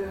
え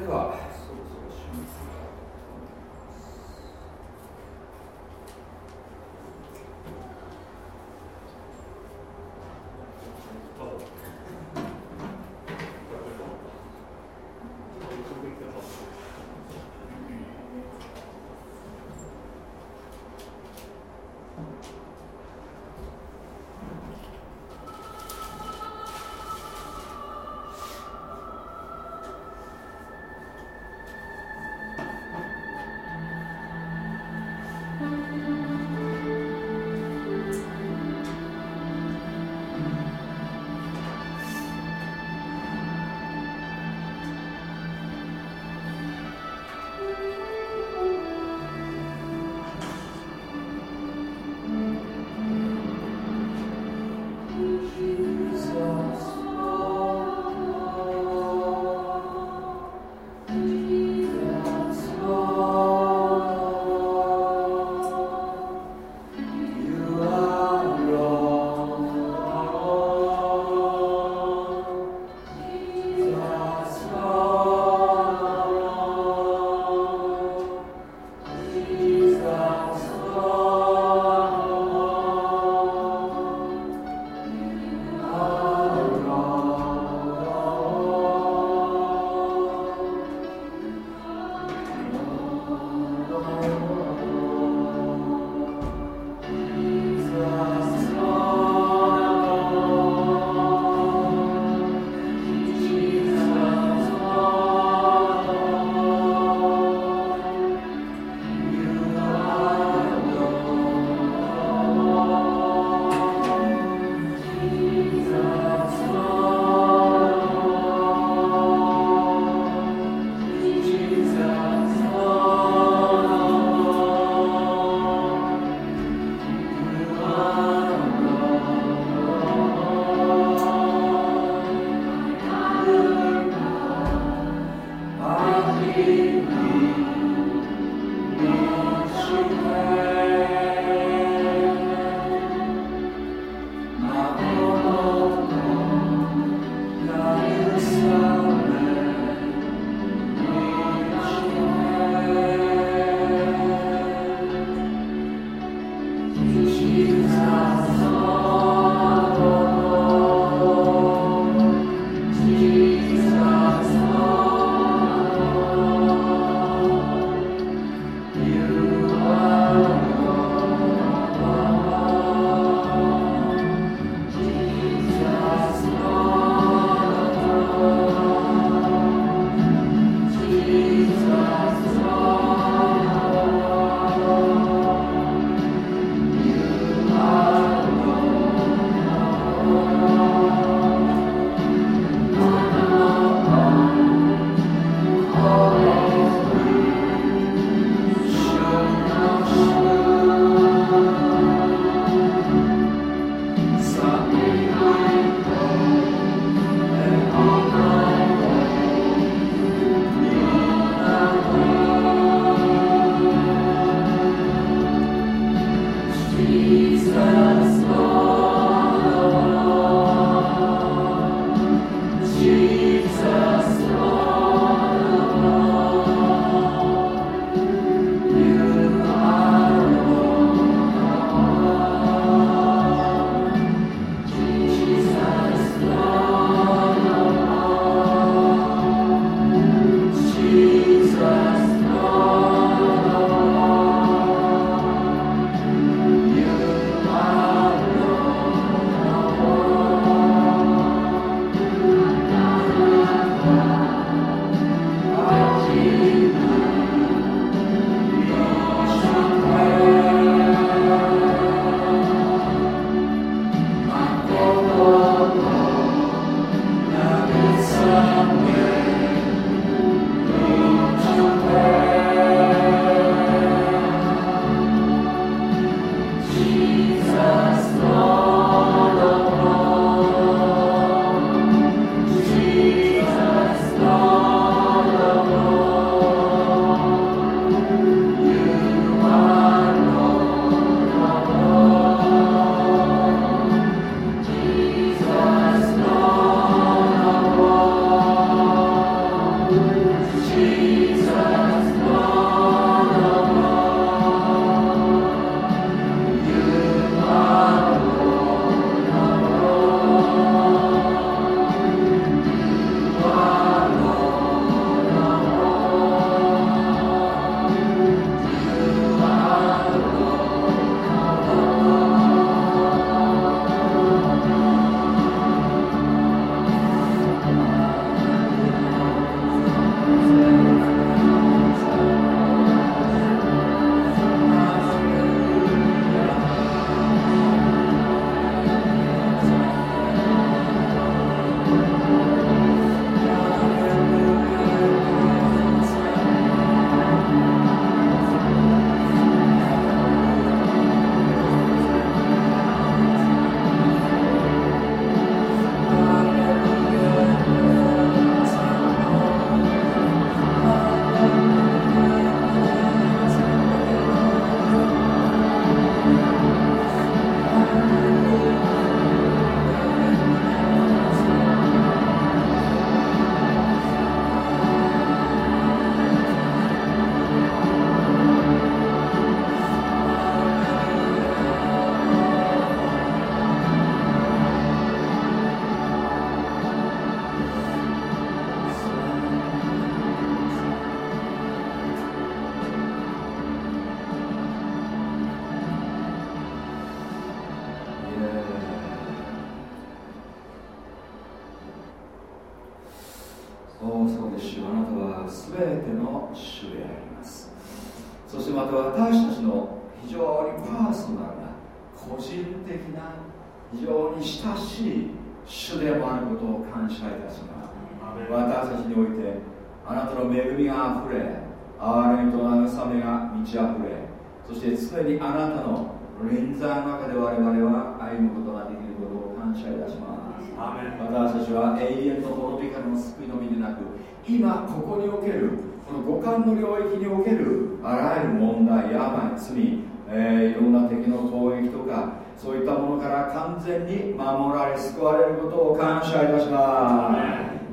臨在の中で我々は歩むことができることを感謝いたします。私たちは永遠の滅びからの救いのみでなく今ここにおけるこの五感の領域におけるあらゆる問題病罪、えー、いろんな敵の攻撃とかそういったものから完全に守られ救われることを感謝いたしま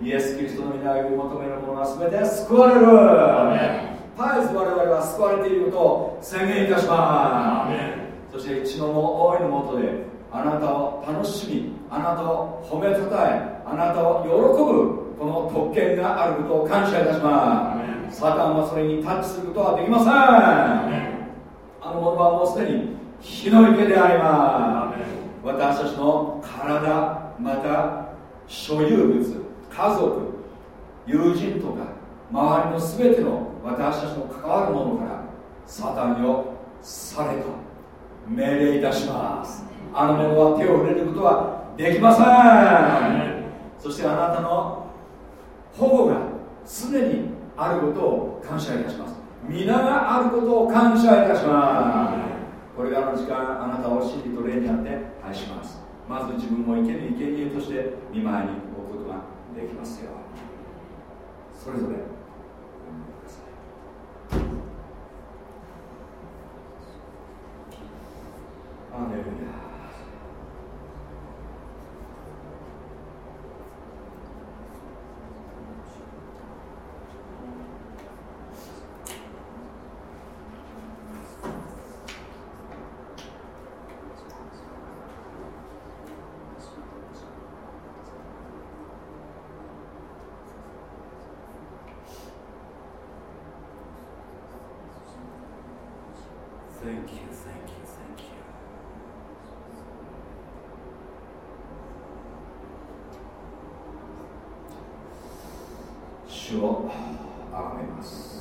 す。イエス・キリストの皆を求める者は全て救われる。絶えず我々は救われていることを宣言いたしますそして一度も大いのもとであなたを楽しみあなたを褒めたたえあなたを喜ぶこの特権があることを感謝いたします。サタンはそれにタッチすることはできません。あの者はもうすでに火の池であります。私たちの体また所有物家族友人とか周りの全ての私たちの関わるものからサタンをされと命令いたします。あの者は手を触れることはできません。そしてあなたの保護が常にあることを感謝いたします。皆があることを感謝いたします。これからの時間あなたを真理と霊にあって愛します。まず自分も生ける生贄として見舞いに置くことができますよそれぞれアレルヤ Thank you, thank you, thank you. 主をあがめます。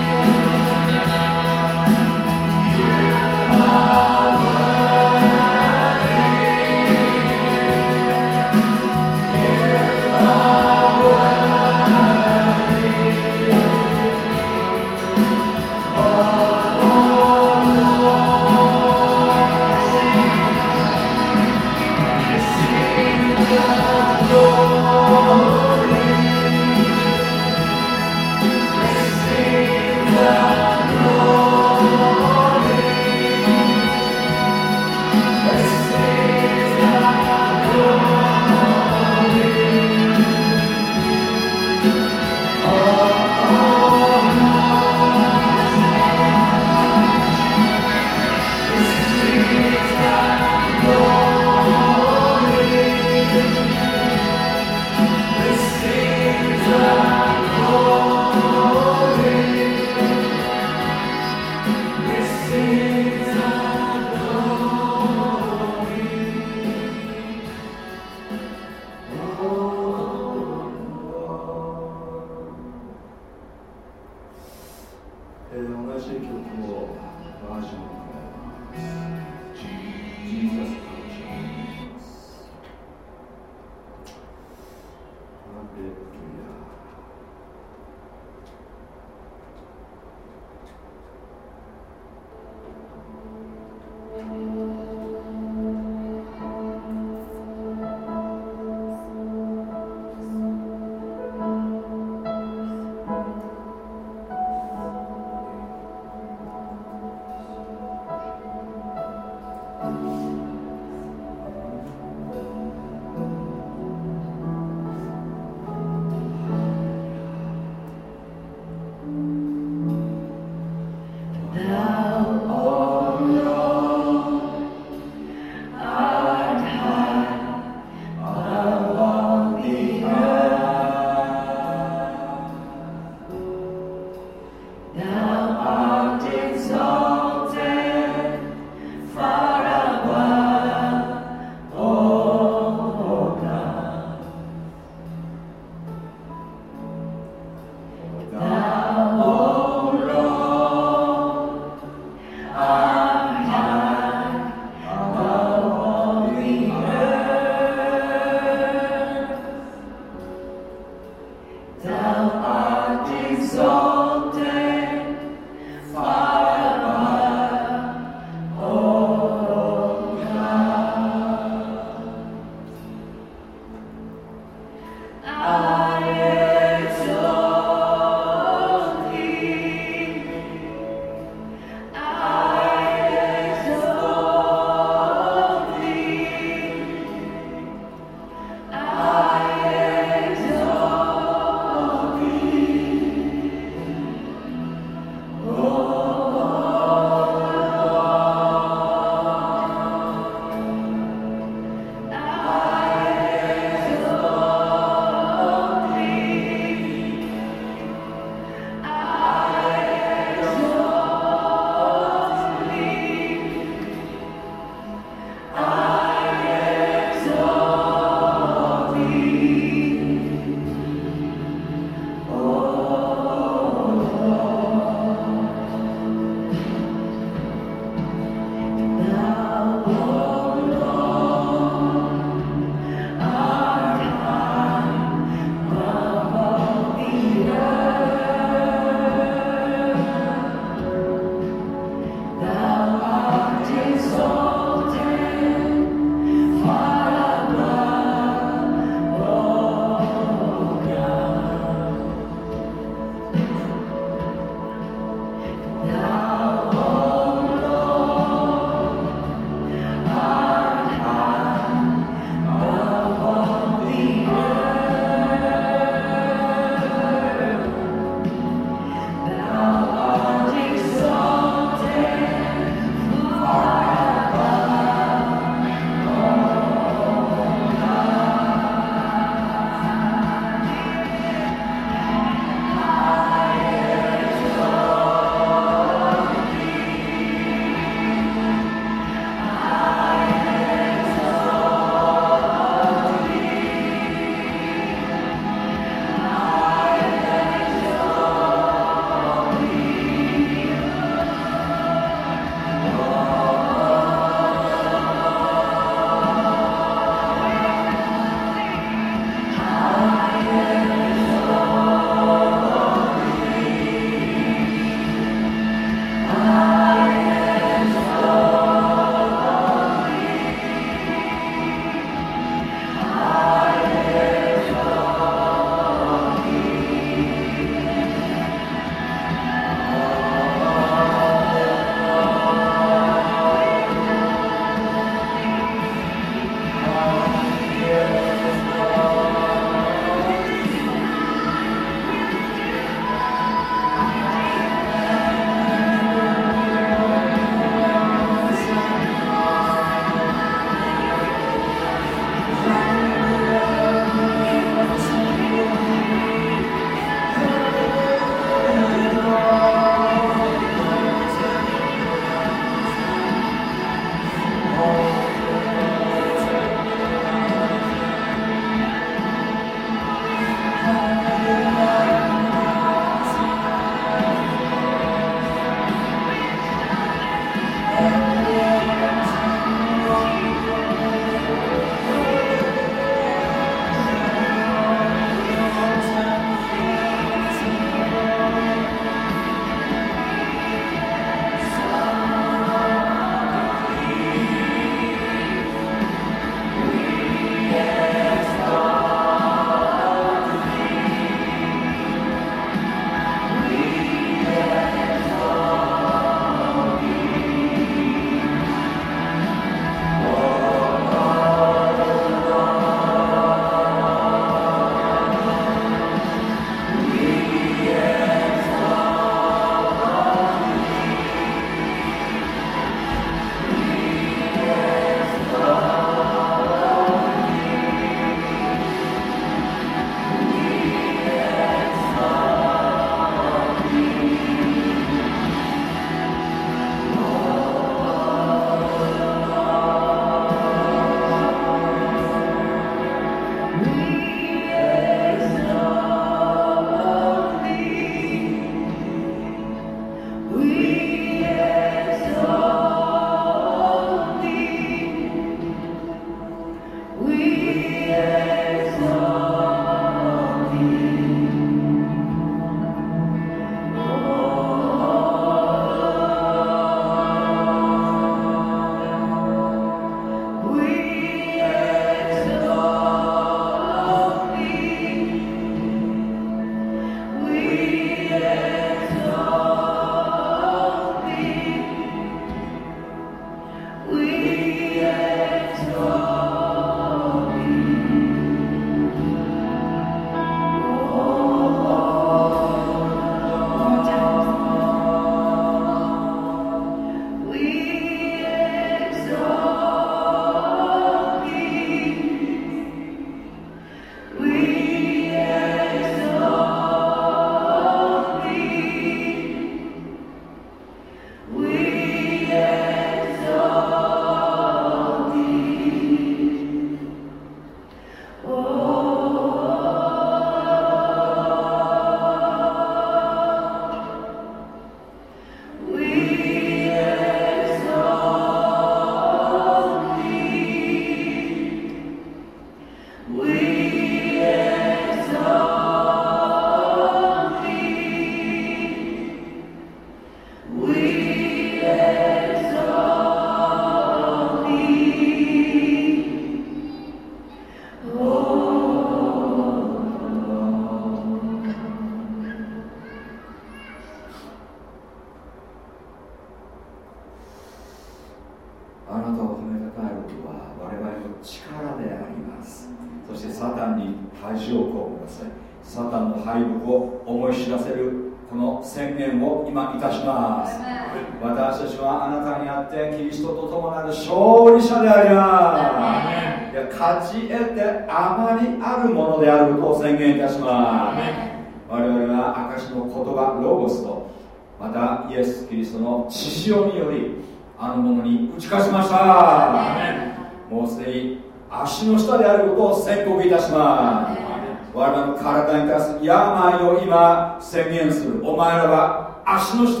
お前らは足の下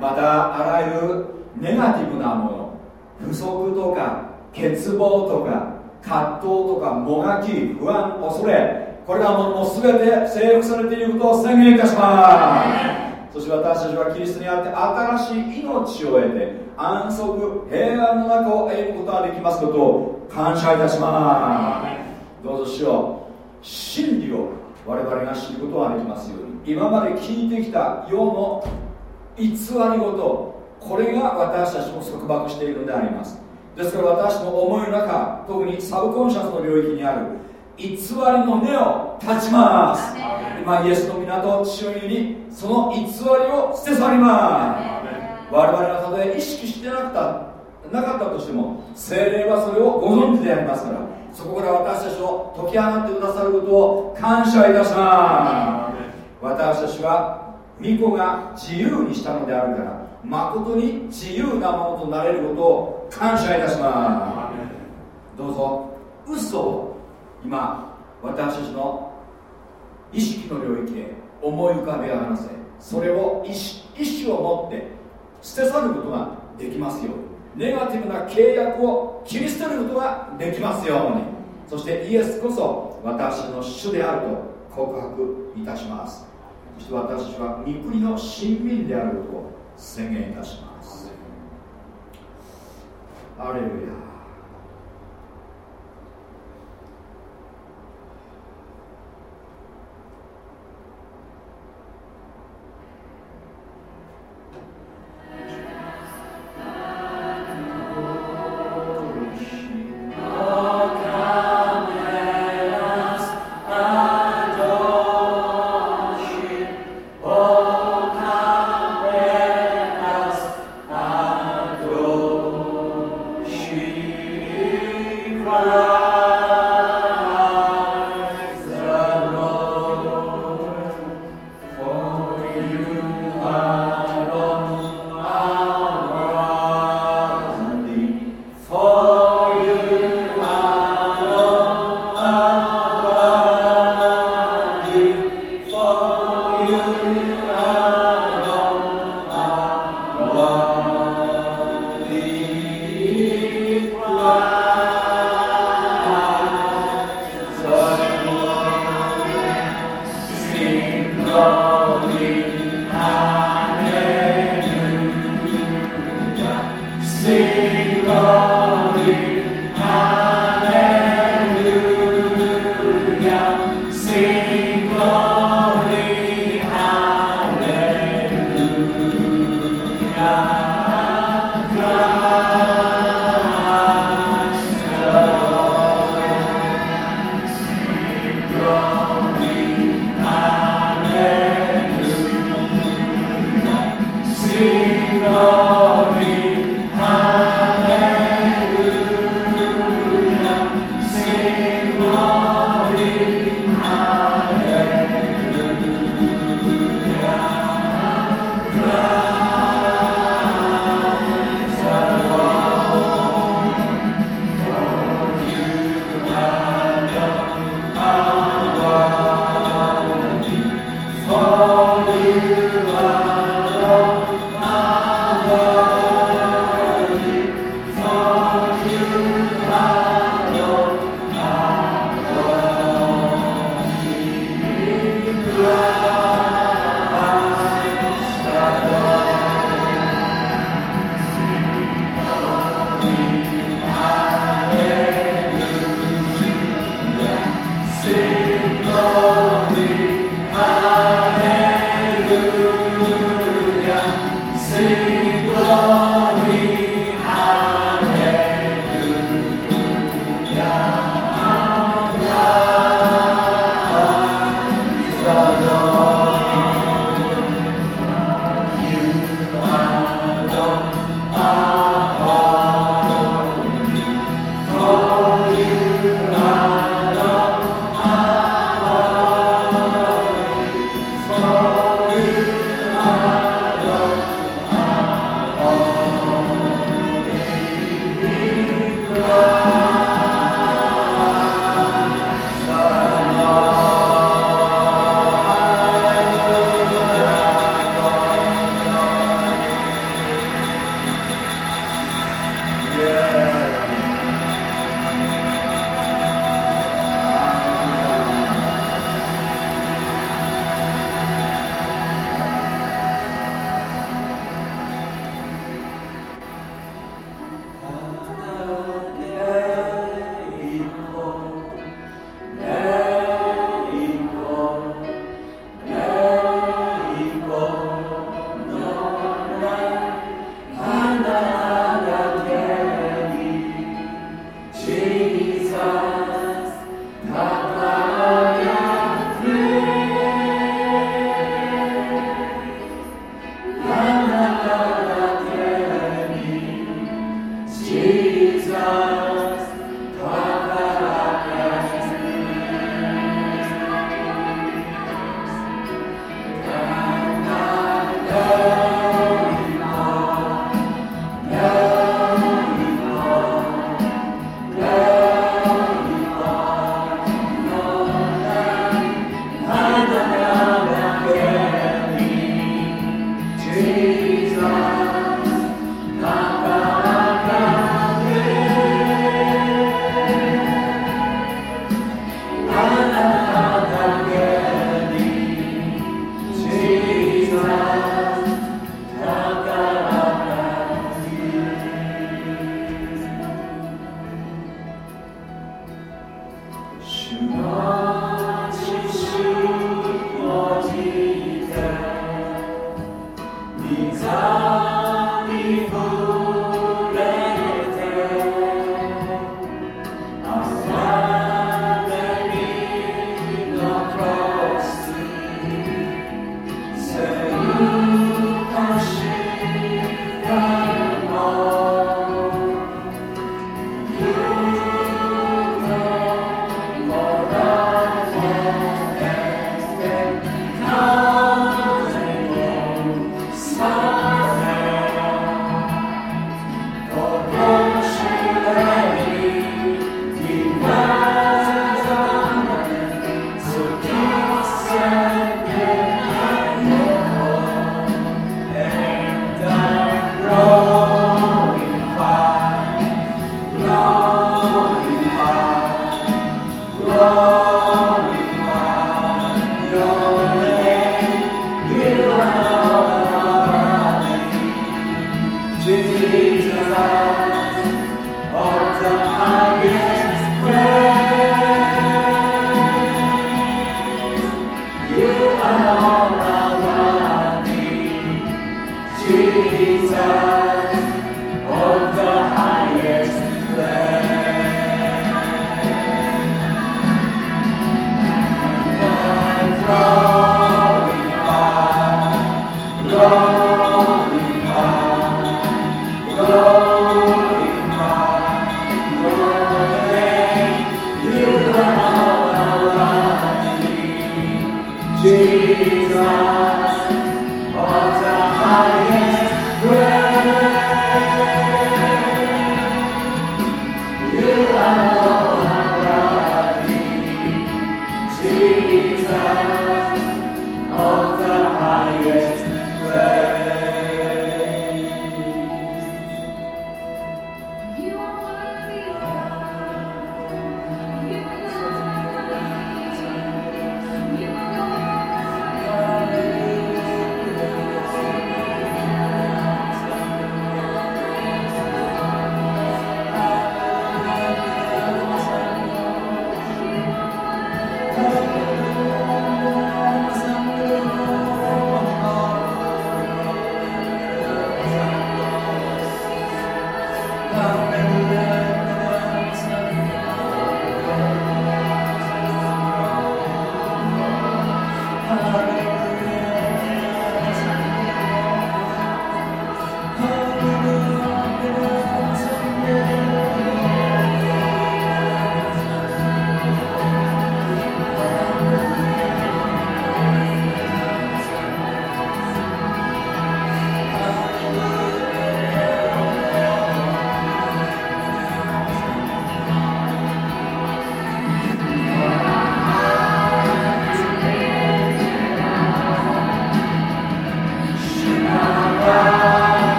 またあらゆるネガティブなもの不足とか欠乏とか葛藤とかもがき不安恐れこれらのもの全て征服されていることを宣言いたしますそして私たちはキリストにあって新しい命を得て安息平安の中を得ることができますことを感謝いたします。どうぞしよう真理を我々が知ることができますように。今まで聞いてきた世の偽りごとこれが私たちを束縛しているのであります。ですから私の思いの中特にサブコンシャスの領域にある偽りの根を断ちます。今イエスの港父親にその偽りを捨て去ります。我々がたとえ意識してなかったなかったとしても精霊はそれをご存知でありますからそこから私たちを解き放ってくださることを感謝いたします私たちは巫女が自由にしたのであるから誠に自由なものとなれることを感謝いたします。どうぞ嘘を今私たちの意識の領域へ思い浮かべ上がらせ。それを意意を持って捨て去ることができますように。ネガティブな契約を切り捨てることができますように。そしてイエスこそ私の主であると告白いたします私は御国の親民であることを宣言いたします。アレルヤ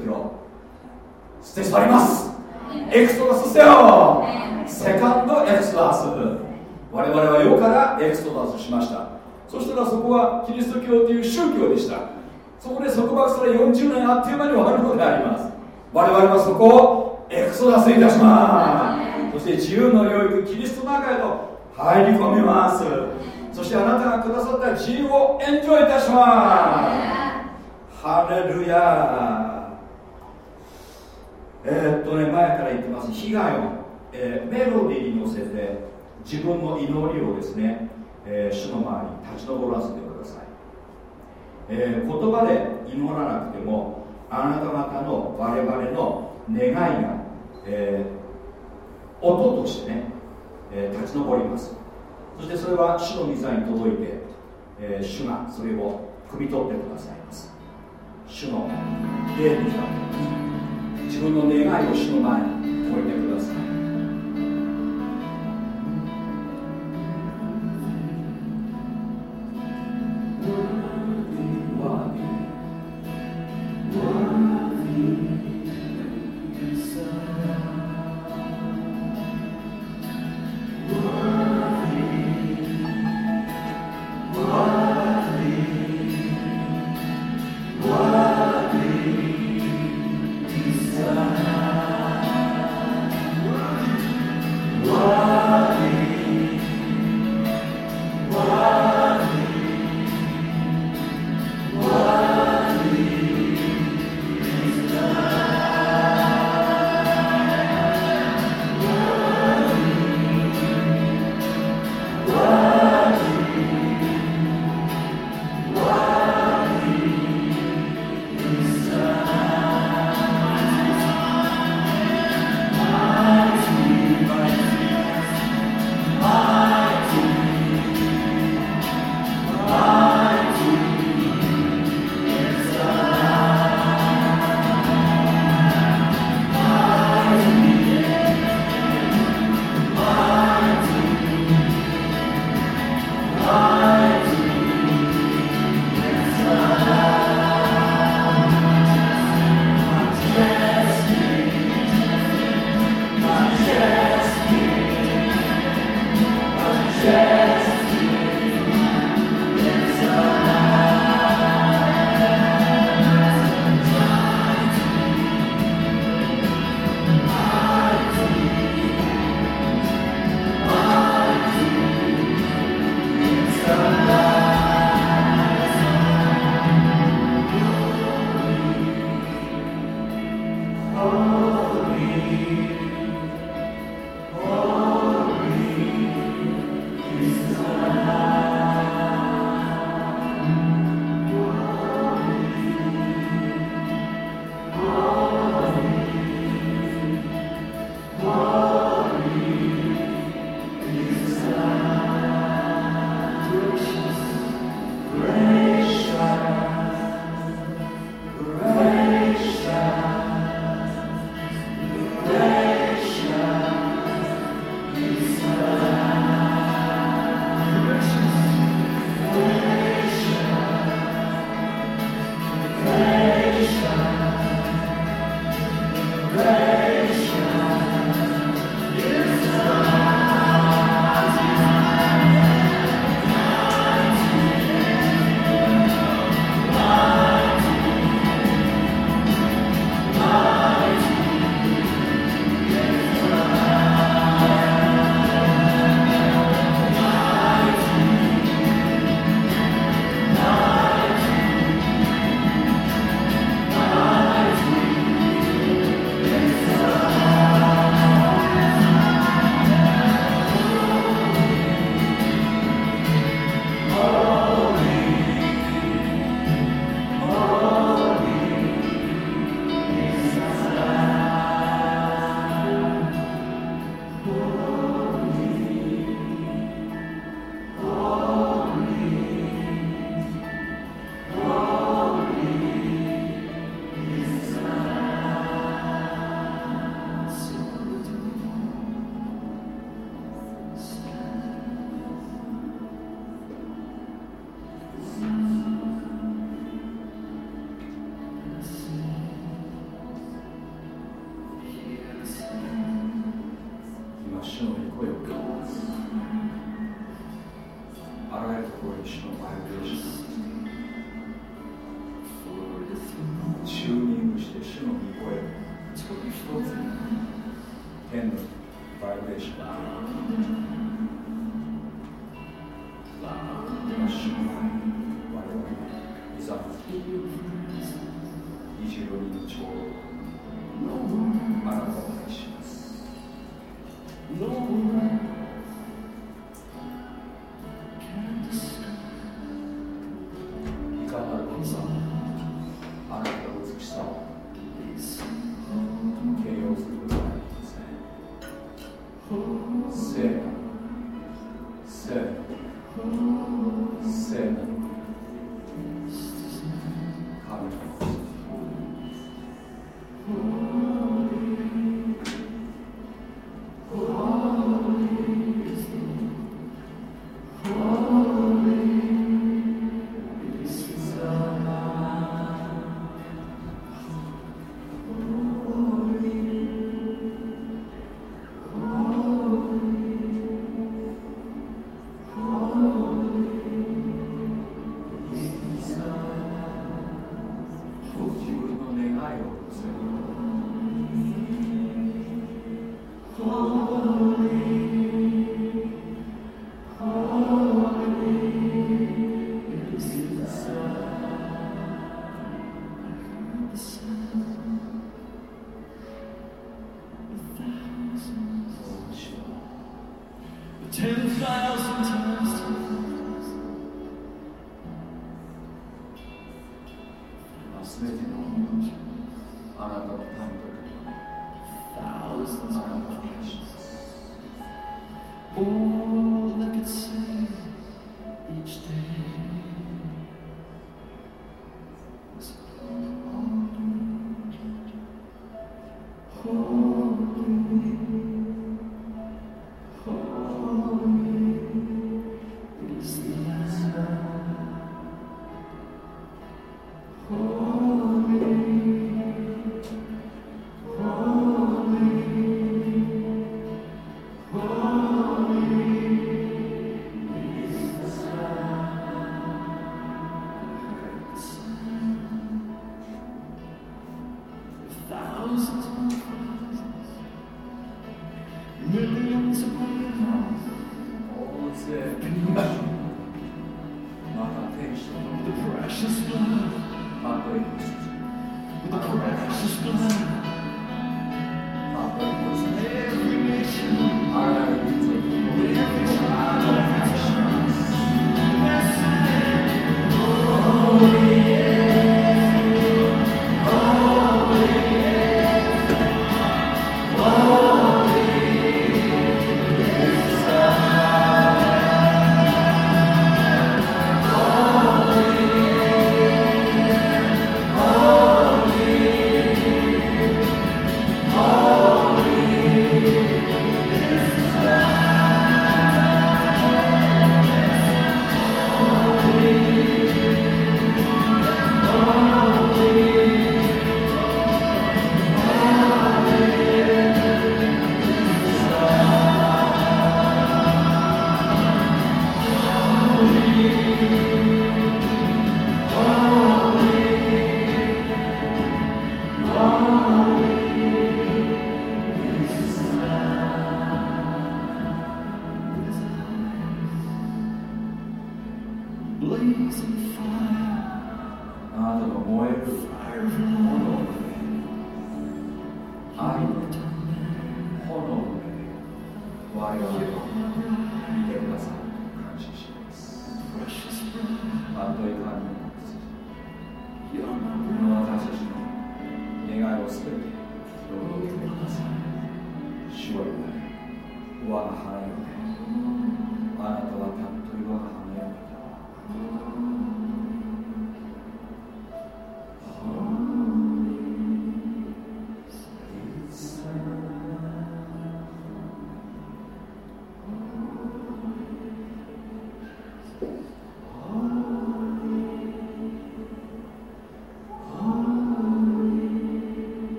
器臭いキリスト教捨て去ります。エクソダスせよ。セカンドエクソダス。我々は世からエクソダスしました。そしたらそこはキリスト教という宗教でした。そこで束縛され40年あっという間に終わるのであります。我々はそこをエクソダスいたします。そして自由の領域キリストの中へと入り込みます。そしてあなたがくださった自由をエンジョイいたします。ハレルヤえー、っとね前から言ってます。被害を、えー、メロディーに乗せて自分の祈りをですね、えー、主の前に立ち上らせてください、え言葉で祈らなくてもあなた方の我々の願いが、え音としてね、え立ち上ります。そしてそれは主の御座に届いて、え主がそれを汲み取ってくださいます。主の霊になって自分の願いを主の前に置いてください。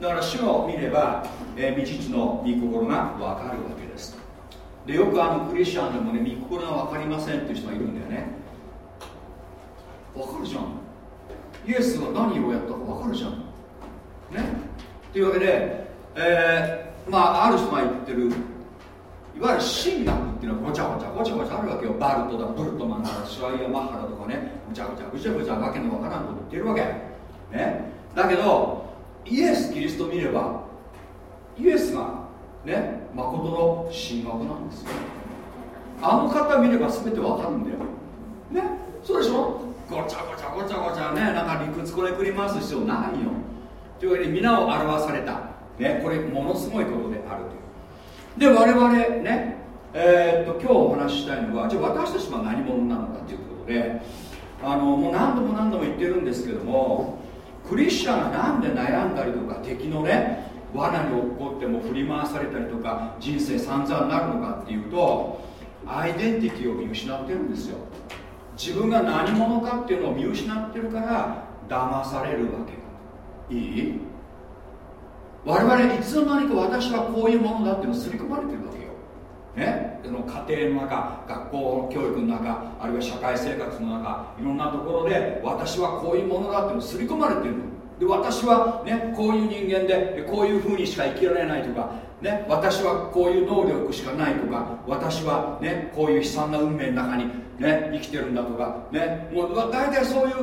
だから主を見れば、えー、未知の御心が分かるわけです。でよくあのクリスチャンでもね御心が分かりませんっていう人がいるんだよね。分かるじゃん。イエスが何をやったか分かるじゃん。ね？というわけで、えー、まあある人が言ってるいわゆる神学っていうのはごちゃごちゃごちゃごちゃあるわけよ。バルトだブルトマンだシワイヤマッハだとかね。ごちゃごちゃぐちゃぐちゃわけのわからんこと言ってるわけ。ね？だけどイエス・キリスト見ればイエスがね誠の神学なんですよ。あの方見れば全てわかるんだよ。ねそうでしょ？ごちゃごちゃごちゃごちゃねなんか理屈これくり回す必要ないよ。というわけで皆を表された、ね、これものすごいことであるという。で我々ねえー、っと今日お話ししたいのはじゃあ私たちは何者なのかということであのもう何度も何度も言ってるんですけどもクリスチャンが何で悩んだりとか敵のね罠に落っこっても振り回されたりとか人生散々になるのかっていうとアイデンティティを見失ってるんですよ。自分が何者かっていうのを見失ってるから騙されるわけいい？我々いつの間にか私はこういうものだっていうのを刷り込まれてるわけ、ね、その家庭の中学校の教育の中あるいは社会生活の中いろんなところで私はこういうものだっていうのを刷り込まれてるで私は、ね、こういう人間でこういうふうにしか生きられないとか、ね、私はこういう能力しかないとか私は、ね、こういう悲惨な運命の中にね、生きてるんだとか、ね、もう大体そういう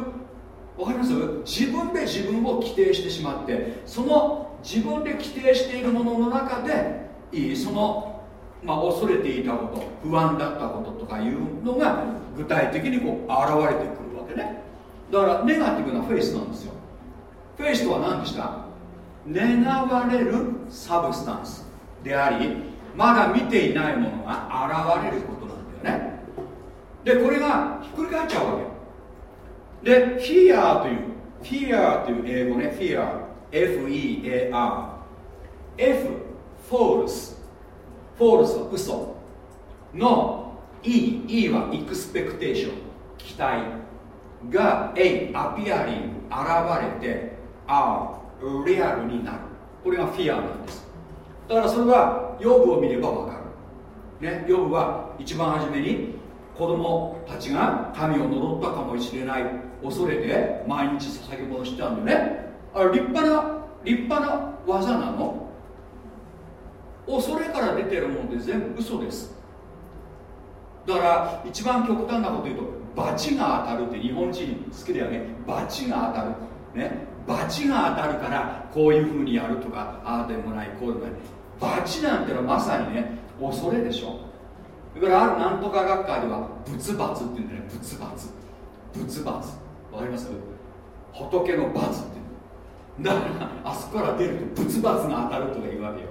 わかります？自分で自分を規定してしまってその自分で規定しているものの中でいいその、まあ、恐れていたこと不安だったこととかいうのが具体的にこう現れてくるわけね。だからネガティブなフェイスなんですよ。フェイスとは何でした？願われる substance でありまだ見ていないものが現れることなんだよね。でこれがひっくり返っちゃうわけ。で fear という fear という英語ね。fear F-E-A-R F false false は嘘。の E E は expectation 期待が A アピアリン現れて R リアルになる。これがフィアなんです。だからそれはヨブを見ればわかる。ねヨブは一番初めに子供たちが神を呪ったかもしれない。恐れて毎日捧げ物してたんだよね。あれ立派な立派な技なの。恐れから出てるもので全部嘘です。だから一番極端なこと言うと罰が当たるって日本人好きだよね。罰が当たる。ね。罰が当たるからこういうふうにやるとかああでもないこうでもない。罰なんてのはまさにね恐れでしょ。それからあるなんとか学会では仏罰って言うんだよね。仏罰。仏罰。わかります？仏の罰ってだからあそこから出ると仏罰が当たるとか言うわけよ、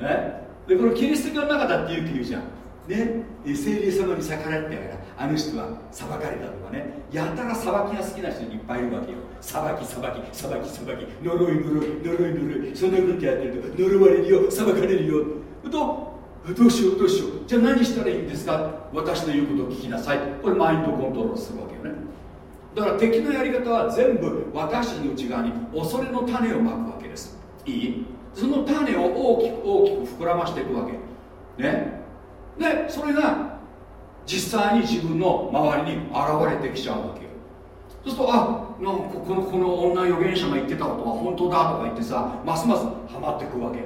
ね、でこのキリスト教の中だって言う言うじゃん。ね。聖霊様に逆らってやからあの人は裁かれたとかね。やたら裁きが好きな人いっぱいいるわけよ。裁き裁き裁き裁き。呪い呪い呪い呪い。そんなことやってると呪われるよ。裁かれるよ。とどうしようどうしよう。じゃあ何したらいいんですか？私の言うことを聞きなさい。これマインドコントロールするわけよね。だから敵のやり方は全部私の内側に恐れの種をまくわけです。いい？その種を大きく大きく膨らましていくわけ。ね。でそれが実際に自分の周りに現れてきちゃうわけよ。そうするとあなんかこのこの女預言者が言ってたことは本当だとか言ってさますますハマっていくわけ。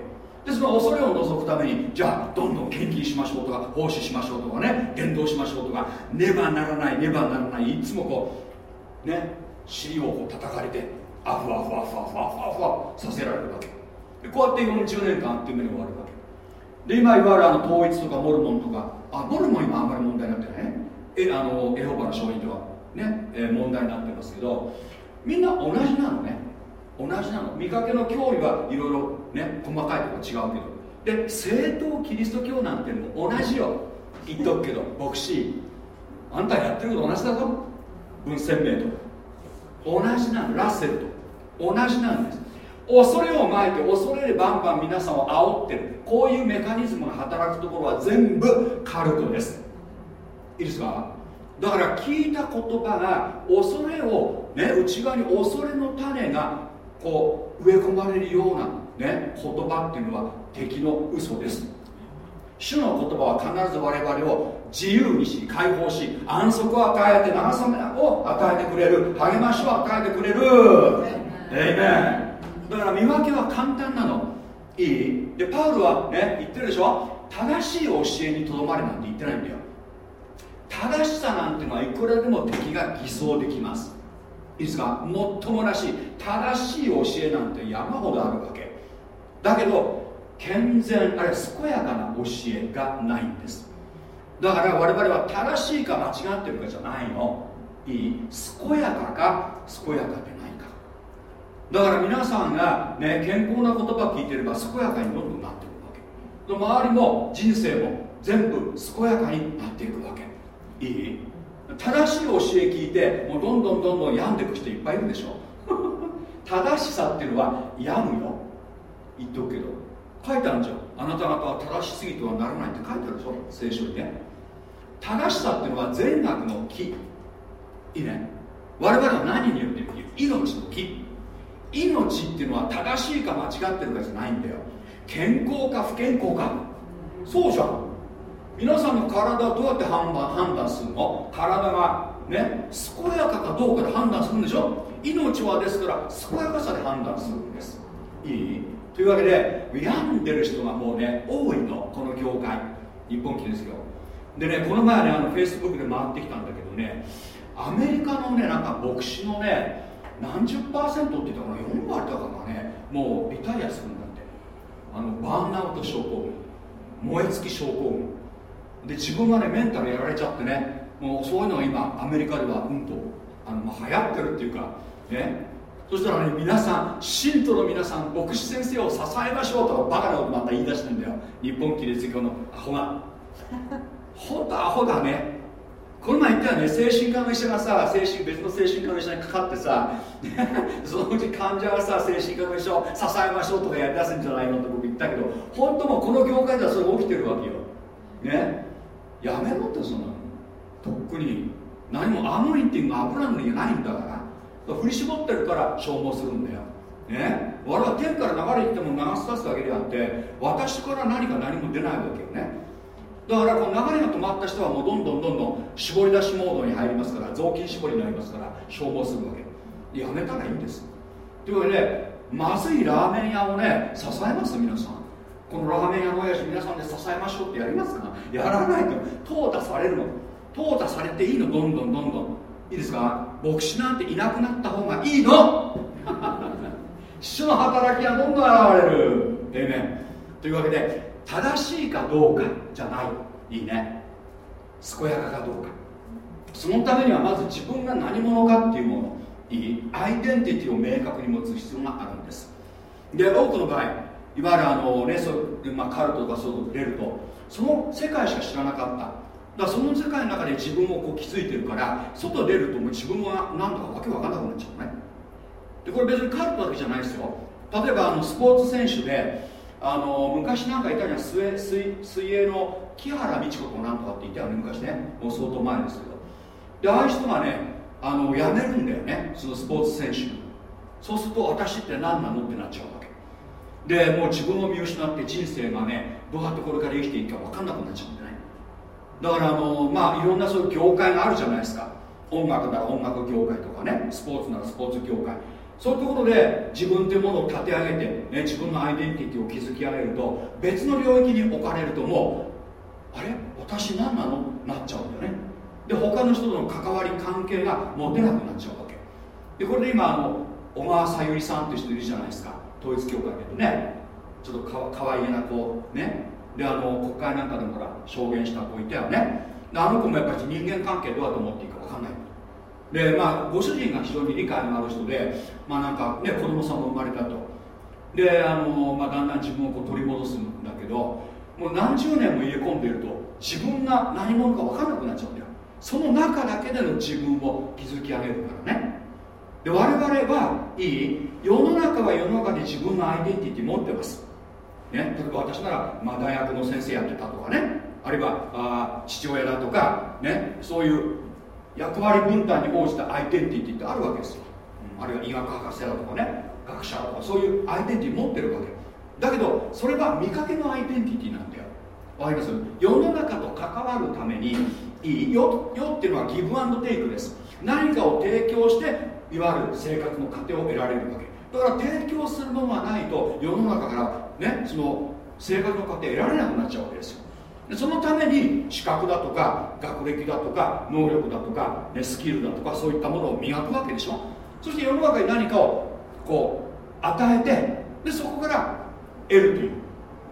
でその恐れを除くためにじゃあどんどん献金しましょうとか奉仕しましょうとかね。伝道しましょうとか。ねばならないねばならない。いつもこうね尻をこう叩かれてあふわふわふわふわふわふわさせられるわけ。でこうやって40年間っていう目に終わるわけ。で今いわゆるあの統一とかモルモンとかあモルモン今あんまり問題になってないね。えあのエホバの証人とかね、えー、問題になってますけどみんな同じなのね。同じなの。見かけの教理はいろいろね細かいとこ違うけど。で正統キリスト教なんてのも同じよ。言っとくけど牧師あんたやってること同じだぞ。文鮮明と。同じなの。ラッセルと。同じなんです。恐れをまいて恐れでバンバン皆さんを煽ってる。こういうメカニズムが働くところは全部カルトです。いいですか？だから聞いた言葉が恐れを、ね、内側に恐れの種がこう植え込まれるような、ね、言葉っていうのは敵の嘘です。主の言葉は必ず我々を自由にし解放し安息を与えて慰めを与えてくれる励ましを与えてくれる。えいめだから見分けは簡単なの。いい？でパウルはね言ってるでしょ？正しい教えにとどまれなんて言ってないんだよ。正しさなんてのはいくらでも敵が偽装できます。いいですか？もっともらし。い正しい教えなんて山ほどあるわけ。だけど健全あるいは健やかな教えがないんです。だから我々は正しいか間違ってるかじゃないの。いい？健やかか健やかでだから皆さんが、ね、健康な言葉聞いてれば健やかにどんどんなっていくわけ。周りも人生も全部健やかになっていくわけ。いい？正しい教え聞いてもうどんどんどんどん病んでいく人いっぱいいるでしょ。正しさっていうのは病むよ。言っとくけど。書いてあるじゃん。あなた方は正しすぎてはならないって書いてあるでしょ。聖書にね。正しさっていうのは善悪の木。いいね。我々は何によって生きる？命の木。命っていうのは正しいか間違ってるかじゃないんだよ。健康か不健康か。そうじゃん。皆さんの体はどうやって判断判断するの？体がね健やかかどうかで判断するんでしょ？命はですから健やかさで判断するんです。いい？というわけで病んでる人がもうね多いの。この業界。日本記ですよ。でねこの前ねあのフェイスブックで回ってきたんだけどねアメリカのねなんか牧師のね何十パーセントって言ったかな？4割とかがね。もうリタイアするんだって。あのバーンアウト症候群。燃え尽き症候群。で自分がねメンタルやられちゃってね。もうそういうのが今アメリカではうんとあの、まあ、流行ってるっていうかね。そしたらね皆さん信徒の皆さん牧師先生を支えましょうとかバカなことまた言い出してんだよ。日本キリスト教のアホが。ほんとアホだね。この前言ったよね精神科の医者がさ精神別の精神科の医者にかかってさ そのうち患者がさ精神科の医者を支えましょうとかやりだすんじゃないのって僕言ったけど本当もこの業界ではそれが起きてるわけよ。ね。やめろってそんなの。とっくに何もアノインティング油塗りがないんだから。振り絞ってるから消耗するんだよ。ね。我々は天から流れ行っても流す出すだけであって私から何か何も出ないわけよね。だからこの流れが止まった人はもうどんどんどんどん絞り出しモードに入りますから雑巾絞りになりますから消耗するわけ。やめたらいいんです。というわけでまずいラーメン屋をね支えます皆さん。このラーメン屋の親父皆さんで支えましょうってやりますかやらないと淘汰されるの淘汰されていいのどんどんどんどん。いいですか？牧師なんていなくなった方がいいの。主の働きはどんどん現れる。えめんというわけで正しいかどうかじゃない。いいね。健やかかどうか。そのためにはまず自分が何者かっていうもの。いい？アイデンティティを明確に持つ必要があるんです。で多くの場合いわゆるあの、ねそまあ、カルトとかそういうと出るとその世界しか知らなかった。だからその世界の中で自分をこう気づいてるから外出るともう自分は何とかわけわかんなくなっちゃうね。でこれ別にカルトだけじゃないですよ。例えばあのスポーツ選手であの昔なんかいたじゃん水水水泳の木原美智子となんとかって言ったよね昔ねもう相当前ですけど。でああいう人がねあの辞めるんだよねそのスポーツ選手そうすると私って何なのってなっちゃうわけ。でもう自分を見失って人生がねどうやってこれから生きていくか分かんなくなっちゃうんでねだからあのまあいろんなそういう業界があるじゃないですか。音楽なら音楽業界とかねスポーツならスポーツ業界。そういうところで自分というものを立て上げて、ね、自分のアイデンティティを築き上げると別の領域に置かれるともうあれ？私何なの？なっちゃうんだよね。で他の人との関わり関係が持てなくなっちゃうわけ。でこれで今あの小川さゆりさんっていう人いるじゃないですか。統一教会でね。ちょっとかかわいげな子ね。であの国会なんかでもほら証言した子いたよね。であの子もやっぱり人間関係どうやって思っていいか分かんない。でまあご主人が非常に理解のある人でまあなんかね子供さんも生まれたと。であの、まあ、だんだん自分をこう取り戻すんだけどもう何十年も入れ込んでいると自分が何者か分かんなくなっちゃうんだよ。その中だけでの自分を築き上げるからね。で我々はいい？世の中は世の中で自分のアイデンティティ持ってます。ね、例えば私なら、まあ、大学の先生やってたとかね。あるいはあ父親だとか、ね、そういう役割分担に応じたアイデンティティってあるわけですよ、あるいは医学博士だとかね学者だとかそういうアイデンティティ持ってるわけだけどそれは見かけのアイデンティティなんだよ。わかります？世の中と関わるためにいい？よよっていうのはギブアンドテイクです。何かを提供していわゆる生活の糧を得られるわけ。だから提供するものがないと世の中からねその生活の糧得られなくなっちゃうわけですよ。でそのために資格だとか学歴だとか能力だとか、ね、スキルだとかそういったものを磨くわけでしょ？そして世の中に何かをこう与えてでそこから得るという。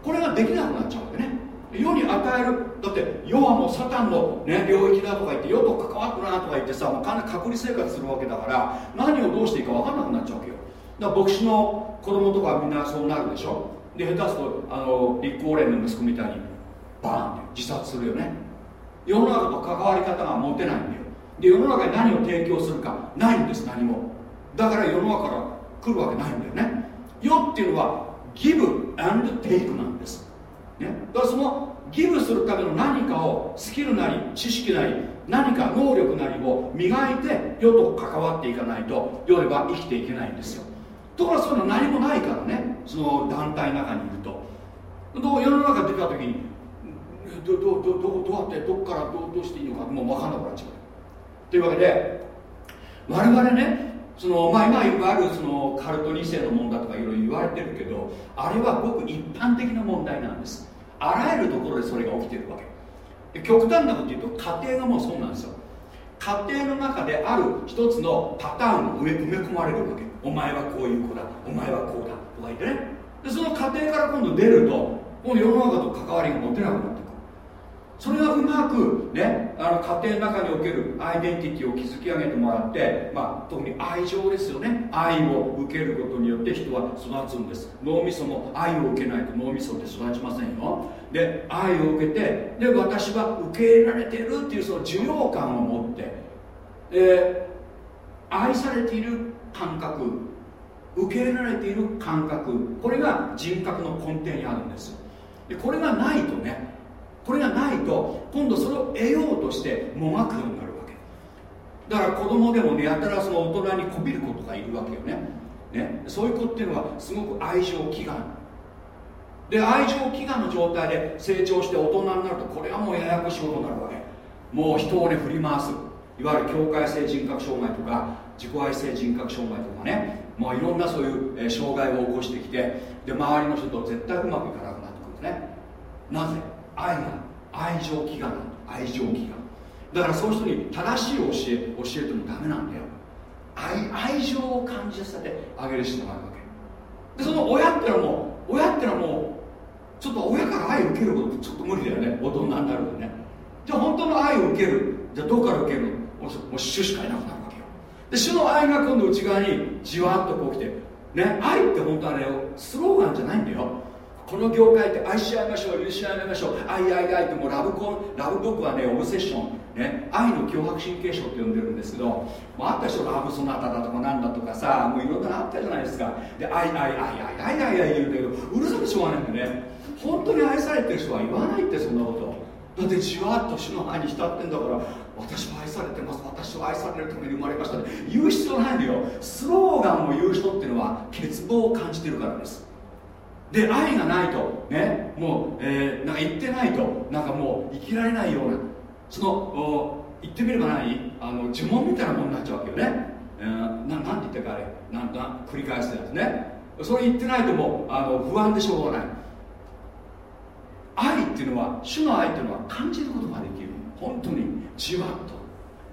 これができなくなっちゃうわけね。世に与えるだって世はもうサタンの、ね、領域だとか言って世と関わってなとか言ってさもう完全隔離生活するわけだから何をどうしていいか分かんなくなっちゃうわけよ。だから牧師の子供とかみんなそうなるでしょ。で下手すとあの立候連の息子みたいにバーンって自殺するよね。世の中と関わり方が持てないんだよ。で世の中に何を提供するかないんです何も。だから世の中から来るわけないんだよね。世っていうのはギブアンドテイクなんです、ね、だからそのギブするための何かをスキルなり知識なり何か能力なりを磨いて世と関わっていかないと世では生きていけないんですよ。ところがそういうの何もないからね。その団体の中にいると。どう世の中出た時にどどどどどうやってどっからどうどうしていいのかもう分かんなくなっちゃう。というわけで我々ねそのまあ今いわゆるそのカルト2世の問題とかいろいろ言われてるけどあれはごく一般的な問題なんです。あらゆるところでそれが起きてるわけ。極端なこと言うと家庭がもうそうなんですよ。家庭の中である一つのパターンを埋め込まれるわけ。お前はこういう子だお前はこうだとか言ってね。でその家庭から今度出ると今度世の中と関わりが持てなくなってそれがうまくねあの家庭の中におけるアイデンティティを築き上げてもらって、まあ、特に愛情ですよね。愛を受けることによって人は育つんです。脳みそも愛を受けないと脳みそって育ちませんよ。で愛を受けてで私は受け入れられているっていうその受容感を持ってで愛されている感覚受け入れられている感覚これが人格の根底にあるんですでこれがないとねこれがないと今度それを得ようとしてもがくようになるわけ。だから子供でもねやたらその大人にこびる子とかいるわけよね。ね。そういう子っていうのはすごく愛情祈願。で愛情祈願の状態で成長して大人になるとこれはもうややこしいことになるわけ。もう人をね振り回す。いわゆる境界性人格障害とか自己愛性人格障害とかね。もういろんなそういう、障害を起こしてきてで周りの人と絶対うまくいかなくなってくるんですね。なぜ？愛が愛情祈願愛情祈願だからそういう人に正しい教え教えてもダメなんだよ。愛愛情を感じさせてあげる必要があるわけ。でその親ってのも親ってのもちょっと親から愛を受けることってちょっと無理だよね。大人になるとね。じゃあ本当の愛を受ける。じゃあどこから受けるの？もう主しかいなくなるわけよ。で主の愛が今度内側にじわっとこう来てね愛って本当はねスローガンじゃないんだよ。この業界って愛し合いましょう許し合いましょう。愛愛愛ってもうラブコンラブ僕はねオブセッション。ね。愛の脅迫神経症って呼んでるんですけどもうあった人ラブソナタだとかなんだとかさもういろんなあったじゃないですか。で愛愛愛愛愛愛愛言うんだけどうるさくしょうがないんでね。本当に愛されてる人は言わないってそんなこと。だってじわっと主の愛に浸ってんだから私は愛されてます。私は愛されるために生まれましたって言う必要ないんだよ。スローガンを言う人っていうのは欠乏を感じてるからです。で愛がないとねもう、えー、なんか言ってないとなんかもう生きられないようなその言ってみれば何あの呪文みたいなものになっちゃうわけよね、えー、ななんて言ったかあれ。なんだ繰り返すやつね。それ言ってないともうあの不安でしょうがない。愛っていうのは主の愛っていうのは感じることができる。本当にじわっ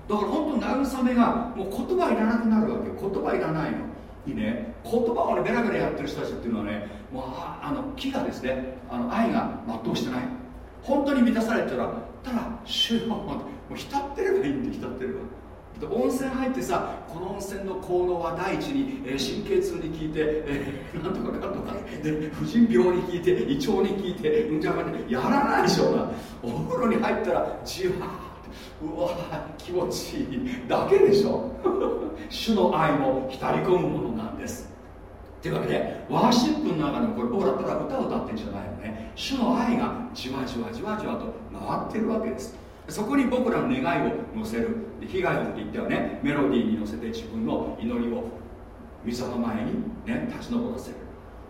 と。だから本当慰めがもう言葉いらなくなるわけ。言葉いらないの。いいね。言葉をねベラベラやってる人たちっていうのはねもうあの木がですねあの愛が全うしてない。本当に満たされたらただ主よもう浸ってればいいんで浸ってれば。温泉入ってさこの温泉の効能は第一に、えー、神経痛に効いて、えー、なんとかかんとか。で婦人病に効いて胃腸に効いてうんじゃやらないでしょうがお風呂に入ったらじわーってうわ気持ちいい。だけでしょ。主の愛も浸り込むものなんです。というわけでワーシップの中でもこれ僕らただ歌を歌ってるんじゃないのね。主の愛がじわじわじわじわと回ってるわけです。そこに僕らの願いを乗せる。被害をって言ってはね。メロディーに乗せて自分の祈りを溝の前にね立ち上らせる。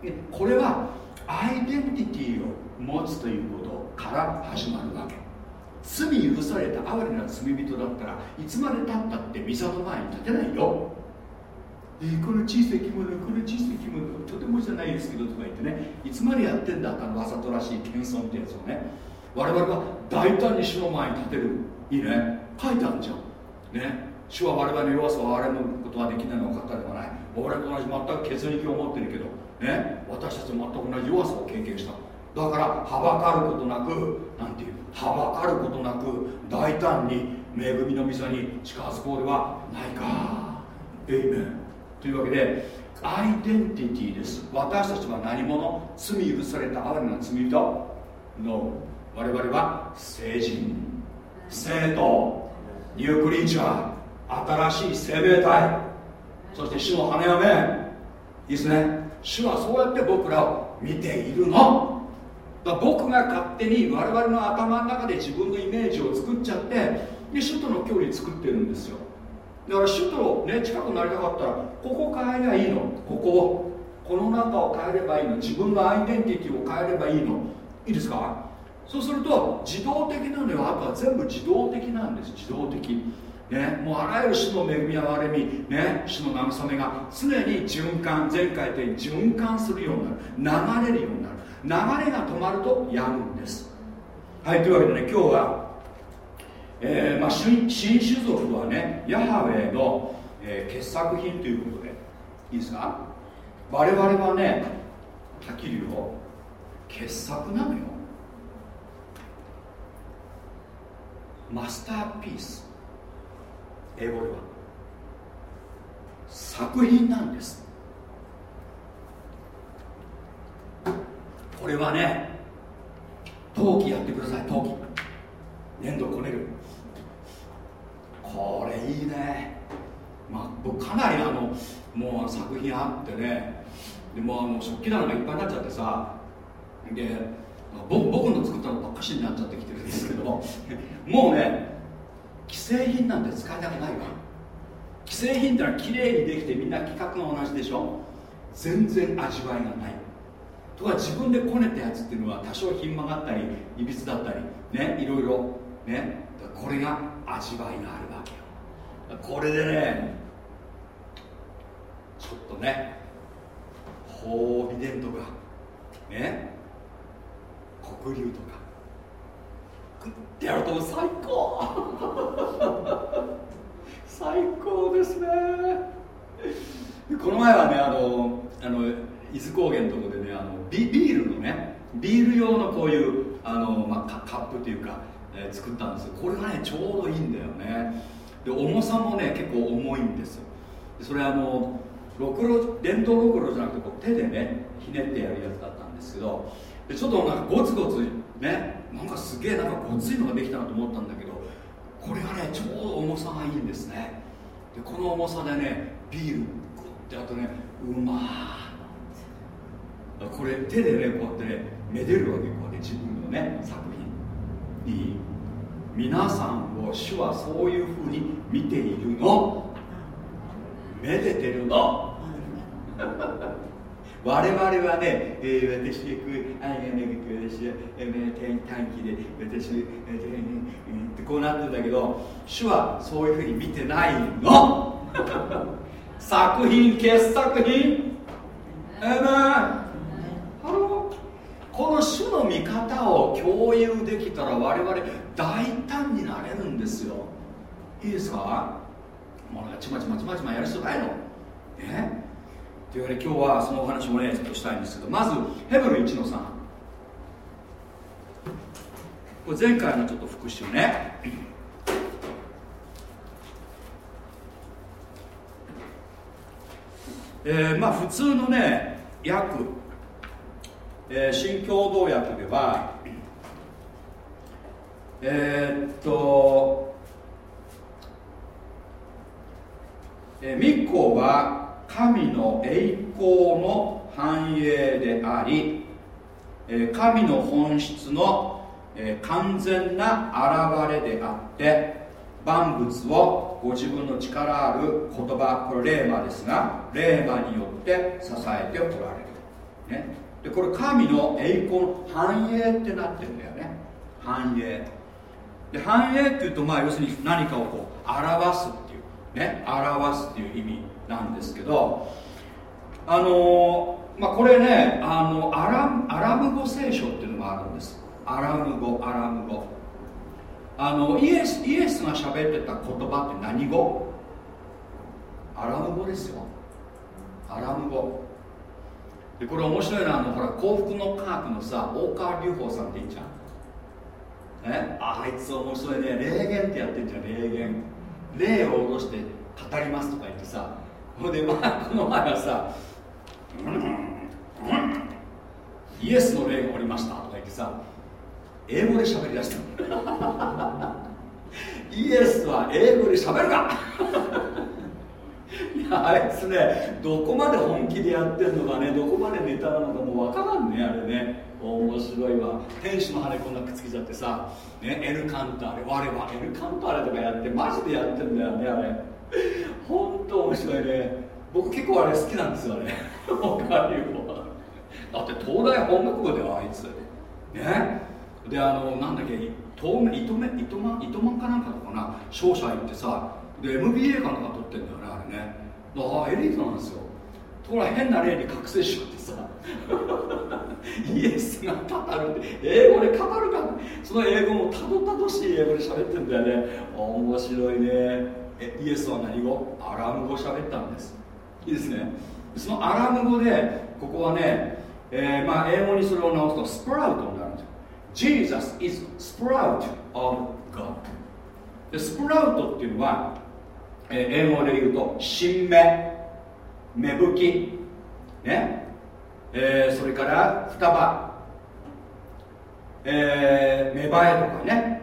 でこれはアイデンティティを持つということから始まるわけ。罪許された哀れな罪人だったらいつまでたったって溝の前に立てないよ。えー、この小さい着物この小さい着物とてもじゃないですけどとか言ってねいつまでやってんだってわざとらしい謙遜ってやつをね。我々は大胆に主の前に立てる。いいね。書いてあるじゃん。ね。主は我々の弱さを憐れむことができないのは方ではない。我々と同じ全く血肉を持ってるけど。ね。私たちも全く同じ弱さを経験した。だからはばかることなくなんていうはばかることなく大胆に恵みの溝に近づこうではないか。エイメンというわけでアイデンティティです。私たちは何者？罪許された哀れな罪人の我々は聖人。生徒。ニュークリーチャー。新しい生命体。そして主の花嫁。いいですね。主はそうやって僕らを見ているの。だ僕が勝手に我々の頭の中で自分のイメージを作っちゃってで主との距離作ってるんですよ。だから首都ね近くなりたかったらここ変えりゃいいの。ここを。この中を変えればいいの。自分のアイデンティティを変えればいいの。いいですか？そうすると自動的なのよ。あとは全部自動的なんです。自動的。ね、もうあらゆる種の恵みや憐れみ、ね、種の慰めが常に循環前回と循環するようになる。流れるようになる。流れが止まるとやむんです。はいというわけでね今日はえーまあ、新種族はねヤハウェの、えー、傑作品ということでいいですか？我々はねはっきり言うよ。傑作なのよ。マスターピース。英語では。作品なんです。これはね陶器やってください陶器。粘土こねる。これいいね。まあ僕かなりあのもう作品あってね。でもあの食器棚がいっぱいになっちゃってさ。で僕の作ったのばっかしになっちゃってきてるんですけど。もうね既製品なんて使いたくないわ。既製品ってのは綺麗にできてみんな規格が同じでしょ。全然味わいがない。とか自分でこねたやつっていうのは多少ひん曲がったりいびつだったりねいろいろ。ね。これが味わいがあるわけよ。これでねちょっとねホービデンとかね黒竜とか食ってやると最高。最高ですね。この前はねあのあの伊豆高原のとこでねあのビビールのねビール用のこういうあの、まあ、カップっていうかえー、作ったんですこれがねちょうどいいんだよね。で重さもね結構重いんですよ。それあのろくろ電動ろくろじゃなくてこう手でねひねってやるやつだったんですけどでちょっとなんかゴツゴツねなんかすげえなんかごついのができたなと思ったんだけどこれがねちょうど重さがいいんですね。でこの重さでねビールグってあとねうまー。これ手でねこうやってねめでるわけこうやって自分のね作品いい皆さんを主はそういうふうに見ているの？めでてるの？我々はね、えー、私が愛がなくて私は、えー、短期で私は、えー、ってこうなってるんだけど主はそういうふうに見てないの？作品傑作品？えー、ハローこの主の見方を共有できたら我々大胆になれるんですよ。いいですか？もうなんかちまちまちまちまやる必要ないの？ねというわけで今日はそのお話もねちょっとしたいんですけど。まずヘブル1の3これ前回のちょっと復習ね。えー、まあ普通のね訳えー、新共同訳ではえー、っと、えー、密航は神の栄光の繁栄であり、えー、神の本質の、えー、完全な現れであって万物をご自分の力ある言葉これレーマですがレーマによって支えておられる、ね、でこれ神の栄光の繁栄ってなってるんだよね。繁栄。で繁栄っていうとまあ要するに何かをこう表すっていうね表すっていう意味なんですけどあのー、まあこれねあのアラアラム語聖書っていうのもあるんです。アラム語アラム語。あのイエスイエスが喋ってた言葉って何語？アラム語ですよ。アラム語。でこれ面白いのはあのほら幸福の科学のさ大川隆法さんって言っちゃうねあいつ面白いね。霊言ってやってんじゃん霊言。霊を脅して語りますとか言ってさ。ほんでまあこの前はさ、うんうん、イエスの霊がおりましたとか言ってさ英語で喋りだしたイエスは英語で喋るか。い やあいつねどこまで本気でやってるのかねどこまでネタなのかもう分からんねあれね。面白いわ。天使の羽こんなくっつけちゃってさ、ね、エルカンターレ我はエルカンターレとかやってマジでやってんだよねあれ。本当面白いね。僕結構あれ好きなんですよね他にもだって東大本学部ではあいつ。ね。であのなんだっけ糸目糸満かなんかのかな商社行ってさで MBA かなんか取ってんだよね。ね。ああエリートなんですよ。ところが変な例に覚醒しよってさ。イエスが語るって。英語で語るか。その英語もたどたどしい英語で喋ってるんだよね。面白いね。イエスは何語？アラム語喋ったんです。いいですね。そのアラム語でここはね、えー、まあ英語にそれを直すとスプラウトになるんですよ。Jesus is sprout of God でスプラウトっていうのは、え、英語で言うと新芽芽吹きね、えー、それから双葉、えー、芽生えとかね。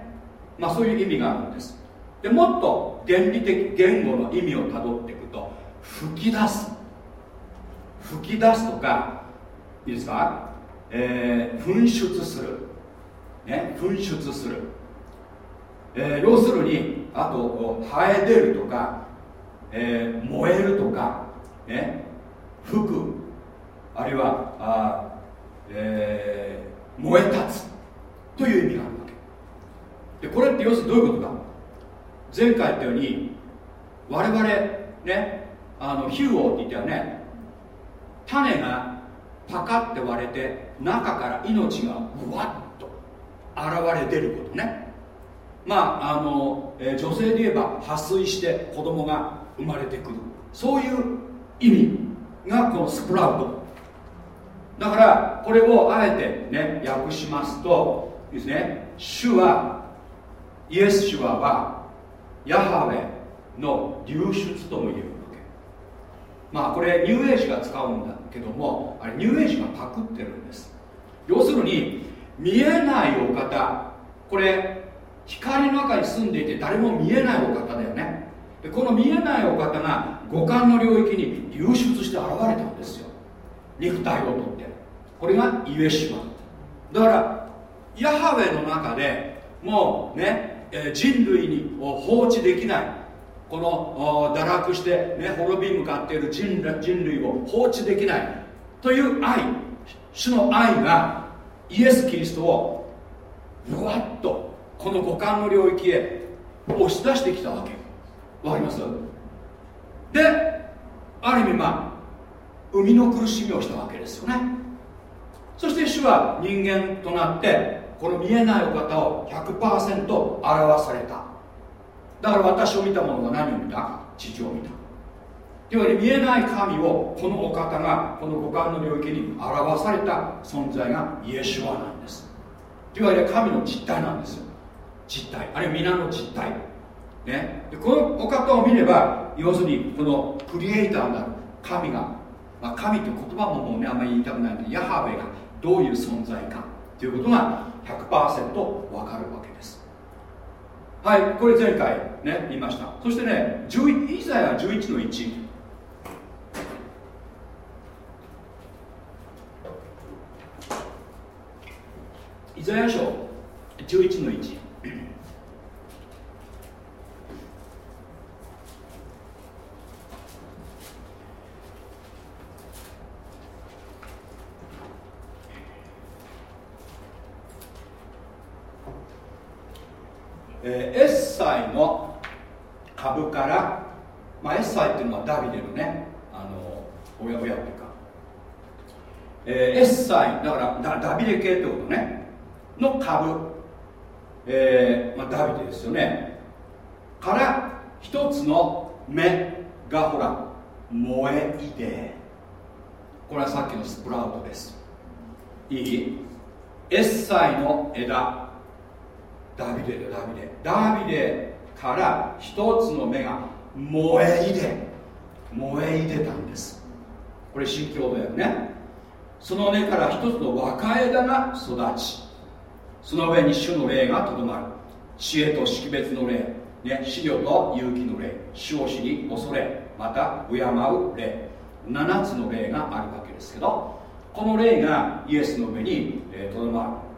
まあそういう意味があるんです。でもっと原理的言語の意味をたどっていくと吹き出す。吹き出すとかいいですか、えー、噴出する。ね、噴出する、えー、要するにあと生え出るとか、えー、燃えるとか、ね、吹くあるいはあ、えー、燃え立つという意味があるわけ。でこれって要するにどういうことか。前回言ったように我々ねあのヒューオーって言ったよね。種がパカって割れて中から命がうわっと現れ出ることね。まああの、え、女性で言えば破水して子供が生まれてくる。そういう意味がこのスプラウト。だからこれをあえてね訳しますとですね。主はイエス主ははヤハウェの流出とも言えるわけ。まあこれニューエイジが使うんだけどもあれニューエイジがパクってるんです。要するに見えないお方。これ光の中に住んでいて誰も見えないお方だよね。でこの見えないお方が五感の領域に流出して現れたんですよ。肉体をとって。これがイエシュだからヤハウェの中でもうね、え人類に放置できない。この堕落して、ね、滅び向かっている人類を放置できない。という愛。主の愛がイエス・キリストをふわっとこの五感の領域へ押し出してきたわけ。わかります？である意味まあ生みの苦しみをしたわけですよね。そして主は人間となってこの見えないお方を100%表された。だから私を見た者は何を見た？父を見た。というわけで見えない神をこのお方がこの五感の領域に表された存在がイエシュアなんです。というわけで神の実体なんですよ。実体あるいは皆の実体ね、でこのお方を見れば要するにこのクリエイターになる神が、まあ、神という言葉ももうねあんまり言いたくないのでヤハウェがどういう存在かということが100%分かるわけです。はいこれ前回ね言いました。そしてねイザヤ11の1イザヤ書11の1えー、エッサイの株から、まあ、エッサイっていうのはダビデのねあの親親っていうか、えー、エッサイだからダビデ系ってことねの株、えーまあ、ダビデですよね。から一つの目がほら燃えいで。これはさっきのスプラウトです。いい？エッサイの枝。ダビデでダビデ。ダビデから一つの目が燃えいで燃えいでたんです。これ新共同訳ね。その根から一つの若枝が育ちその上に主の霊がとどまる。知恵と識別の霊、ね、資料と勇気の霊。主を知り恐れまた敬う霊。7つの霊があるわけですけどこの霊がイエスの上にとど、まる。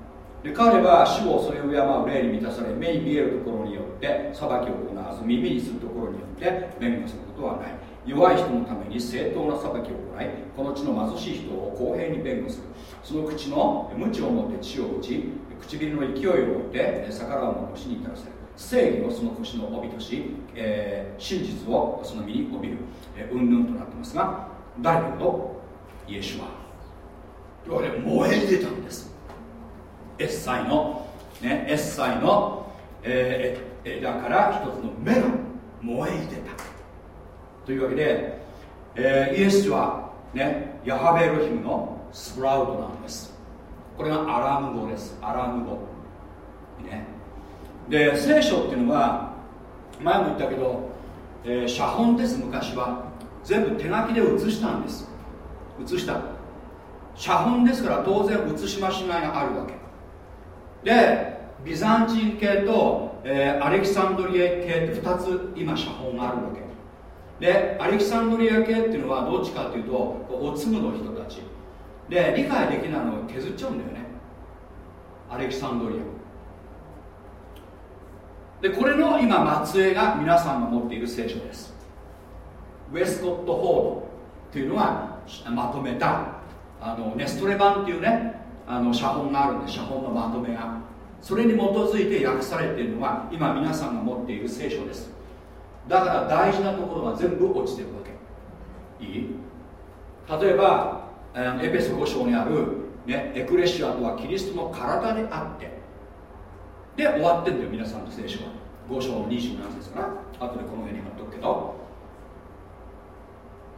で彼は主をそれを敬う霊に満たされ目に見えるところによって裁きを行わず耳にするところによって弁護することはない。弱い人のために正当な裁きを行いこの地の貧しい人を公平に弁護する。その口の鞭を持って血を打ち唇の勢いを持って逆らう者を死に至らせる。正義をその腰の帯とし、えー、真実をその身に帯びる。うんぬんとなってますが誰のことイエシュはというわけで燃え出たんです。エッサイの、ね、エッサイの、えー、枝から一つの目が燃え出た。というわけで、えー、イエスは、ね、ヤハベエロヒムのスプラウトなんです。これがアラム語です。アラム語。ね。で聖書っていうのは前も言ったけど、えー、写本です昔は。全部手書きで写したんです。写した。写本ですから当然写しましないがあるわけ。でビザンチン系と、えー、アレキサンドリア系って2つ今写本があるわけ。でアレキサンドリア系っていうのはどっちかっていうとおつむの人たち。で理解できないのを削っちゃうんだよね。アレキサンドリア。でこれの今末裔が皆さんが持っている聖書です。ウェスコット・フォードっていうのがまとめたあのネストレ版っていうねあの写本があるんで写本のまとめが。それに基づいて訳されているのが今皆さんが持っている聖書です。だから大事なところが全部落ちてるわけ。いい？例えばエペソ5章にある、ね、エクレシアとはキリストの体であって。で終わってんだよ皆さんの聖書は。5章の27節かな。後でこの辺に貼っとくけど。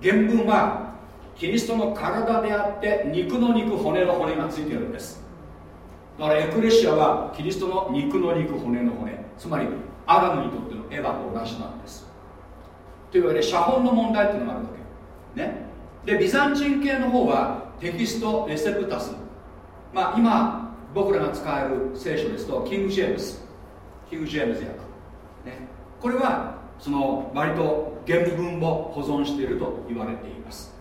原文はキリストの体であって肉の肉骨の骨がついてるんです。だからエクレシアはキリストの肉の肉骨の骨つまりアダムにとってのエヴァと同じなんです。というわけで写本の問題っていうのがあるわけ。ね。でビザンチン系の方はテキストレセプタス。まあ今僕らが使える聖書ですとキング・ジェームス。キング・ジェームズ訳、ね、これはその割と原文を保存していると言われています。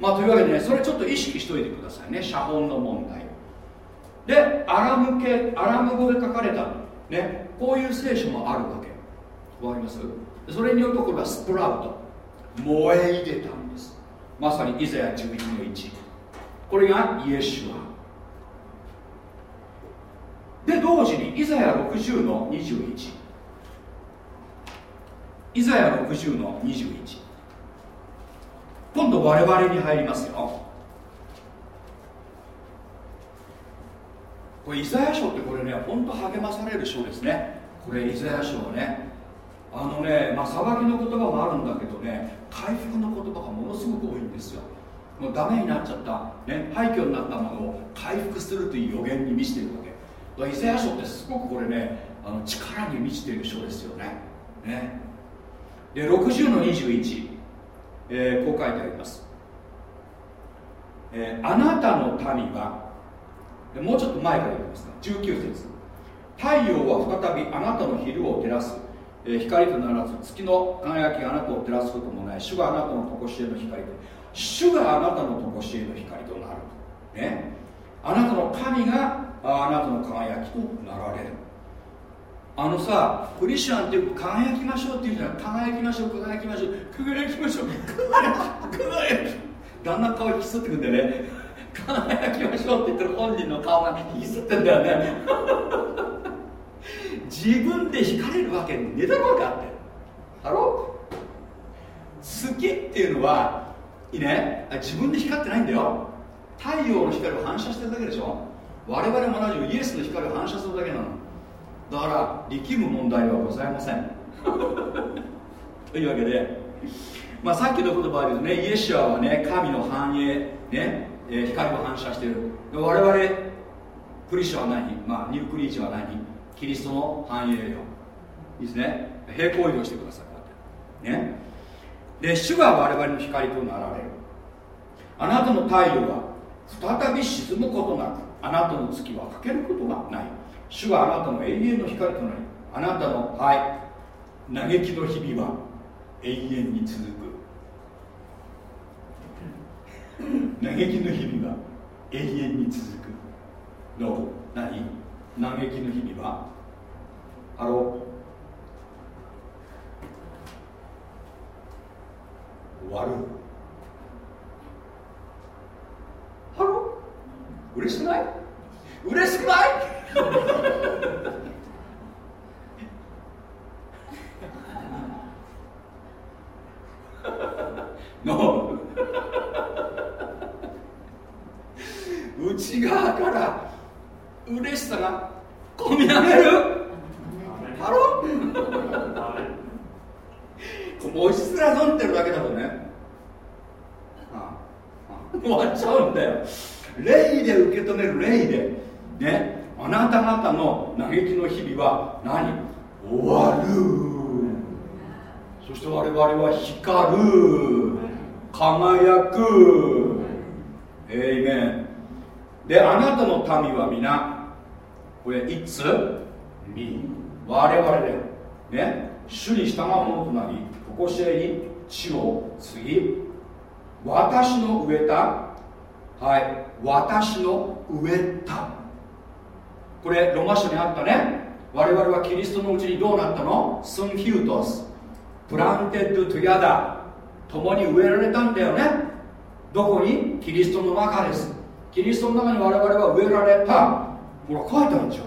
まあというわけでねそれちょっと意識しといてくださいね。写本の問題でアラム系アラム語で書かれたねこういう聖書もあるわけ。わかります？それによるとこれはスプラウト。燃え入れたんです。まさにイザヤ11の1これがイエシュア。で同時にイザヤ60の21イザヤ60の21今度我々に入りますよ。これイザヤ書ってこれね本当励まされる書ですね。これイザヤ書はねあのねまあ裁きの言葉もあるんだけどね回復の言葉がものすごく多いんですよ。もうダメになっちゃった、ね、廃墟になったものを回復するという予言に満ちてるわけ。イザヤ書ってすごくこれねあの力に満ちている書ですよね。ね。で60の21、えー、こう書いてあります、えー、あなたの民はもうちょっと前から言いますが19節。太陽は再びあなたの昼を照らす、えー、光とならず月の輝きがあなたを照らすこともない。主があなたの常しえの光と主があなたの常しえの光となる。ね。あなたの神があなたの輝きとなられる。あのさクリスチャンっていう輝きましょうっていうじゃない。輝きましょう輝きましょう。輝きましょう。輝き輝きだんだん顔引き吸ってくんだよね。輝きましょうって言ってる本人の顔が引き吸ってんだよね。自分で惹かれるわけねえだろうかって。ハロ好きっていうのはいいね？自分で光ってないんだよ。太陽の光を反射してるだけでしょ？我々も同じようにイエスの光を反射するだけなの。だから力む問題はございません。というわけで、まあ、さっきの言葉で言うとねイエシュアはね神の繁栄ね、えー、光を反射している。我々クリスチャンは何、まあ、ニュークリーチャーは何？キリストの繁栄よ。いいですね。平行移動してくださいね。で主が我々の光となられる。あなたの太陽は再び沈むことなくあなたの月は欠けることがない。主はあなたの永遠の光となりあなたのはい嘆きの日々は永遠に続く。嘆きの日々は永遠に続く。の何嘆きの日々は？あろ終わる。Hello？嬉しくない？嬉しくない？の内側から嬉しさが込み上げる？ハロ文字面読んでるだけだとね。終わっちゃうんだよ。霊で受け止める霊で。ね。あなた方の嘆きの日々は何？終わる。そして我々は光る。輝く。エイメンであなたの民は皆これいつ？み。我々で。ね。主に従うものとなり常しえに地を継ぎ私の植えたはい。私の植えた。これロマ書にあったね。我々はキリストのうちにどうなったの？σύμφυτος。 planted together 共に植えられたんだよね。どこに？キリストの中です。キリストの中に我々は植えられた。ほら書いてあるんですよ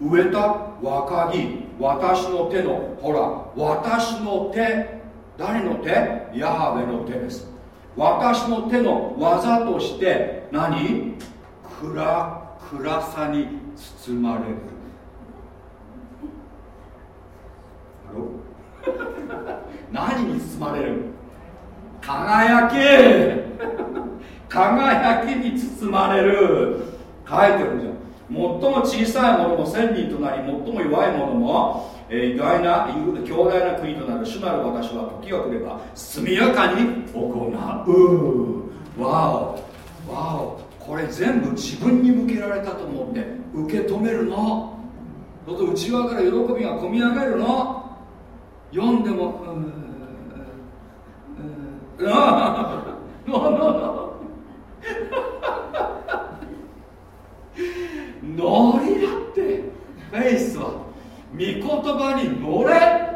植えた若木。私の手の。ほら私の手。誰の手？ヤハベの手です。私の手の技として何？暗暗さに包まれる。何に包まれる？輝き輝きに包まれる。書いてるんですよ最も小さいものも千人となり最も弱いものも、えー、偉大な強大な国となる主なる私は時が来れば速やかに行う。わお。わお。これ全部自分に向けられたと思って受け止めるの。そと内側から喜びが込み上げるの。読んでもうんうんああ乗りだって。フェイスは御言葉に乗れ。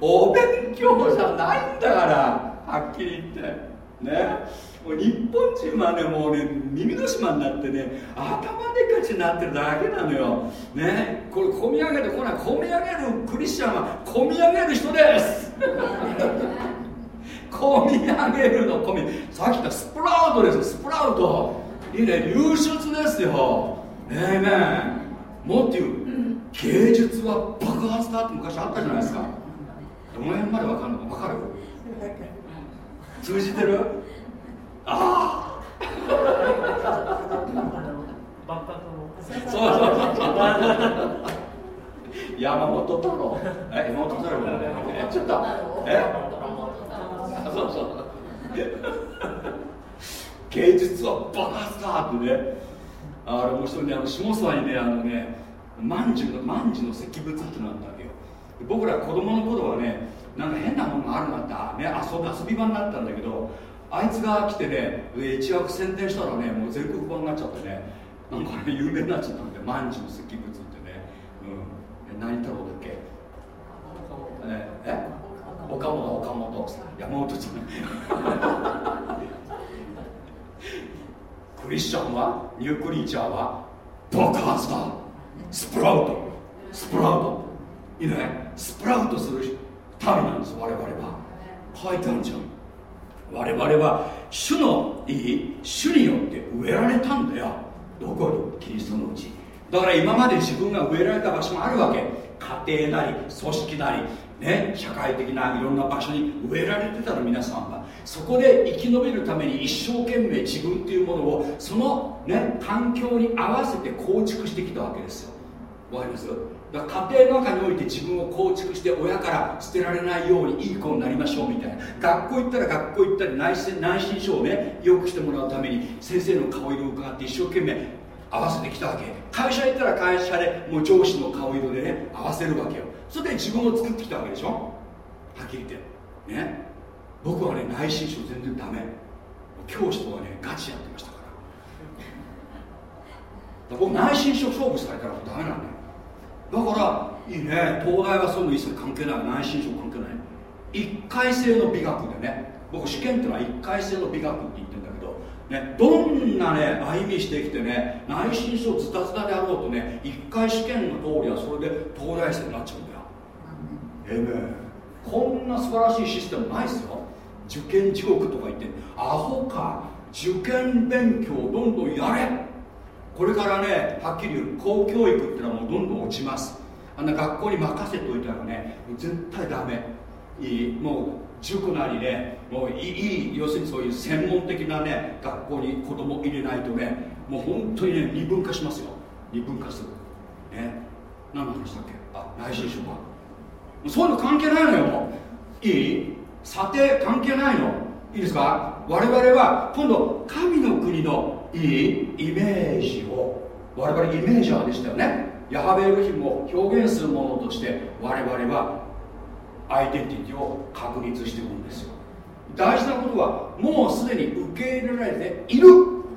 お勉強じゃないんだから。はっきり言って。ね。もう日本人はねもうね耳の島になってね頭でかちになってるだけなのよ。ね。これ込み上げてこない。込み上げるクリスチャンは込み上げる人です。込み上げるの込み。さっき言ったスプラウトですスプラウト。いいね。流出ですよ。ええねえ。もっと言う。芸術は爆発だって昔あったじゃないですか。どの辺まで分かるの？か分かる？通じてる？ああ。そうそうそう山本太郎え山本太郎えちょっとえ？そうそう。芸術は爆発だってね。あれ面白いね。あの下諏訪にねあのね万寿の万寿の石仏ってのあったわけよ。僕ら子供の頃はねなんか変なものがあるなってね遊び遊び場になったんだけどあいつが来てね一躍宣伝したらねもう全国版になっちゃってねなんかね有名になっちゃったんで万寿の石仏ってね、うん、何太郎だっけ？ええ？岡本岡本。山本ちゃん クリスチャンは？ニュークリーチャーは？爆発だスプラウト。スプラウト。いいね。スプラウトする民なんです。我々は。書いてあるじゃん。我々は主のいい主によって植えられたんだよ。どこに？キリストのうち。だから今まで自分が植えられた場所もあるわけ。家庭なり組織なりね、社会的ないろんな場所に植えられてたの皆さんは。そこで生き延びるために一生懸命自分っていうものをその、ね、環境に合わせて構築してきたわけですよ。わかります？だから家庭の中において自分を構築して親から捨てられないようにいい子になりましょうみたいな。学校行ったら学校行ったり内心内心書をねよくしてもらうために先生の顔色を伺って一生懸命合わせてきたわけ。会社行ったら会社でもう上司の顔色でね合わせるわけよ。それで自分を作ってきたわけでしょ？はっきり言って。ね？僕はね内心書全然ダメ。教師とはねガチやってましたから。僕内心書勝負されたらダメなんだよ。だからいいね。東大はそういうの一切関係ない。内心書関係ない。一回性の美学でね僕試験っていうのは一回性の美学って言ってるんだけどね、どんなね歩みしてきてね内心書ズタズタであろうとね一回試験の通りはそれで東大生になっちゃうんだよ。ええこんな素晴らしいシステムないですよ受験地獄とか言ってアホか受験勉強どんどんやれ。これからねはっきり言う公教育ってのはもうどんどん落ちます。あんな学校に任せといたらね絶対ダメ。いいもう塾なりねもういい要するにそういう専門的なね学校に子供入れないとねもう本当にね二分化しますよ。二分化する。ね。何の話だっけ？あ内心書か。そういうの関係ないのよいい？査定関係ないの？いいですか？我々は今度神の国のいいイメージを我々イメージャーでしたよね。ヤハベエルヒムを表現するものとして我々はアイデンティティを確立していくんですよ。大事なことはもうすでに受け入れられている。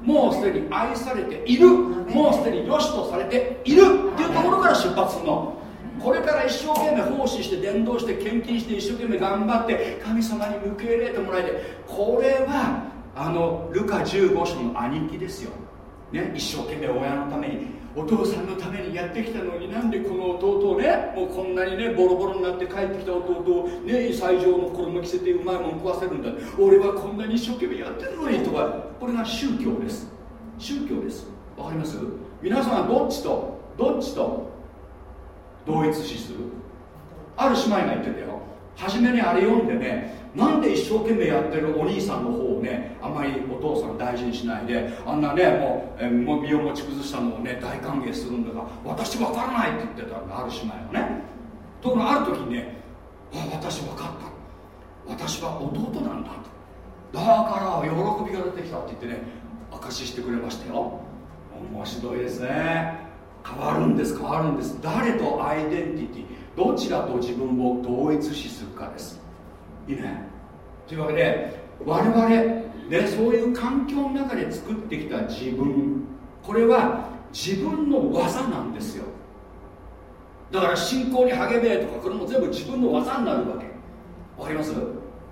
もうすでに愛されている。もうすでに良しとされているっていうところから出発するの。これから一生懸命奉仕して伝道して献金して一生懸命頑張って神様に受け入れてもらえてこれはあのルカ15章の兄貴ですよ、ね、一生懸命親のためにお父さんのためにやってきたのになんでこの弟をねもうこんなにねボロボロになって帰ってきた弟をね最上の衣着せてうまいもん食わせるんだ。俺はこんなに一生懸命やってるのにとか。これが宗教です。宗教です。わかります？皆さんはどっちと？どっちと？同一視する。ある姉妹が言ってたよ。初めにあれ読んでねなんで一生懸命やってるお兄さんの方をねあんまりお父さん大事にしないであんなねもうえもう身を持ち崩したのをね大歓迎するんだが私分からないって言ってたんだある姉妹はね。ところがある時にねあ私分かった。私は弟なんだと。だから喜びが出てきたって言ってね証ししてくれましたよ。面白いですね。変わるんです変わるんです。誰とアイデンティティどちらと自分を同一視するかです。いいね。というわけで我々ねそういう環境の中で作ってきた自分これは自分の技なんですよ。だから信仰に励めとかこれも全部自分の技になるわけ。わかります？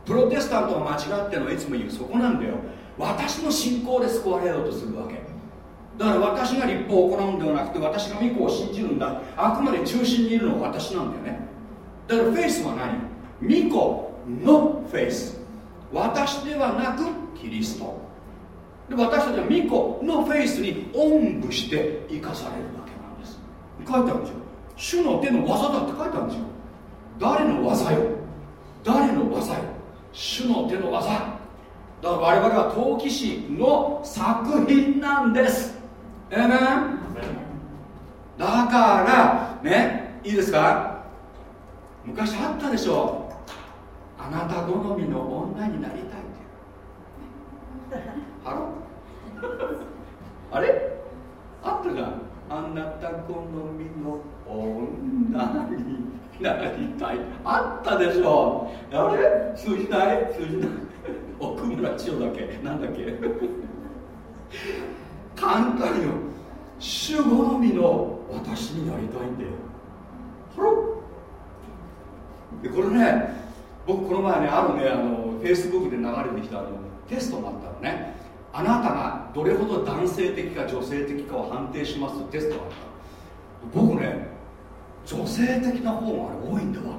プロテスタントが間違ってのはいつも言うそこなんだよ。私の信仰で救われようとするわけ。だから私が立法を行うんではなくて私が御子を信じるんだ。あくまで中心にいるのは私なんだよね。だからフェイスは何？御子のフェイス。私ではなくキリスト。で私たちは御子のフェイスにおんぶして生かされるわけなんです。書いてあるんですよ。主の手の技だって書いてあるんですよ。誰の技よ？誰の技よ？主の手の技。だから我々は陶器師の作品なんです。えめだからねいいですか？昔あったでしょ？あなた好みの女になりたいってハロあれ？あっあなた好みの女になりたい。あったでしょ？あれ？通じない？通じない？奥村千代だけ？なんだっけ？簡単よ。主好みの私になりたいんだよ。ほらでこれね僕この前ねあるねあのフェイスブックで流れてきたあのテストがあったのね。あなたがどれほど男性的か女性的かを判定しますテストがあった。僕ね女性的な方が多いんだわ。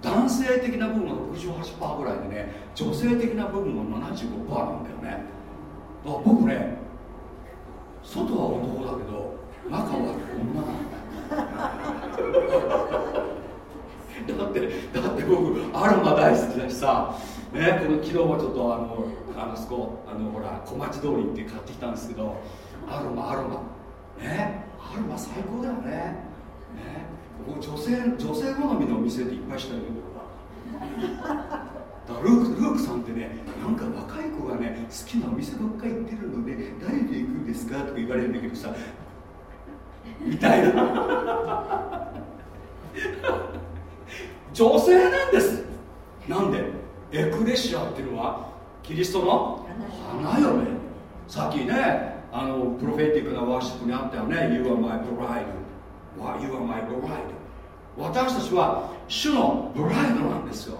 男性的な部分が68%ぐらいでね女性的な部分が75%なんだよね。だから僕ね外は男だけど中は女なんだ。だってだって僕アロマ大好きだしさねこの昨日もちょっとあのあのそこあのほら小町通り行って買ってきたんですけどアロマアロマ。ねアロマ最高だよね。ね僕女性女性好みのお店でいっぱいしたよだからルークルークさんってねなんか若い子がね好きなお店ばっかり行ってるので誰で行くんですかとか言われるんだけどさみたいな。女性なんです。なんで？エクレシアっていうのはキリストの？花嫁。さっきねあのプロフェティックなワーシップにあったよね。You are my bride. You are my bride. 私たちは主のブライドなんですよ、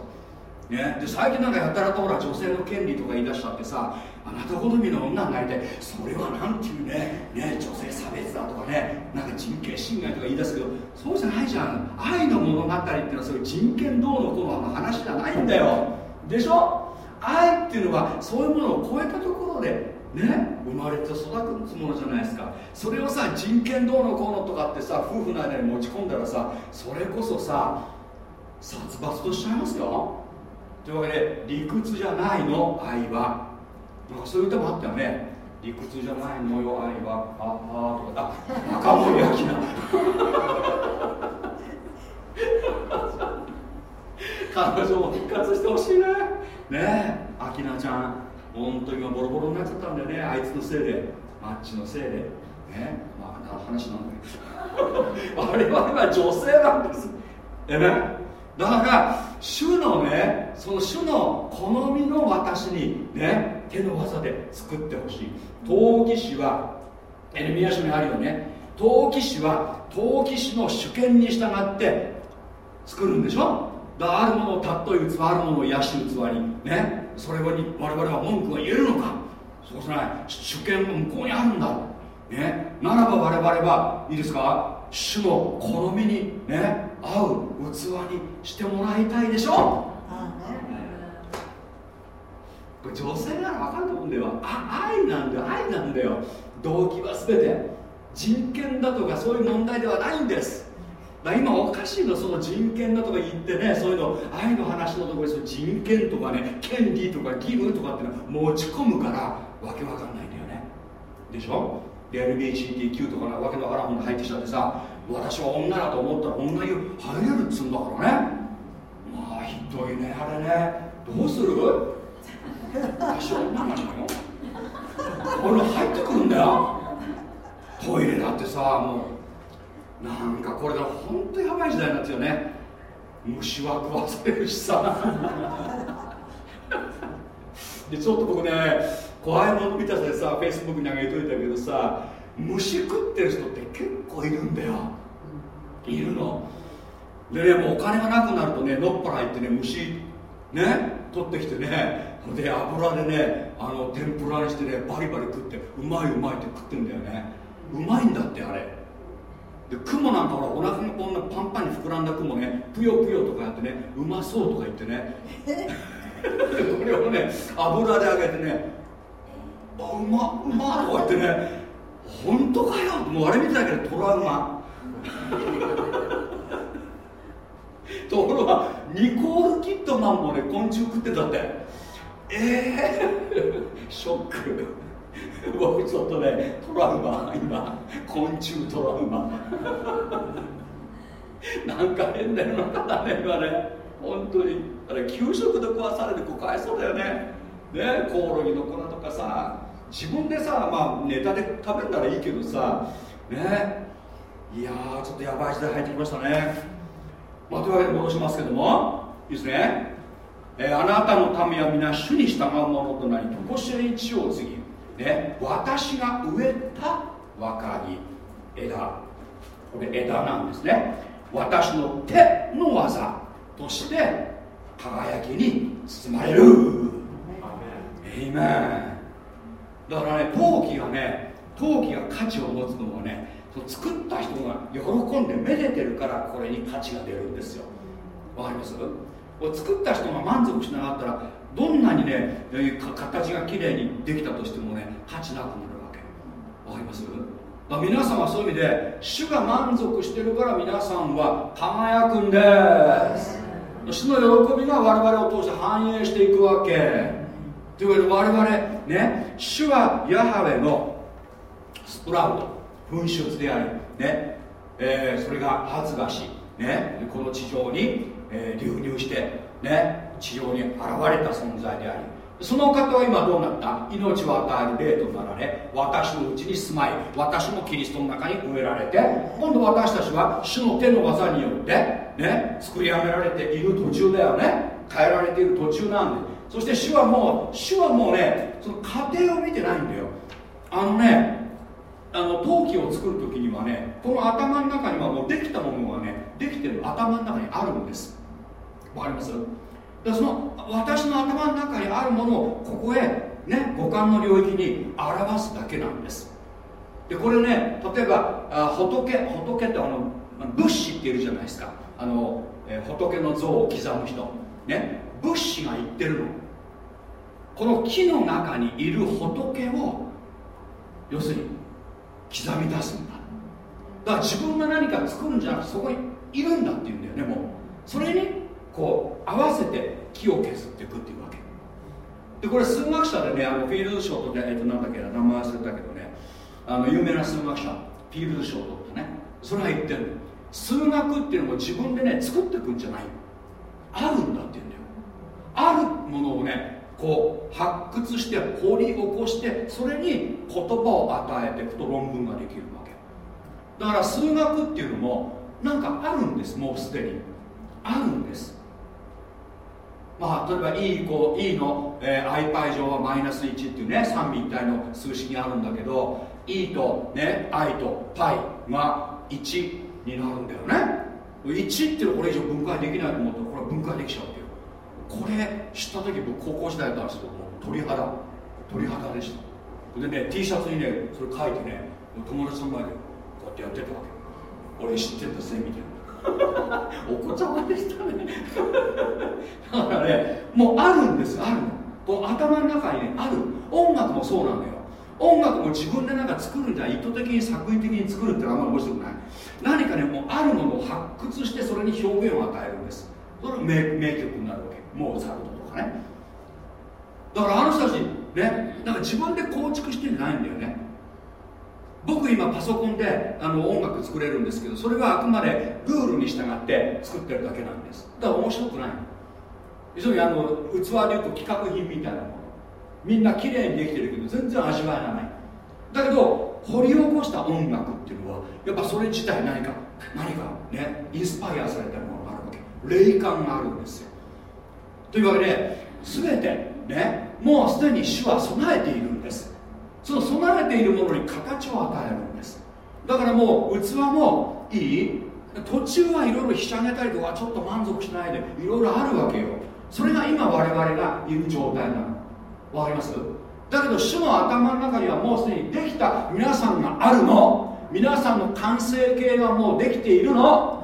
ね、で最近なんかやたらとほら女性の権利とか言い出しちゃってさあなた好みの女になりたい。それはなんていうねね女性差別だとかねなんか人権侵害とか言い出すけどそうじゃないじゃん。愛の物語っていうのはそういう人権どうのこうの話じゃないんだよ。でしょ？愛っていうのはそういうものを超えたところでね生まれて育つものじゃないですか。それをさ人権どうのこうのとかってさ夫婦の間に持ち込んだらさそれこそさ殺伐としちゃいますよ。というわけで理屈じゃないの愛は。なんかそういう歌もあったよね。理屈じゃないのよ愛は。ああとか。あ赤森明菜。彼女も復活してほしいね。ねえ明菜ちゃん。本当に今ボロボロになっちゃったんだよね。あいつのせいで。マッチのせいで。ねえまあ話なんだけど。我々は女性なんです。えねだから主のねその主の好みの私にね手の技で作ってほしい。陶器師はエルミア書にあるよね。陶器師は陶器師の主権に従って作るんでしょ？だあるものを尊い器あるものを癒し器にね。それに我々は文句が言えるのか。そうじゃない。主権も向こうにあるんだ。ね。ならば我々はいいですか？主の好みにね合う器にしてもらいたいでしょ？これ女性なら分かると思うんだよ。あ愛なんだよ。愛なんだよ。動機は全て。人権だとかそういう問題ではないんです。だ今おかしいのその人権だとか言ってねそういうの愛の話のところにその人権とかね権利とか義務とかってのは持ち込むからわけわかんないんだよね。でしょ？で LBGTQ とかなわけのわからんもの入ってきちゃってさ私は女だと思ったら女湯入れるっつうんだからね。まあひどいねあれね。どうする？私は女なのよ。これ入ってくるんだよ。トイレだってさもう。なんかこれが本当にやばい時代になってよね。虫は食わせるしさ。でちょっと僕ね怖いもの見たさでさフェイスブックに上げといたけどさ虫食ってる人って結構いるんだよ。いるの？でねもうお金がなくなるとねのっぱら行ってね虫ね取ってきてねで油でねあの天ぷらにしてねバリバリ食ってうまいうまいって食ってんだよね。うまいんだってあれ。で雲なんかほらお腹がこんなパンパンに膨らんだ雲ねぷよぷよとかやってねうまそうとか言ってね。これをね油で揚げてねあうまうまとか言ってね本当かよ？もうあれ見てたけどトラウマ。ところがニコール・キットマンもね昆虫食ってたって。ええー、ショック。僕ちょっとねトラウマ今。昆虫トラウマ。なんか変な世の中だね今ね。本当に。あれ給食で食わされてこうかわいそうだよね。ねコオロギの粉とかさ。自分でさまあネタで食べるならいいけどさね。いやーちょっとやばい時代入ってきましたね、まあ、というわけで戻しますけども。いいですね、えー、あなたの民は皆主に従うものとなり常しえに地を継ぎ、ね、私が植えた若木枝。これ枝なんですね。私の手の技として輝きに包まれる。エイメンだからね陶器がね陶器が価値を持つのはね作った人が喜んでめでてるからこれに価値が出るんですよ。わかります？作った人が満足しなかったらどんなにね形がきれいにできたとしてもね価値なくなるわけ。わかります？皆さんはそういう意味で主が満足してるから皆さんは輝くんです。主の喜びが我々を通して反映していくわけ。というわけで我々ね主はヤハウェのスプラウト噴出でありね、えー、それが発芽しねこの地上に、えー、流入してね地上に現れた存在でありその方は今どうなった？命を与える霊となられ私のうちに住まい私もキリストの中に植えられて今度私たちは主の手の技によってね作り上げられている途中だよね。変えられている途中なんでそして主はもう主はもうねその過程を見てないんだよ。あのねあの陶器を作る時にはねこの頭の中にはもうできたものがねできてる頭の中にあるんです。わかります？でその私の頭の中にあるものをここへね五感の領域に表すだけなんです。でこれね例えばあ仏仏ってあの仏師っているじゃないですか。あの、え仏の像を刻む人。ね仏師が言ってるの。この木の中にいる仏を要するに刻み出すんだ。だから自分が何か作るんじゃなくてそこにいるんだっていうんだよねもう。それにこう合わせて木を削っていくっていうわけ。でこれ数学者でねあのフィールド賞とね、えっと、なんだっけ名前忘れたけどねあの有名な数学者フィールド賞とってねそれが言ってる数学っていうのも自分でね作っていくんじゃない。あるんだって言うんだよ。あるものをねこう発掘して掘り起こしてそれに言葉を与えていくと論文ができるわけ。だから数学っていうのもなんかあるんですもうすでに。あるんです。まあ、例えば E イコ E の、えー、i パイ乗はマイナス1っていうね三位一体の数式があるんだけど E と、ね、i と π が1になるんだよね。1っていうこれ以上分解できないと思ったらこれは分解できちゃうっていう。これ知った時僕高校時代からするともう鳥肌鳥肌でした。でね T シャツにねそれ書いてね友達の前でこうやってやってたわけ俺知ってんだぜみたいなお子ちゃまでしたね。だからねもうあるんですあるの。この頭の中にねある。音楽もそうなんだよ。音楽も自分でなんか作るんじゃ意図的に作為的に作るってあんまり面白くない。何かねもうあるものを発掘してそれに表現を与えるんですそれ名名曲になるわけ。モーツァルトとかね。だからあの人たちねなんか自分で構築してないんだよね。僕今パソコンであの音楽作れるんですけどそれはあくまでルールに従って作ってるだけなんです。だから面白くない。要するにあの器でいうと企画品みたいなもの。みんな綺麗にできてるけど全然味わいがない。だけど掘り起こした音楽っていうのはやっぱそれ自体何か何かねインスパイアされたもの。霊感があるんですよ。というわけで全てねもうすでに主は備えているんです。その備えているものに形を与えるんです。だからもう器もいい。途中はいろいろひしゃげたりとかちょっと満足しないでいろいろあるわけよ。それが今我々がいる状態なの。わかります？だけど主の頭の中にはもうすでにできた皆さんがあるの。皆さんの完成形はもうできているの。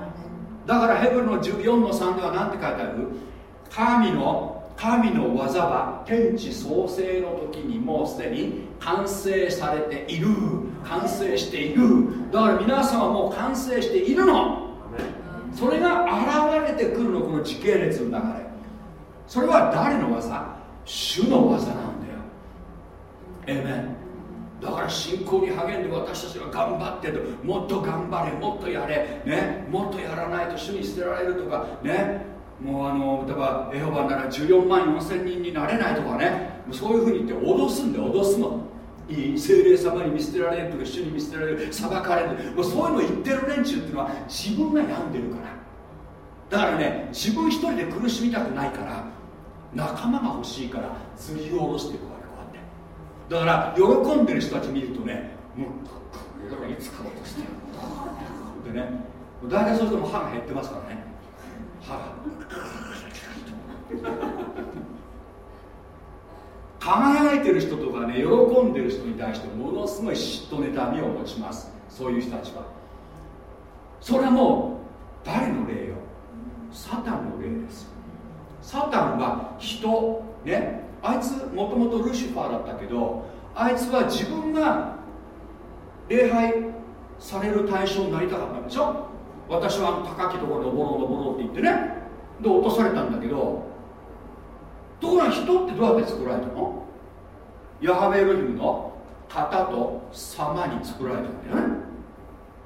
だからヘブルの14の3では何て書いてある？神の神の技は天地創生の時にもうすでに完成されている。完成している。だから皆さんはもう完成しているの。それが現れてくるのこの時系列の中でそれは誰の技？主の技なんだよ。えめんだから信仰に励んで私たちが頑張ってるもっと頑張れもっとやれねもっとやらないと主に捨てられるとかねもうあの例えばエホバなら14万4千人になれないとかねそういうふうに言って脅すんで脅すの。いい精霊様に見捨てられるとか主に見捨てられる裁かれる。もうそういうの言ってる連中っていうのは自分が病んでるから。だからね自分一人で苦しみたくないから仲間が欲しいから釣りを下ろしていくわだから喜んでる人たち見るとねもうこれいつか落としてでね大体そうすると歯が減ってますからね。歯が。輝いてる人とかね喜んでる人に対してものすごい嫉妬妬みを持ちます。そういう人たちは。それはもう誰の霊よ。サタンの霊です。サタンは人ねあいつもともとルシファーだったけどあいつは自分が礼拝される対象になりたかったんでしょ？私は高きところ登ろう登ろうって言ってね。で落とされたんだけどところが人ってどうやって作られたの？ヤハベエロヒムの型と様に作られたんだよね。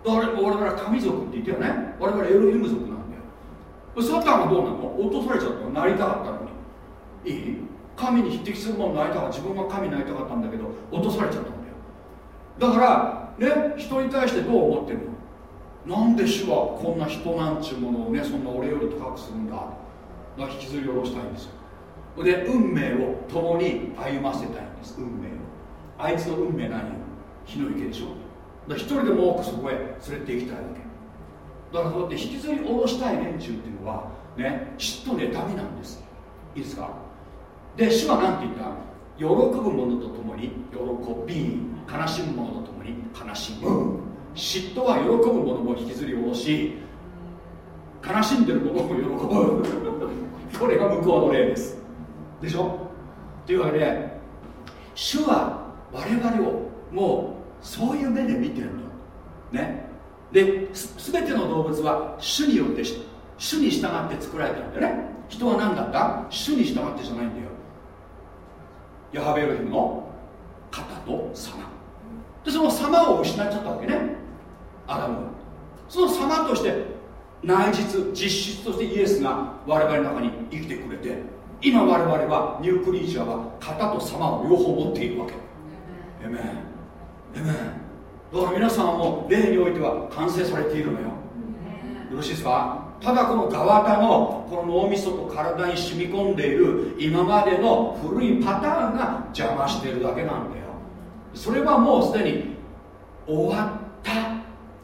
我々は神族って言ったよね。我々エロヒム族なんだよ。サタンはどうなの？落とされちゃったの。なりたかったのに。いい？神に匹敵するものになりたかった自分は神になりたかったんだけど落とされちゃったんだよ。だからね人に対してどう思ってるの？なんで主はこんな人なんちゅうものをねそんな俺より高くするんだ？だ引きずり下ろしたいんですよ。で運命を共に歩ませたいんです。運命を。あいつの運命何よ？火の池でしょ。だ一人でも多くそこへ連れて行きたいわけ。だからそうやって引きずり下ろしたい連中っていうのはね嫉妬妬みなんです。いいですか？で主は何て言った喜ぶ者と共に喜び悲しむ者と共に悲しむ。嫉妬は喜ぶ者も引きずり下ろし悲しんでる者も喜ぶ。これが向こうの例です。でしょ？というわけで主は我々をもうそういう目で見てるの。ね？で全ての動物は主によって主に従って作られたんだよね。人は何だった？主に従ってじゃないんだよ。ヤハベエロヒムの肩と様。でその様を失っちゃったわけね。アダムは。その様として内実実質としてイエスが我々の中に生きてくれて今我々はニュークリーチャーは型と様を両方持っているわけ。エメン。エメン。だから皆さんも霊においては完成されているのよ。よろしいですか？ただこの側田のこの脳みそと体に染み込んでいる今までの古いパターンが邪魔してるだけなんだよ。それはもうすでに終わった。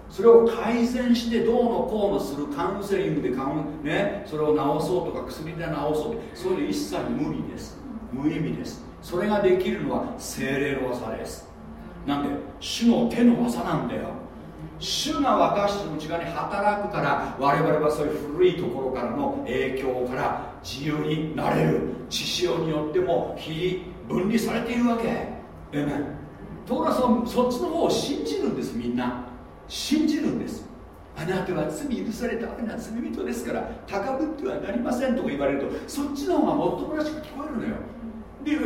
それを改善してどうのこうのするカウンセリングでカウン、ね、それを治そうとか薬で治そうとそういうの一切無理です。無意味です。それができるのは精霊の技です。なんで主の手の技なんだよ。主が私たちの内側に働くから我々はそういう古いところからの影響から自由になれる血潮によっても非分離されているわけえめところがそそっちの方を信じるんですみんな信じるんですあなたは罪許されたあなた罪人ですから高ぶってはなりませんとか言われるとそっちの方がもっともらしく聞こえるのよで、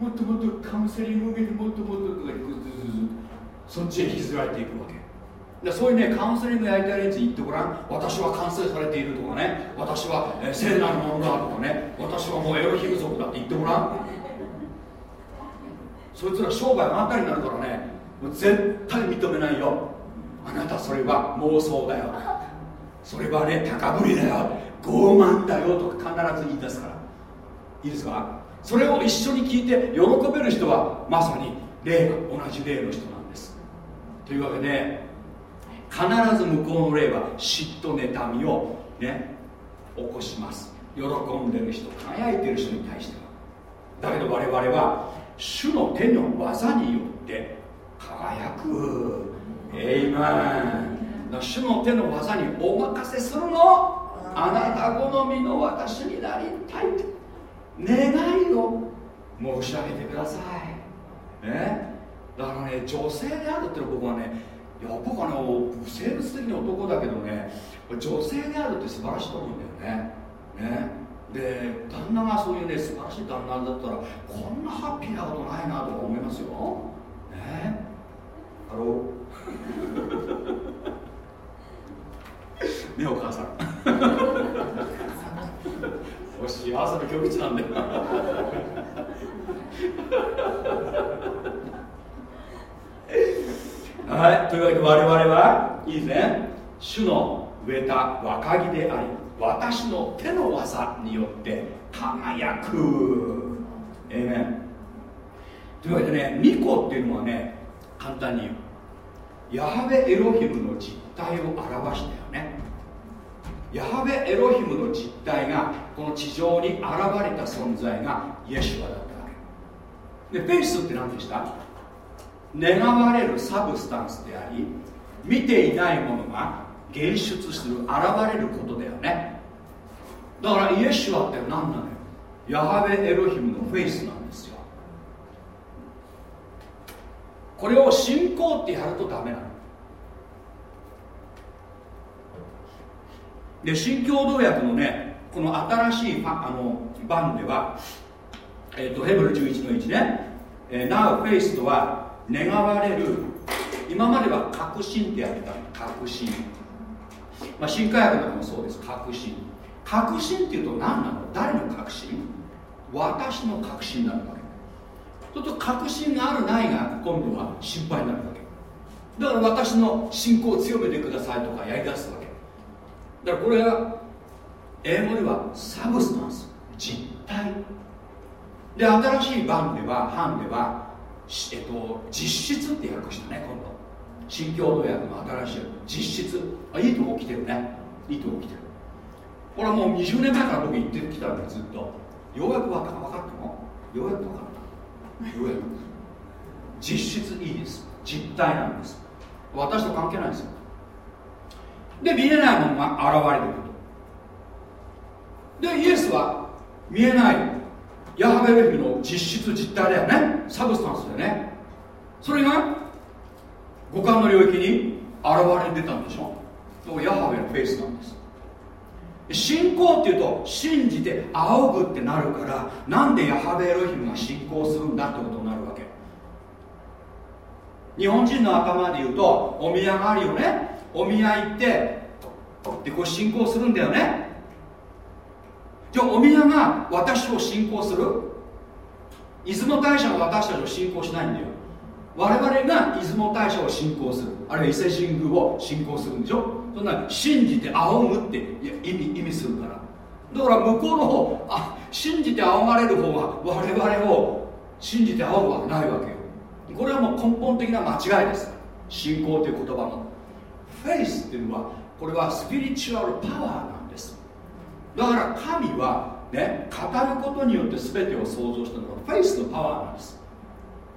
もっともっとカウンセリング受けてもっともっととかそっちへ引きずられていくわけでそういうねカウンセリングやりたい連中言ってごらん。私は完成されているとかね。私は、え聖なるものだとかね。私はもうエロヒム族だって言ってごらん。そいつら商売あったりになるからね。もう絶対認めないよ。あなたそれは妄想だよ。それはね高ぶりだよ。傲慢だよとか必ず言い出すから。いいですか？それを一緒に聞いて喜べる人はまさに霊が同じ霊の人なんです。というわけで必ず向こうの霊は嫉妬妬みをね起こします。喜んでる人輝いてる人に対しては。だけど我々は主の手の技によって輝く。エイマン主の手の技にお任せするの。あなた好みの私になりたいって願いを。申し上げてください。ね。だからね女性であるってのは僕はねや僕はね生物的に男だけどね女性であるって素晴らしいと思うんだよね。ね。で旦那がそういうね素晴らしい旦那だったらこんなハッピーなことないなとか思いますよ。ね。ハローねお母さん。お幸せの極致なんだよ はいというわけで我々はいいですね主の植えた若木であり私の手の技によって輝く。ええねというわけでね巫女っていうのはね簡単に言う。ヤハベエロヒムの実態を表したよね。ヤハベエロヒムの実態がこの地上に現れた存在がイエシュアだったわけ。でフェイスって何でした？願われる substance であり見ていないものが現出する現れることだよね。だからイエシュアって何なのよ。ヤハベエロヒムのフェイスなんですよ。これを信仰ってやるとダメなの。で新共同訳のねこの新しいあの版では、えーと、ヘブル11の1ね、えー、Now faith とは願われる今までは確信ってやってた。確信、まあ、新科学とかもそうです。確信。確信っていうと何なの？誰の確信？私の確信なるわけちょっと確信があるないが今度は心配になるわけ。だから私の信仰を強めてくださいとかやりだすわけ。だからこれは英語ではサブスタンス。実体で新しい版では版では、えっと、実質って訳したね今度。新共同訳の新しい実質。あいいとこ来てるね。いいとこ来てる。これはもう20年前から僕言ってきたんでずっと。ようやく分かったの？ようやく分かった。ようやく。実質いいです。実体なんです。私と関係ないですよ。で見えないものが現れることでイエスは見えない。ヤハベエロヒムの実質実体だよね。 substance だよね。それが五感の領域に現れてたんでしょ。ヤハベのフェイスなんです。信仰っていうと信じて仰ぐってなるからなんでヤハベエロヒムが信仰するんだってことになるわけ。日本人の頭で言うとお宮があるよね。お宮行ってでこう信仰するんだよね。じゃあお宮が私を信仰する？出雲大社が私たちを信仰しないんだよ。我々が出雲大社を信仰する。あるいは伊勢神宮を信仰するんでしょ？そんな信じて仰ぐって意味意味するから。だから向こうの方あ信じて仰がれる方が我我々を信じて仰ぐわけないわけよ。これはもう根本的な間違いです。信仰という言葉の faith っていうのはこれは spiritual power なんですだから神はね語ることによって全てを創造したのがフェイスのパワーなんです。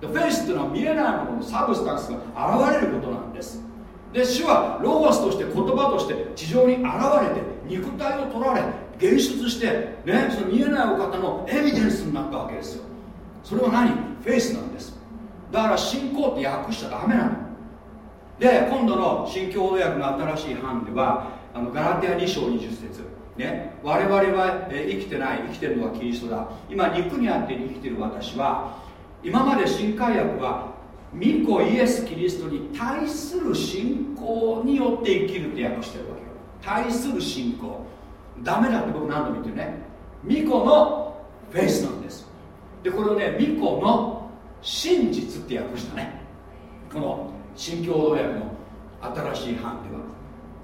で faith っていうのは見えないものの substance が現れることなんです。で主はロゴスとして言葉として地上に現れて肉体を取られ現出してねその見えないお方のエビデンスになったわけですよ。それは何？フェイスなんです。だから信仰って訳しちゃダメなの。で今度の新共同訳の新しい版ではあのガラテア2章20節。ね、我々は、生きてない生きてるのはキリストだ。今肉にあって生きてる私は今まで新海訳は御子イエス・キリストに対する信仰によって生きるって訳してるわけよ。対する信仰。ダメだって僕何度も言ってるね。御子のフェイスなんです。でこれをね御子の真実って訳したね。この新共同訳の新しい版では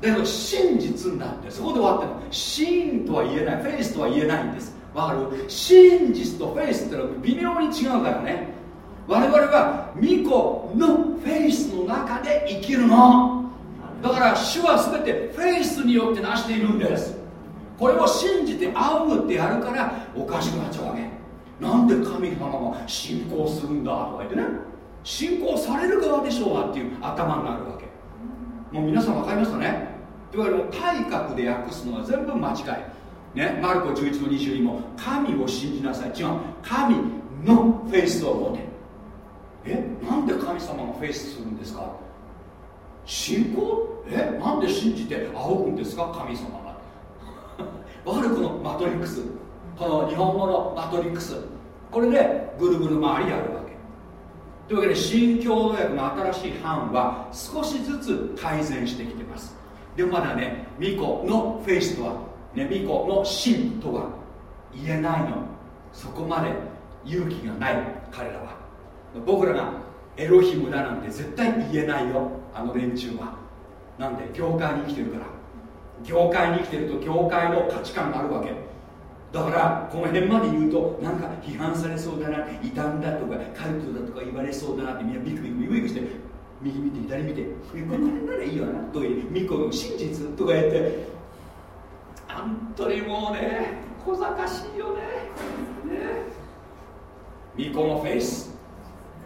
だけど真実になってそこで終わってる真とは言えない。フェイスとは言えないんです。わかる？真実とフェイスってのは微妙に違うからね。我々は御子の faith の中で生きるの。だから主は全てフェイスによって成しているんです。これを信じて仰ぐってやるからおかしくなっちゃうわけ。なんで神様が信仰するんだとか言ってね。信仰される側でしょうがっていう頭になるわけ。もう皆さん分かりましたね？いわゆる体格で訳すのは全部間違い。ねマルコ11の22も神を信じなさい。違う神のフェイスを持て。えなんで神様がフェイスするんですか？信仰？えなんで信じて仰ぐんですか？神様が。わかるこのマトリックス。この日本語のマトリックス。これでぐるぐる回りやるわけ。というわけで新共同訳の新しい版は少しずつ改善してきてます。でもまだね巫女のフェイスとはね巫女の真とは言えないの。そこまで勇気がない彼らは。僕らがエロヒムだなんて絶対言えないよ。あの連中は。なんで業界に生きてるから。業界に生きてると業界の価値観があるわけ。だからこの辺まで言うとなんか批判されそうだな異端だとかカルトだとか言われそうだなってみんなビクビクビクビクして右見て左見て。これならいいよなとかミコの真実とか言って。本当にもうね小賢しいよね。ね。ミコのフェイス。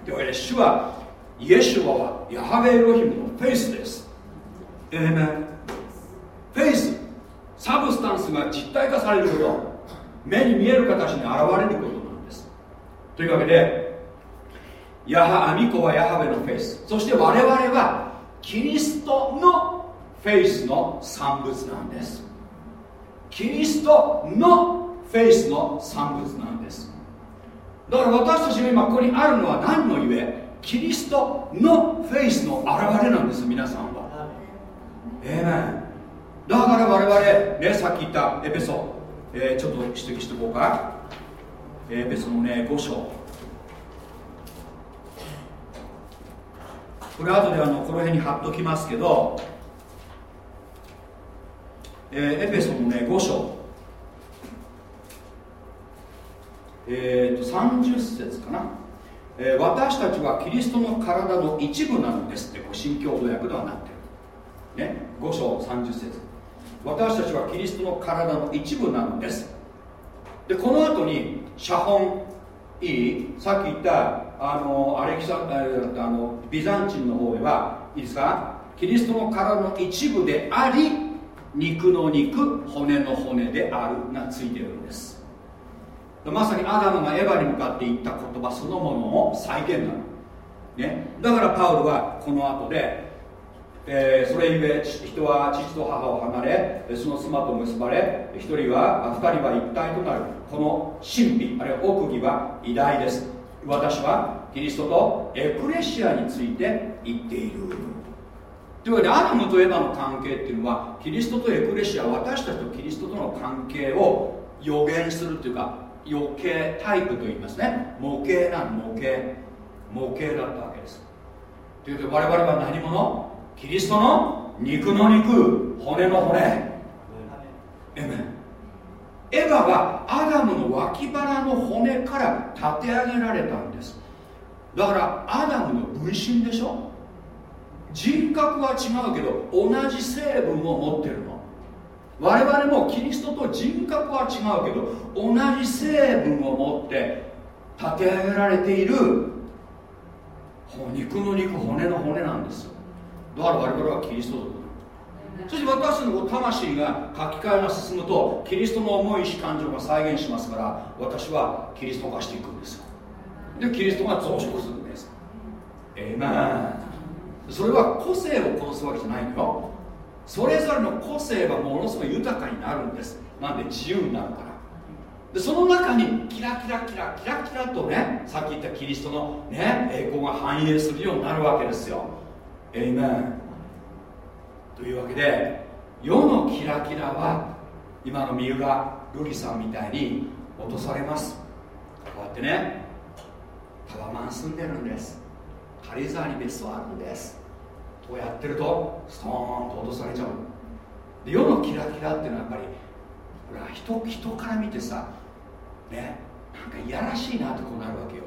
というわけで主はイエシュアはヤハベエロヒムのフェイスです。えめフェイスサブスタンスが実体化されること。目に見える形に現れることなんです。というわけでヤハ御子はヤハベの faith。そして我々はキリストのフェイスの産物なんです。キリストのフェイスの産物なんです。だから私たちが今ここにあるのは何のゆえキリストのフェイスの現れなんです皆さんは。ええ、だから我々ねさっき言ったエペソ、えー、ちょっと指摘しておこうか。エペソのね5章。これ後であのこの辺に貼っときますけど、えー、エペソのね5章。えーと、30節かな、えー、私たちはキリストの体の一部なのですってこ新共同訳ではなって。る、ね、5章30節。私たちはキリストの体の一部なのです。でこの後に写本。いい？さっき言ったあのアレキサあのビザンチンの方ではいいですか？キリストの体の一部であり肉の肉骨の骨であるがついてるんです。まさにアダムがエヴァに向かって言った言葉そのものを再現なの、ね、だからパウルはこの後で、えー、それゆえ人は父と母を離れその妻と結ばれ一人は二人は一体となるこの神秘あるいは奥義は偉大です。私はキリストとエクレシアについて言っている。というわけでアダムとエヴァの関係っていうのはキリストとエクレシア私たちとキリストとの関係を予言するというか余計タイプと言いますね。模型なん模型。模型だったわけです。ということで我々は何者？キリストの肉の肉。骨の骨。エメエヴァはアダムの脇腹の骨から立て上げられたんです。だからアダムの分身でしょ？人格は違うけど同じ成分を持ってるの。我々もキリストと人格は違うけど同じ成分を持って立て上げられている。肉の肉骨の骨なんですよ。だから我々はキリストとそして私の魂が書き換えが進むとキリストの重い意志感情が再現しますから私はキリスト化していくんですよ。でキリストが増殖するんです。ええまあそれは個性を殺すわけじゃないのよ。それぞれの個性はものすごい豊かになるんです。なんで自由になるから。でその中にキラキラキラキラキラとねさっき言ったキリストのね栄光が反映するようになるわけですよ。エイメン。というわけで世のキラキラは今の三浦瑠璃さんみたいに落とされます。こうやってねタワマン住んでるんです。軽井沢に別荘あるんです。こうやってるとストーンと落とされちゃう。で世のキラキラっていうのはやっぱりほら人人から見てさねなんかいやらしいなってこうなるわけよ。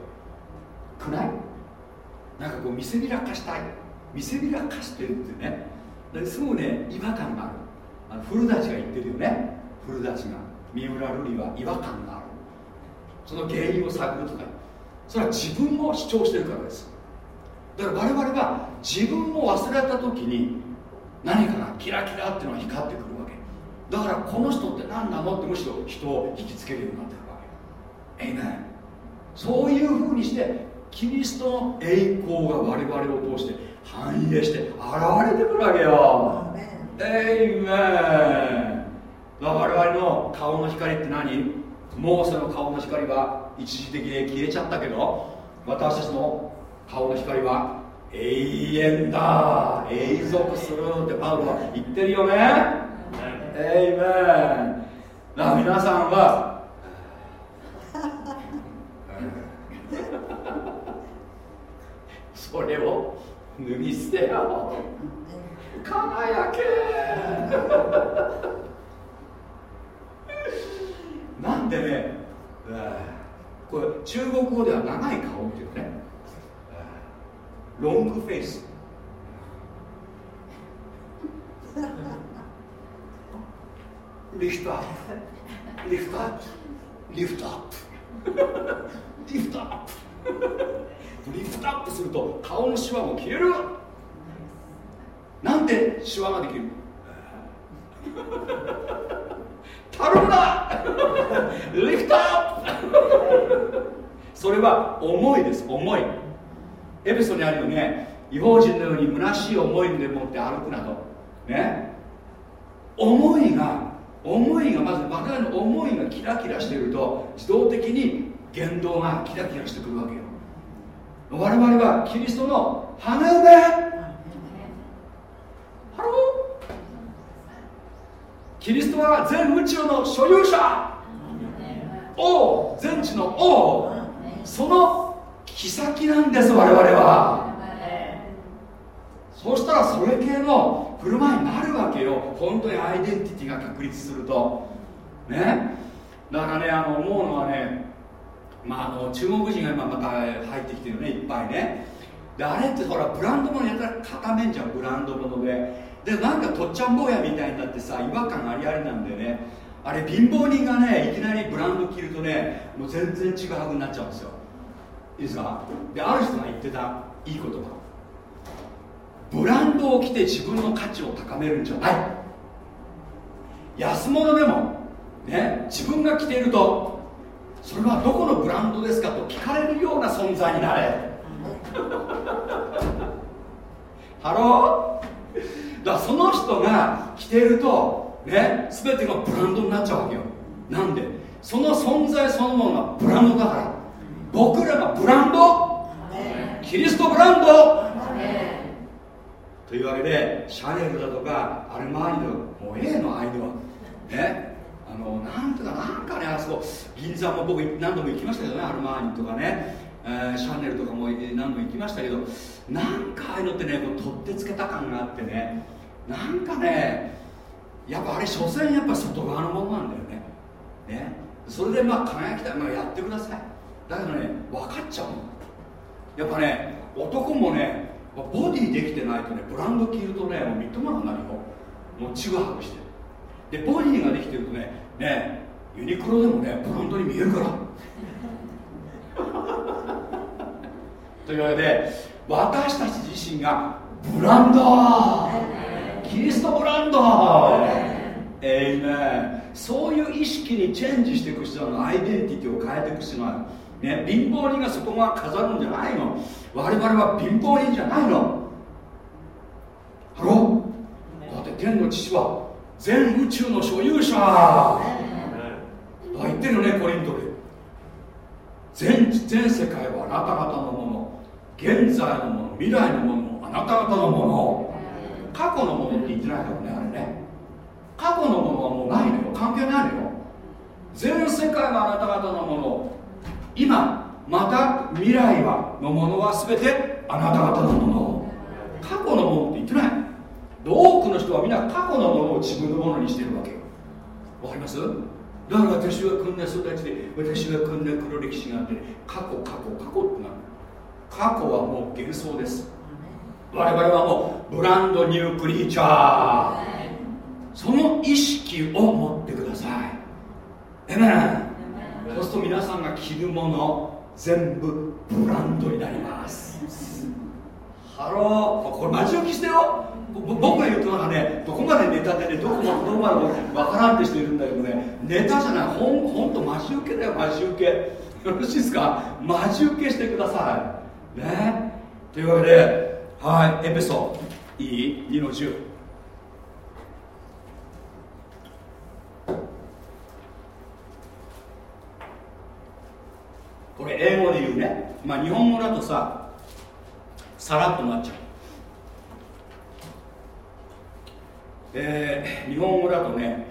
くない？なんかこう見せびらかしたい。見せびらかしてるってね。ですぐね違和感がある。あの古舘が言ってるよね。古舘が三浦瑠璃は違和感がある。その原因を探るとか。それは自分を主張してるからです。だから我々は自分を忘れた時に何かなキラキラっていうのが光ってくるわけ。だからこの人って何なのってむしろ人を引きつけるようになってるわけ。えいめそういうふうにしてキリストの栄光が我々を通して反映して現れてくるわけよ。えいめ我々の顔の光って何？モーセの顔の光は一時的に消えちゃったけど私たちの顔の光は永遠だ。永続するってパウロは言ってるよね。エイメン皆さんは それを脱ぎ捨てよ。輝け。なんでね、これ中国語では長い顔っていうねロングフェイス。Lift up。Lift up。Lift up。リフトアップ。 Lift up すると顔のシワも消える。なんでシワができる？たるむな。 Lift up。それは思いです。思い。エペソにあるよね。異邦人のように虚しい思いでもって歩くなとね。思いが思いがまず我々の思いがキラキラしてると自動的に言動がキラキラしてくるわけよ。我々はキリストの花嫁 Hello。キリストは全宇宙の所有者。王全地の王。その妃なんです我々は。そうしたらそれ系の振る舞いになるわけよ。本当にアイデンティティが確立すると。ね。だからねあの思うのはねまあ、あの中国人が今また入ってきてるねいっぱいね。であれってほらブランド物やったら固めんじゃんブランド物で。でなんかとっちゃん坊やみたいになってさ違和感ありありなんでね。あれ貧乏人がねいきなりブランド着るとねもう全然ちぐはぐになっちゃうんですよ。いいですか？である人が言ってたいい言葉。ブランドを着て自分の価値を高めるんじゃない。安物でもね。自分が着ていると。それはどこのブランドですかと聞かれるような存在になれ。 Hello？だその人が着てるとね全てがブランドになっちゃうわけよ。なんで？その存在そのものがブランドだから。僕らがブランド？キリストブランド？というわけでシャネルだとかアルマーニのもう A のアイドは。ね？のなんていうかなんかねあそこ銀座も僕何度も行きましたけどねアルマーニとかね、えー、シャネルとかも何度も行きましたけどなんかああいうのってねこう取ってつけた感があってねなんかねやっぱあれ所詮やっぱ外側のものなんだよね。ね。それでまあ輝きたい、まあ、やってください。だけどね分かっちゃうの。やっぱね男もねボディできてないとねブランド着るとねもうみっともなくなるよ。もうちぐはぐして。でボディができてるとねねユニクロでもねブランドに見えるから。というわけで私たち自身がブランド。キリストブランド。えい。ねそういう意識にチェンジしていく必要のアイデンティティを変えていく必要がある、ね、貧乏人がそこが飾るんじゃないの。我々は貧乏人じゃないの。 Hello。だって天の父は全宇宙の所有者。と言ってるねコリントで。全全世界はあなた方のもの。現在のもの未来のものあなた方のもの。過去のものって言ってないからねあれね。過去のものはもうないのよ。関係ないのよ。全世界はあなた方のもの。今また未来はのものは全てあなた方のもの。過去のものって言ってない。多くの人はみんな過去のものを自分のものにしてるわけよ。わかります？だから私はこんな育ちで私はこんな黒歴史があって過去過去過去ってなる。過去はもう幻想です。我々はもう brand new creature。その意識を持ってください。えめそうすると皆さんが着るもの全部ブランドになります。ハローこれ待ち置きしてよ僕が言うとなんかねどこまでネタでねどこまでどこまで分からんって人いるんだけどねネタじゃない。ほんほんと待ち受けだよ待ち受け。よろしいですか？待ち受けしてください。ね？というわけではいエペソいい ?2 の10これ英語で言うね。まあ日本語だとささらっとなっちゃう。えー、日本語だとね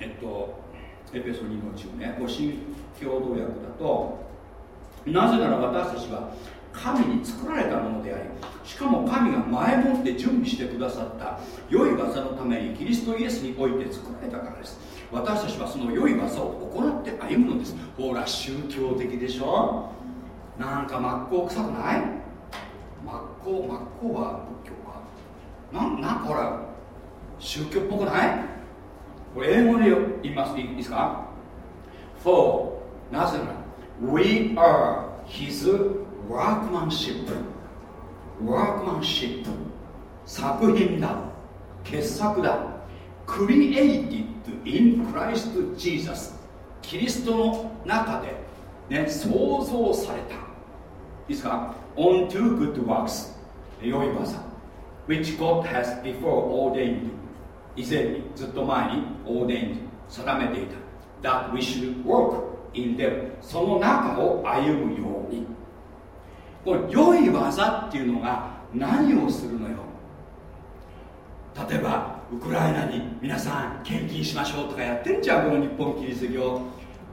えっとエペソ2の10ねご新共同訳だとなぜなら私たちは神に作られたものでありしかも神が前もって準備してくださった良い技のためにキリストイエスにおいて作られたからです。私たちはその良い技を行って歩むのです。ほら宗教的でしょ？なんか真っ向臭くない？真っ向真っ向は仏教か。なんなんかほら宗教っぽくないこれ英語で言いますいいですか For なぜなら We are his workmanship workmanship 作品だ傑作だ created in Christ Jesus キリストの中で、ね、創造されたいいですか on to good works 良い技 which God has before ordained. 以前にずっと前に ordained 定めていた. That we should work in them. その中を歩むように.これ良い技っていうのが何をするのよ?例えばウクライナに皆さん献金しましょうとかやってんじゃんこの日本キリスト教。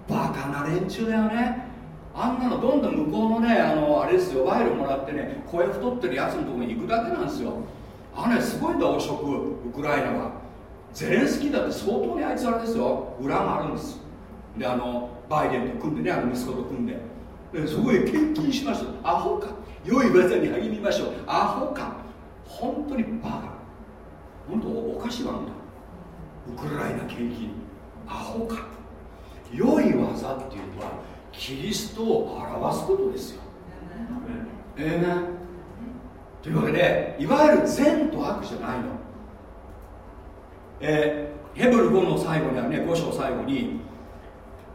バカな連中だよね。あんなのどんどん向こうのねあのあれですよ賄賂もらってね声太ってるやつのとこに行くだけなんですよ。あのねすごいんだ汚職ウクライナは。ゼレンスキーだって相当にあいつあれですよ。裏があるんです。であのバイデンと組んでねあの息子と組んで。でそこへ献金しましょうアホか。良い技に励みましょう。アホか。本当にバカ。本当おかしいわんだウクライナ献金。アホか。良い技っていうのはキリストを表すことですよ。ええねというわけでいわゆる善と悪じゃないの。えー、ヘブル5の最後にはね5章最後に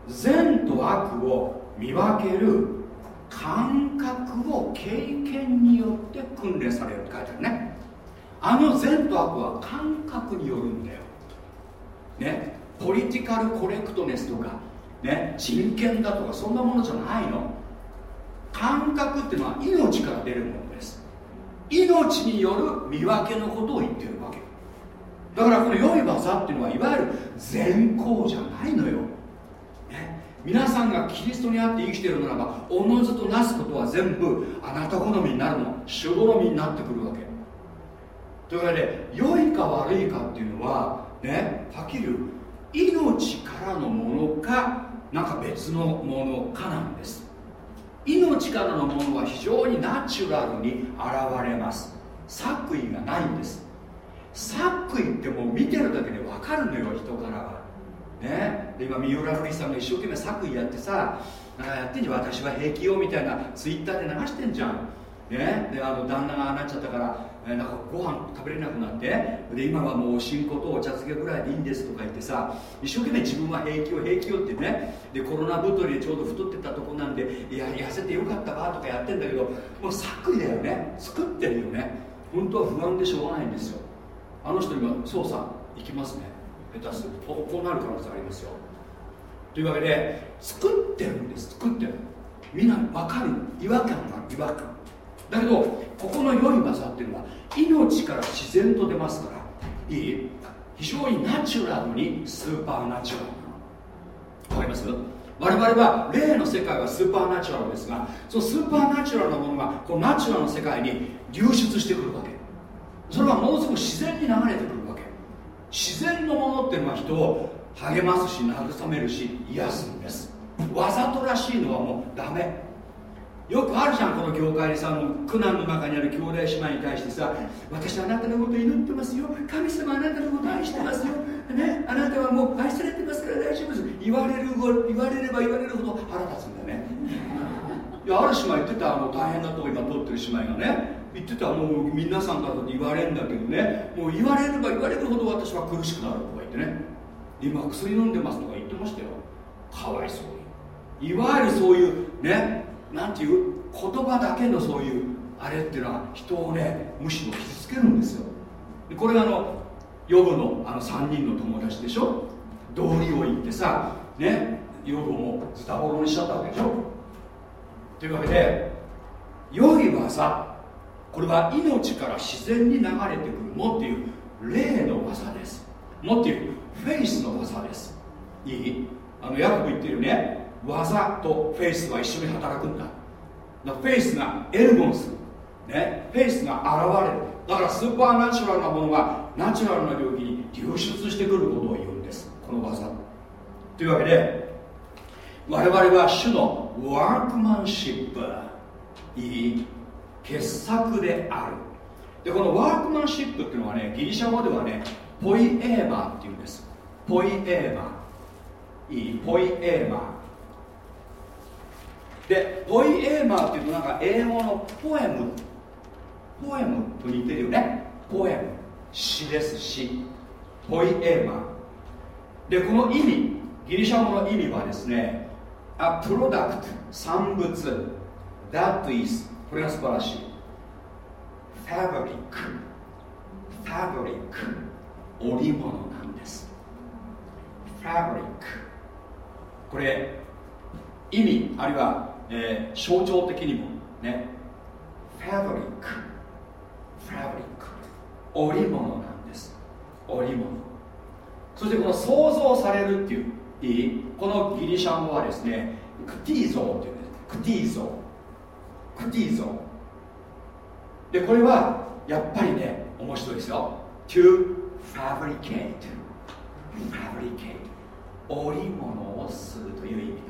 善と悪を見分ける感覚を経験によって訓練されるって書いてあるね。あの善と悪は感覚によるんだよ。ねポリティカルコレクトネスとかね人権だとかそんなものじゃないの。感覚っていうのは命から出るもの。命による見分けのことを言ってるわけ。だからこの良い技っていうのはいわゆる善行じゃないのよ。ね。皆さんがキリストにあって生きてるならばおのずとなすことは全部あなた好みになるの。主好みになってくるわけ。というわけで良いか悪いかっていうのはねはっきり言う命からのものかなんか別のものかなんです。命からのものは非常にナチュラルに現れます。作為がないんです。作為ってもう見てるだけで分かるのよ人からは。ね、で今三浦瑠麗さんが一生懸命作為やってさなんかやってんじゃん私は平気よみたいなツイッターで流してんじゃん、ね、であの旦那がなっちゃったから、え、なんかご飯食べれなくなってで今はもう新子とお茶漬けぐらいでいいんですとか言ってさ一生懸命自分は平気よ平気よってねでコロナ太りでちょうど太ってたとこなんでいや痩せてよかったわとかやってんだけどもう作為だよね。作ってるよね。本当は不安でしょうがないんですよ。あの人今捜査行きますね。下手するとこうなる可能性ありますよ。というわけで作ってるんです作ってる。みんな分かる。違和感が違和感。だけどここの良い技っていうのは命から自然と出ますからいい？非常にナチュラルにスーパーナチュラル。なのわかります？我々は霊の世界はスーパーナチュラルですがそのスーパーナチュラルなものがこのナチュラルの世界に流出してくるわけ。それはものすごく自然に流れてくるわけ。自然のものっていうのは人を励ますし慰めるし癒すんです。わざとらしいのはもうダメ。よくあるじゃんこの業界でさ苦難の中にある兄弟姉妹に対してさ私あなたのこと祈ってますよ。神様あなたのこと愛してますよ、ね、あなたはもう愛されてますから大丈夫です。言われる言われれば言われるほど腹立つんだね。いやある姉妹言ってたあの大変なとこ今通ってる姉妹がね。言ってたもう皆さんから言われるんだけどね。もう言われれば言われるほど私は苦しくなるとか言ってね今薬飲んでますとか言ってましたよ。かわいそうに。いわゆるそういうねなんていう言葉だけのそういうあれっていうのは人をねむしろ傷つけるんですよ。でこれがあのヨブのあの3人の友達でしょ？道理を言ってさねヨブもズタボロにしちゃったわけでしょ？というわけで良い技これは命から自然に流れてくるもっていう霊の技です。もっていうフェイスの技です。いい？あのヤコブ言ってるね。技とフェイスは一緒に働くんだ。フェイスがエルゴンする、ね、フェイスが現れる。だから supernatural なものが natural な領域に流出してくることを言うんです。この技。というわけで我々は主の workmanshipいい傑作である。でこのワークマンシップっていうのはねギリシャ語ではねポイエーマーっていうんです。ポイエーマー。いいポイエーマー。でポイエーマーっていうとなんか英語のポエム。ポエムと似てるよね。ポエム詩です詩。ポイエーマー。でこの意味ギリシャ語の意味はですね a product 産物。That is これが素晴らしい。fabric fabric 織物なんです。fabric これ意味あるいは、えー、象徴的にもね fabric fabric 織物なんです。織物。そしてこの想像されるっていういい？このギリシャ語はですねクティーゾーっていうんです。クティーゾー。クティーゾー。でこれはやっぱりね面白いですよ。To fabricate fabricate 織物をするという意味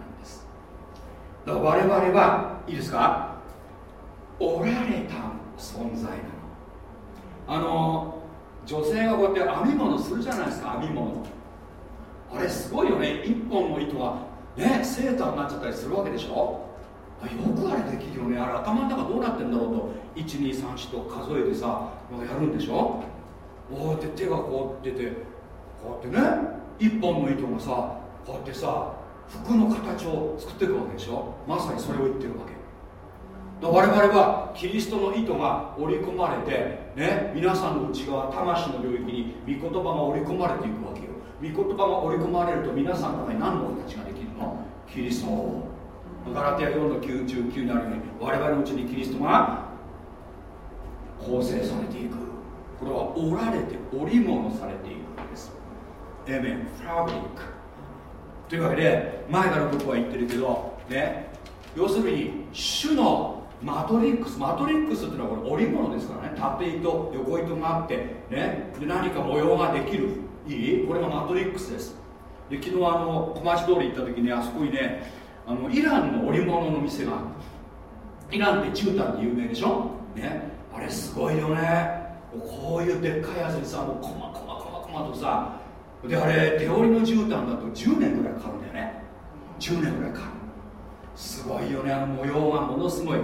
だから我々はいいですか？おられた存在なの。あの女性がこうやって編み物するじゃないですか編み物。あれすごいよね。一本の糸がねセーターになっちゃったりするわけでしょ？よくあれできるよね。あれ頭の中どうなってんだろうと。1234と数えてさやるんでしょ？こうやって手がこう出てこうやってね一本の糸がさこうやってさ服の形を作っていくわけでしょ。まさにそれを言ってるわけ。我々はキリストの意図が織り込まれて、ね、皆さんの内側魂の領域に御言葉が織り込まれていくわけよ。御言葉が織り込まれると皆さんの中に何の形ができるの？キリスト。ガラテヤ4の99にあるように我々のうちにキリストが構成されていく。これは織られて織物されていくんです。エメンファブリック。というわけで前から僕は言ってるけどね要するに主のマトリックスマトリックスっていうのはこれ織物ですからね。縦糸横糸があってねで何か模様ができる。いい？これがマトリックスです。で昨日あの小町通り行った時にあそこにねあのイランの織物の店がイランって絨毯で有名でしょ？ね。あれすごいよね。こういうでっかいやつにさもうコマコマコマコマとさであれ手織りの絨毯だと10年ぐらいかかるんだよね。10年ぐらいかかるすごいよねあの模様がものすごい。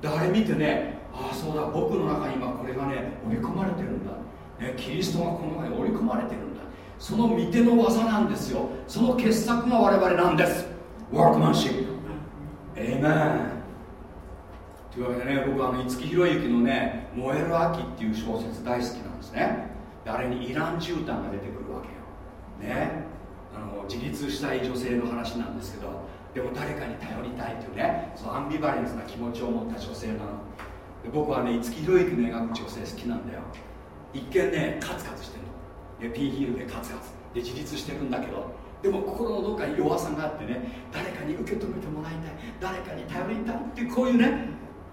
であれ見てねああそうだ僕の中に今これがね織り込まれてるんだ、ね、キリストがこの中に織り込まれてるんだ。その見ての技なんですよ。その傑作が我々なんです。ワークマンシップ。エイメン。というわけでね僕はあの五木ひろゆきのね「燃える秋」っていう小説大好きなんですね。あれにイラン絨毯が出てくる。ね。あの自立したい女性の話なんですけどでも誰かに頼りたいというねそのアンビバレンスな気持ちを持った女性なの。で僕はね五木ひろゆきの描く女性好きなんだよ。一見ねカツカツしてるの。でピンヒールでカツカツ。で自立してるんだけど。でも心のどっかに弱さがあってね誰かに受け止めてもらいたい。誰かに頼りたいっていうこういうね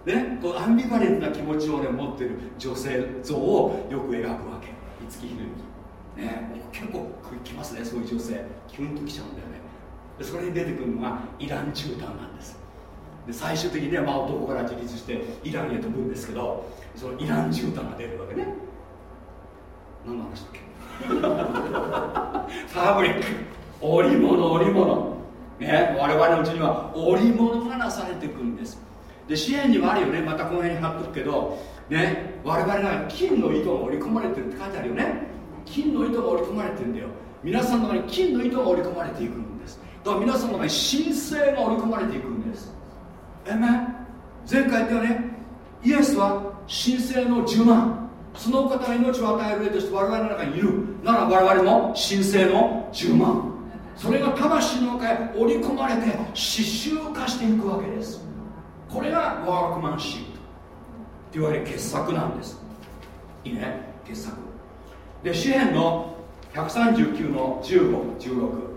ねこうアンビバレントな気持ちをね持ってる女性像をよく描くわけ。五木ひろゆき。ね結構きますねそういう女性。キュンときちゃうんだよね。でそれに出てくるのがイラン絨毯なんです。で最終的にはまあ男から自立してイランへ飛ぶんですけどそのイラン絨毯が出るわけね。何の話だっけ？ファブリック。織物織物。ね我々のうちには織物がなされていくんです。で支援にはあるよね。またこの辺に貼っとくけど。ね我々が金の糸が織り込まれてるって書いてあるよね。金の糸が織り込まれてるんだよ。皆さんの中に金の糸が織り込まれていくんです。だから皆さんの中に神聖が織り込まれていくんです。えめ前回言ったよね。イエスは神聖の10万。その方が命を与える上として我々の中にいる。なら我々も神聖の10万。それが魂の中へ織り込まれて刺繍化していくわけです。これがワークマンシップっていわれる傑作なんです。いいね？傑作。で詩篇の139の1516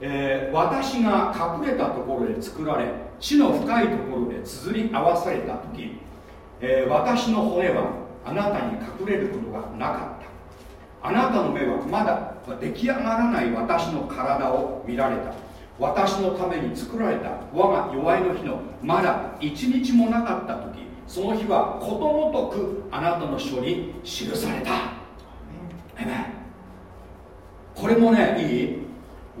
えー、私が隠れたところで作られ地の深いところで綴り合わされた時、えー、私の骨はあなたに隠れることがなかった。あなたの目はまだ出来上がらない私の体を見られた。私のために作られた我が弱いの日のまだ一日もなかった時その日はことごとくあなたの書に記された。これもねいい。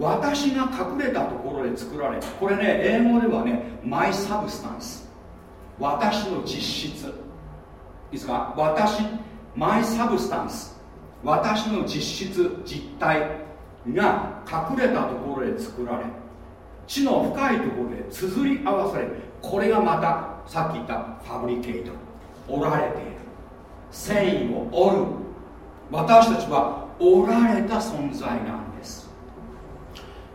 私が隠れたところで作られた。これね英語ではねマイサブスタンス私の実質。いいですか？私マイサブスタンス私の実質実体が隠れたところで作られ地の深いところで綴り合わされるこれがまたさっき言ったファブリケート。折られている。繊維を折る。私たちは折られた存在なんです。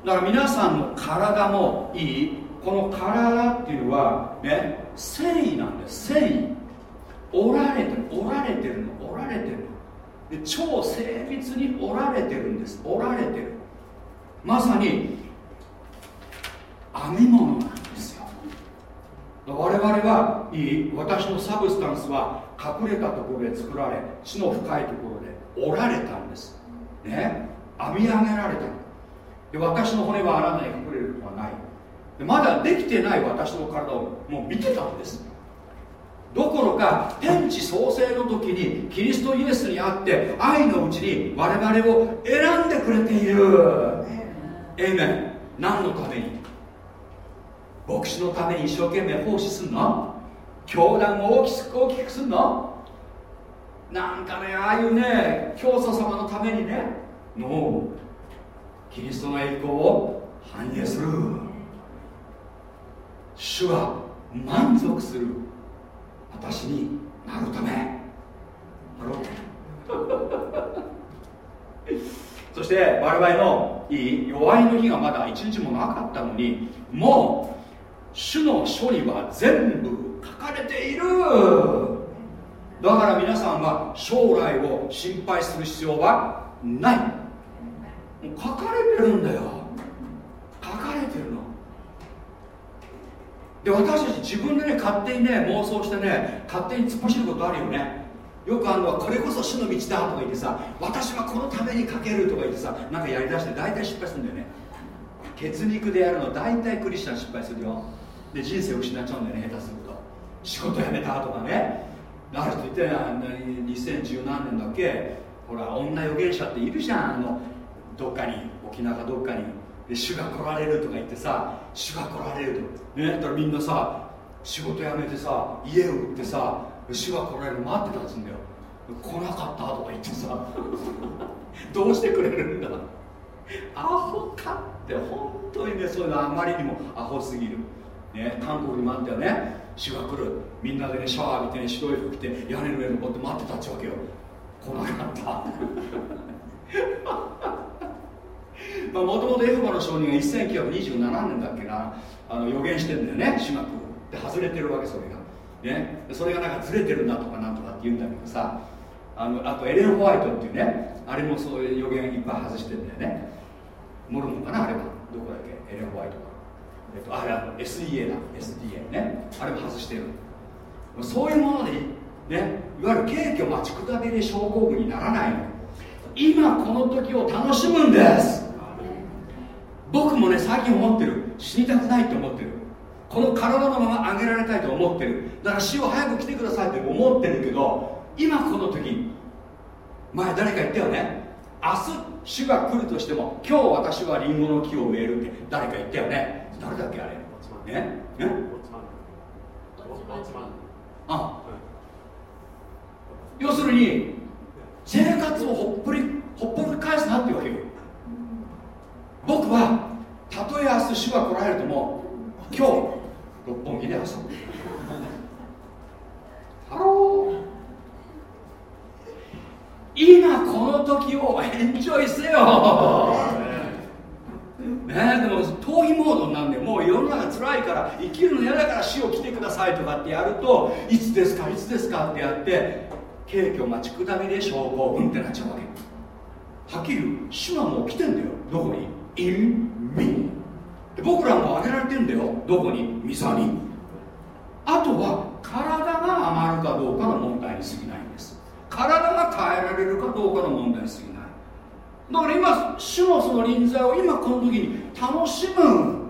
だから皆さんの体もいい。この体っていうのはね繊維なんです。繊維。折られてる。折られてるの。折られてるで超精密に折られてるんです。折られてる。まさに編み物。我々はいい私のサブスタンスは隠れたところで作られ地の深いところで折られたんです。ね。編み上げられた。で私の骨はあなたに隠れることはないでまだできてない私の体をもう見てたんです。どころか天地創生の時にキリストイエスにあって愛のうちに我々を選んでくれている。エイメン何のために？牧師のために一生懸命奉仕すんの？教団を大きく大きくすんの？なんかねああいうね教祖様のためにね。のキリストの栄光を反映する。主は満足する。私になるため。そして我々のいい弱いの日がまだ一日もなかったのにもう主の書には全部書かれている。だから皆さんは将来を心配する必要はない。書かれてるんだよ。書かれてるの。で私たち自分でね勝手にね妄想してね勝手に突っ走ることあるよね。よくあるのはこれこそ主の道だとか言ってさ私はこのために書けるとか言ってさなんかやりだして大体失敗するんだよね。血肉でやるの大体クリスチャン失敗するよ。で人生失っちゃうんだよね下手すると。仕事辞めたとかね。ある人言って2010何年だっけほら女預言者っているじゃん。あのどっかに沖縄かどっかに。で主が来られるとか言ってさ主が来られると。ねだからみんなさ仕事辞めてさ家を売ってさ主が来られる待ってたつんだよ。来なかったとか言ってさ どうしてくれるんだ？アホかって本当にねそういうのあまりにもアホすぎる。ね、韓国にもあったよね。主が来る。みんなでねシャワー浴びてね白い服着て屋根の上に登って待ってたっちゃうわけよ。来なかった。まあもともとエホバの証人が1927年だっけな。あの予言してんだよね主が来るで外れてるわけそれが。ね。それがなんかずれてるなとかなんとかって言うんだけどさ。あのあとエレン・ホワイトっていうね。あれもそういう予言いっぱい外してんだよね。モルモンかなあれは。どこだっけ？エレン・ホワイト。えっと、あれは SEA だ。SDA ね。あれも外してるそういうものでね。いわゆる軽挙待ちくたびれ症候群にならないの。今この時を楽しむんです。僕もね最近思ってる。死にたくないって思ってる。この体のまま上げられたいと思ってる。だから死を早く来てくださいって思ってるけど今この時前誰か言ったよね。明日主が来るとしても今日私はリンゴの木を植えるって誰か言ったよね。誰だっけあれ？ねねあ。要するに生活をほっぽりほっぽり返すなっていうわけよ。僕はたとえ明日主が来られるとも今日六本木で遊ぶHello。今この時をエンジョイせよね、でも逃避モードなんでもう世の中辛いから生きるの嫌だから死を来てくださいとかってやるといつですかいつですかってやって携挙待ちくたびれ症候群ってなっちゃうわけ。はっきり言う死はもう来てんだよ。どこに？in me で僕らも挙げられてんだよ。どこに？御座に。あとは体が余るかどうかの問題に過ぎないんです。体が変えられるかどうかの問題に過ぎない。だから今主のその臨在を今この時に楽しむ。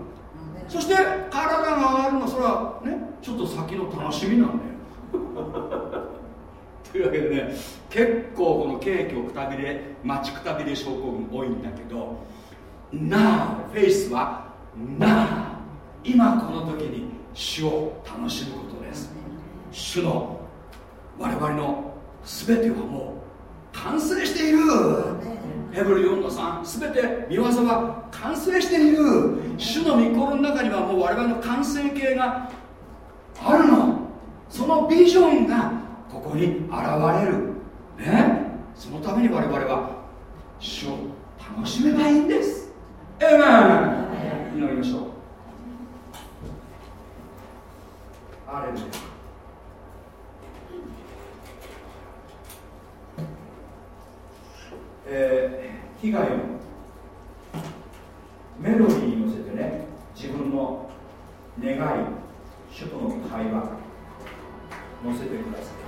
そして体が上がるのそれはねちょっと先の楽しみなんだよ。というわけでね結構このケーキをくたびれ待ちくたびれ症候群多いんだけど Now フェイスは Now 今この時に主を楽しむことです。主の我々の全てはもう完成している。ヘブル4の3全て見業は完成している。主の御心の中にはもう我々の完成形があるの。そのビジョンがここに現れる。ね？そのために我々は主を楽しめばいいんです。エメン祈りましょう。アレルヤ被害をメロディーに乗せてね自分の願い主との会話乗せてください。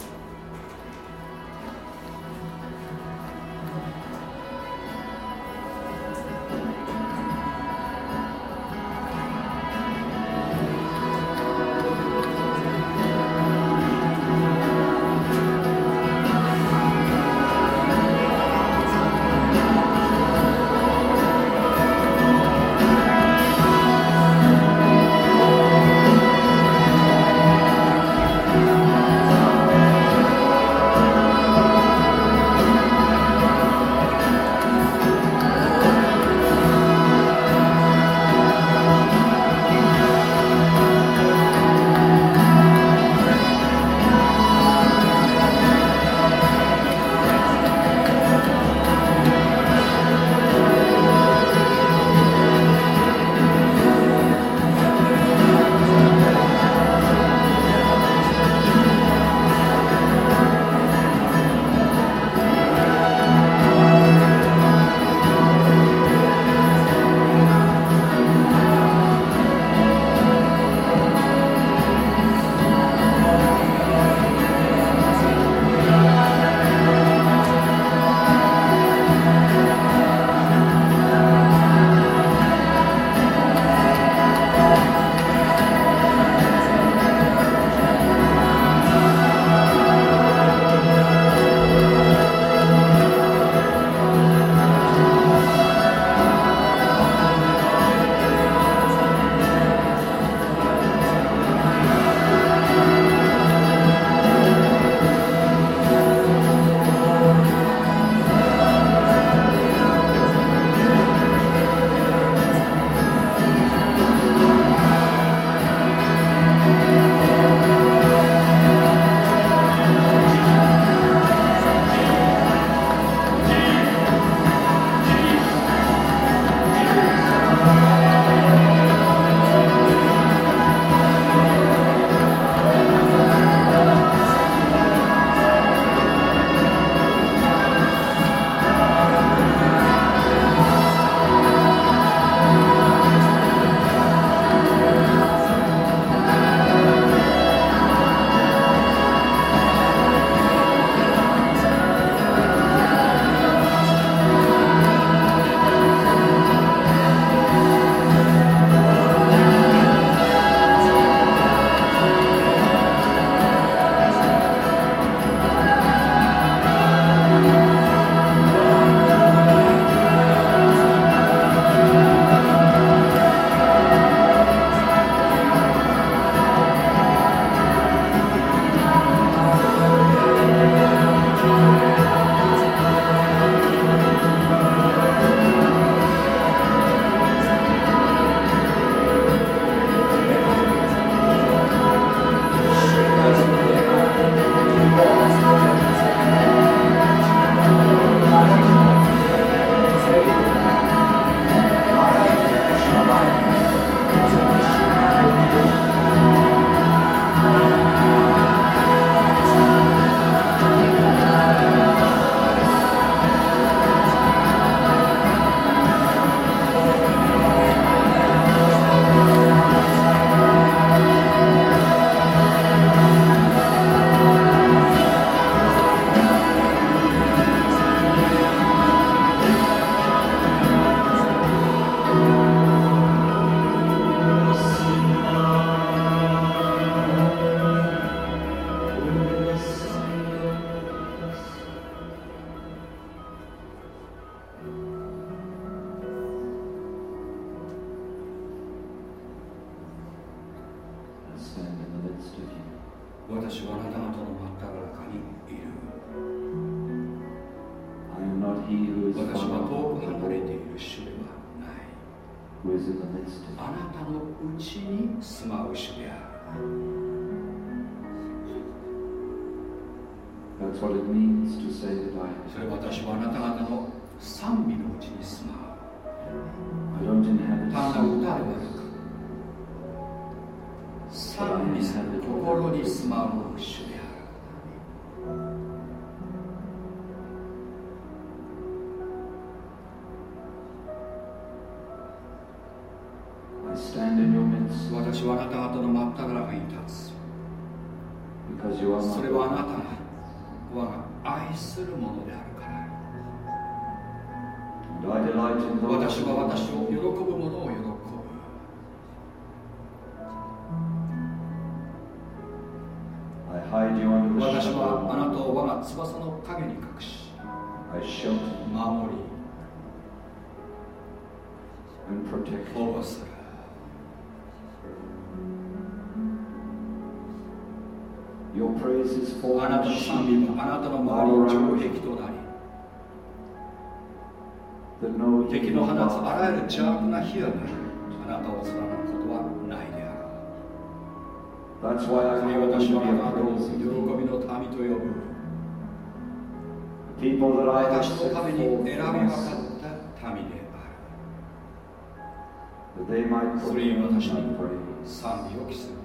それに私に賛美を期せ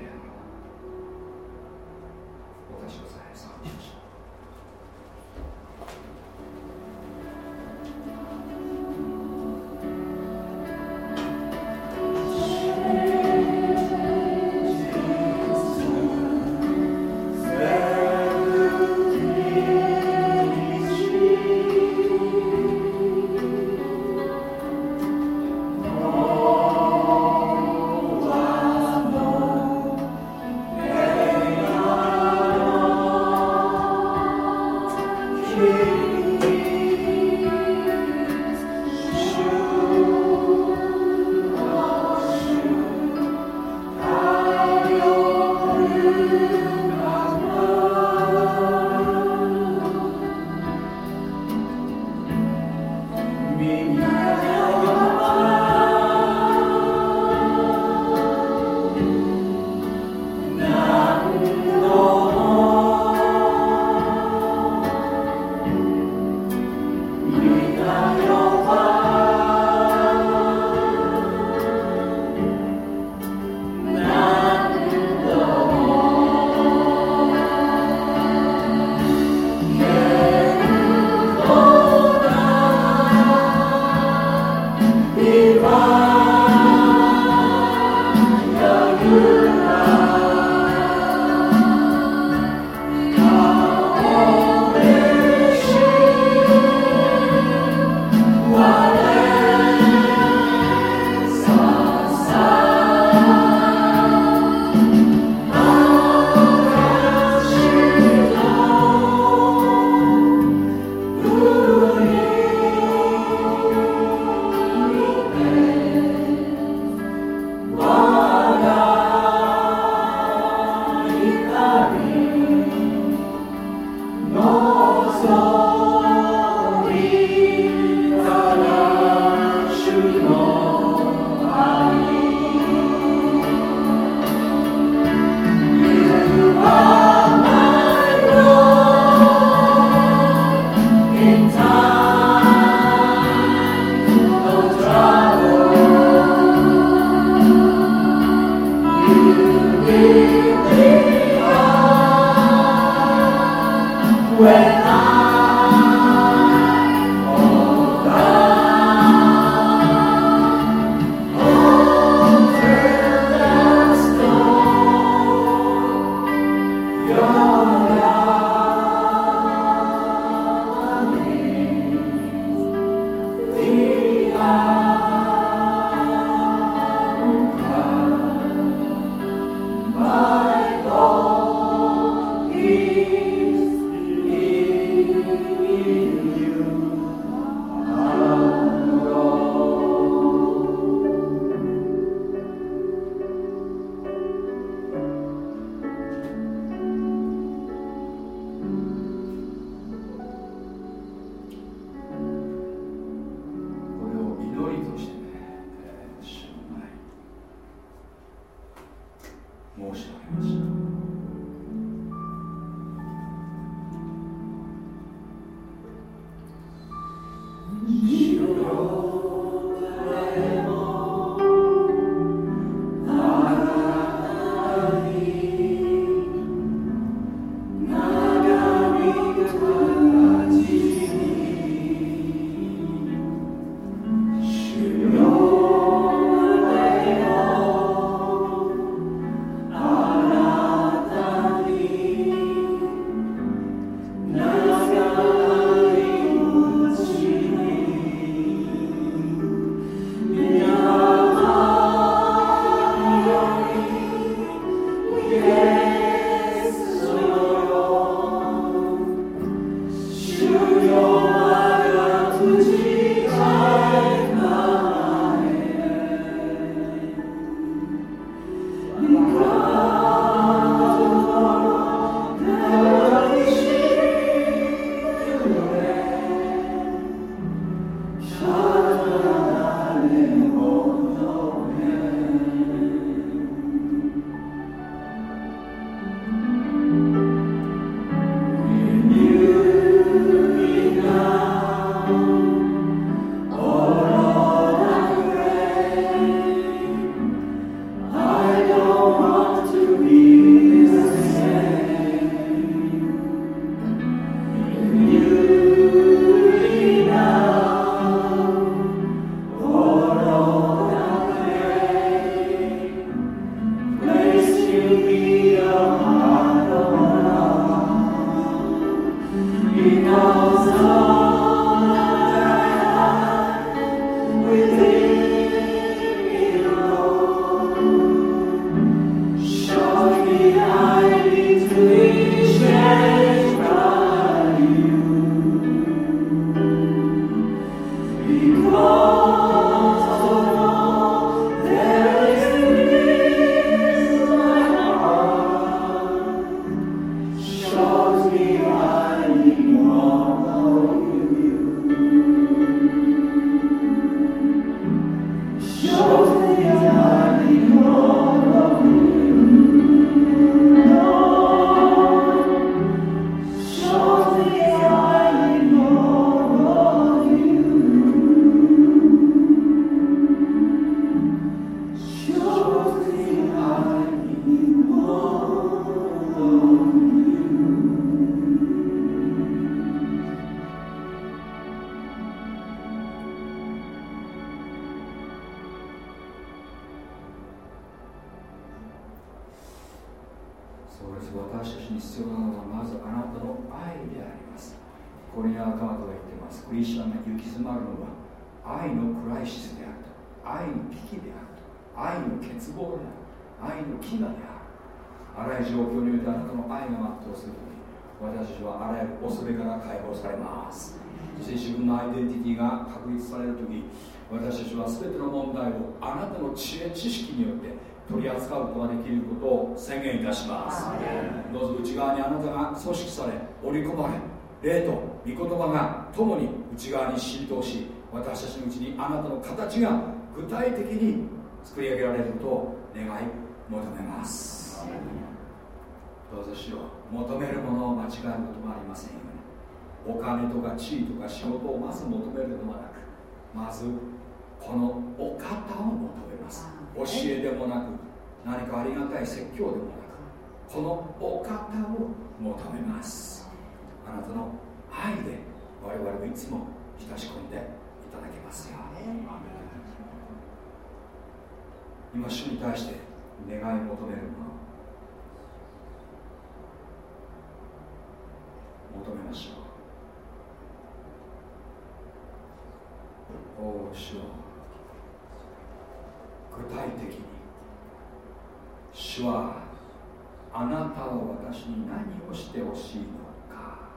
ことができることを宣言いたします。どうぞ内側にあなたが組織され織り込まれ霊と御言葉が共に内側に浸透し私たちのうちにあなたの形が具体的に作り上げられることを願い求めます。どうぞしよう求めるものを間違えることがありませんように。お金とか地位とか仕事をまず求めるのではなくまずこのお方を求めます。教えでもなく何かありがたい説教でもなくこのお方を求めます。あなたの愛で我々をいつも親し込んでいただけますよ。今主に対して願い求めるもの。求めましょう。おお主よ。具体的に主はあなたは私に何をしてほしいのか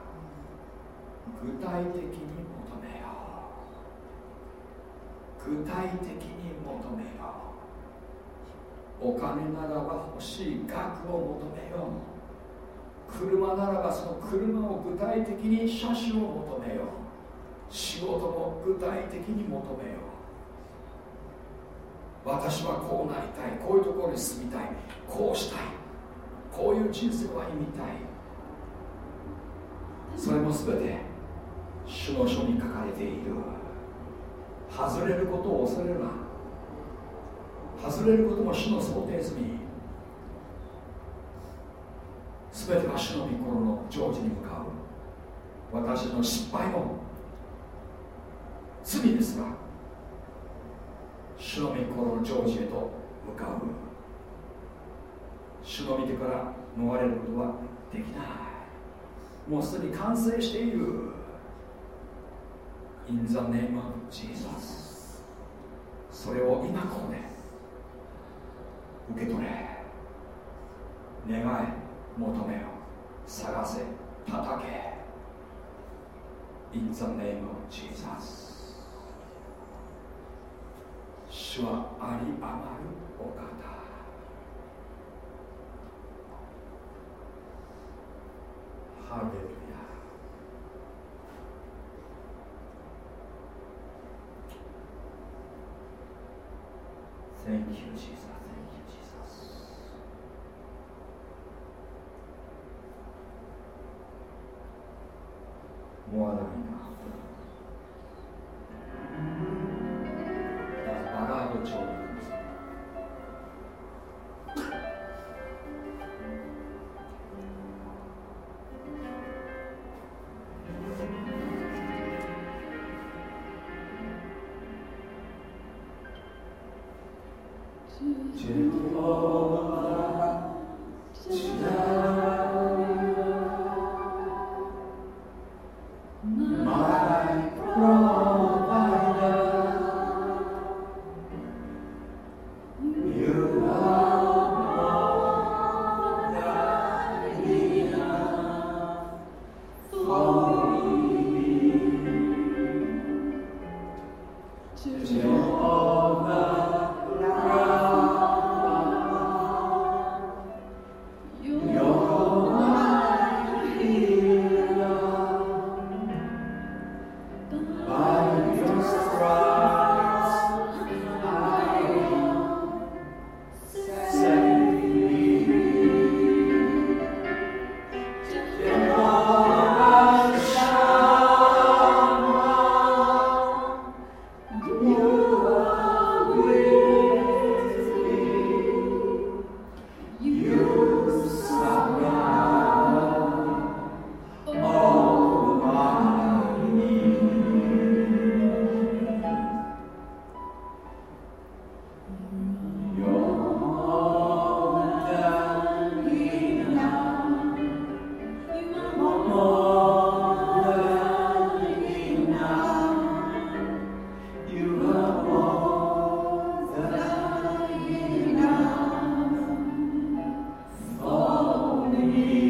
具体的に求めよう。具体的に求めよう。お金ならば欲しい額を求めよう。車ならばその車を具体的に車種を求めよう。仕事も具体的に求めよう。私はこうなりたい。こういうところに住みたい。こうしたい。こういう人生を歩みたい。それも全て主の書に書かれている。外れることを恐れるな。外れることも主の想定済み。全ては主の御心の成就に向かう。私の失敗も罪ですが主の御心の成就へと向かう。主の御手から逃れることはできない。もうすでに完成している。In the name of Jesus それを今ここで受け取れ。願い求めよ探せ叩け。In the name of Jesus 主はあり余るお方。ハレルヤ。センキューシーサーセンキューシーサーモアダイナ Thank、children. me.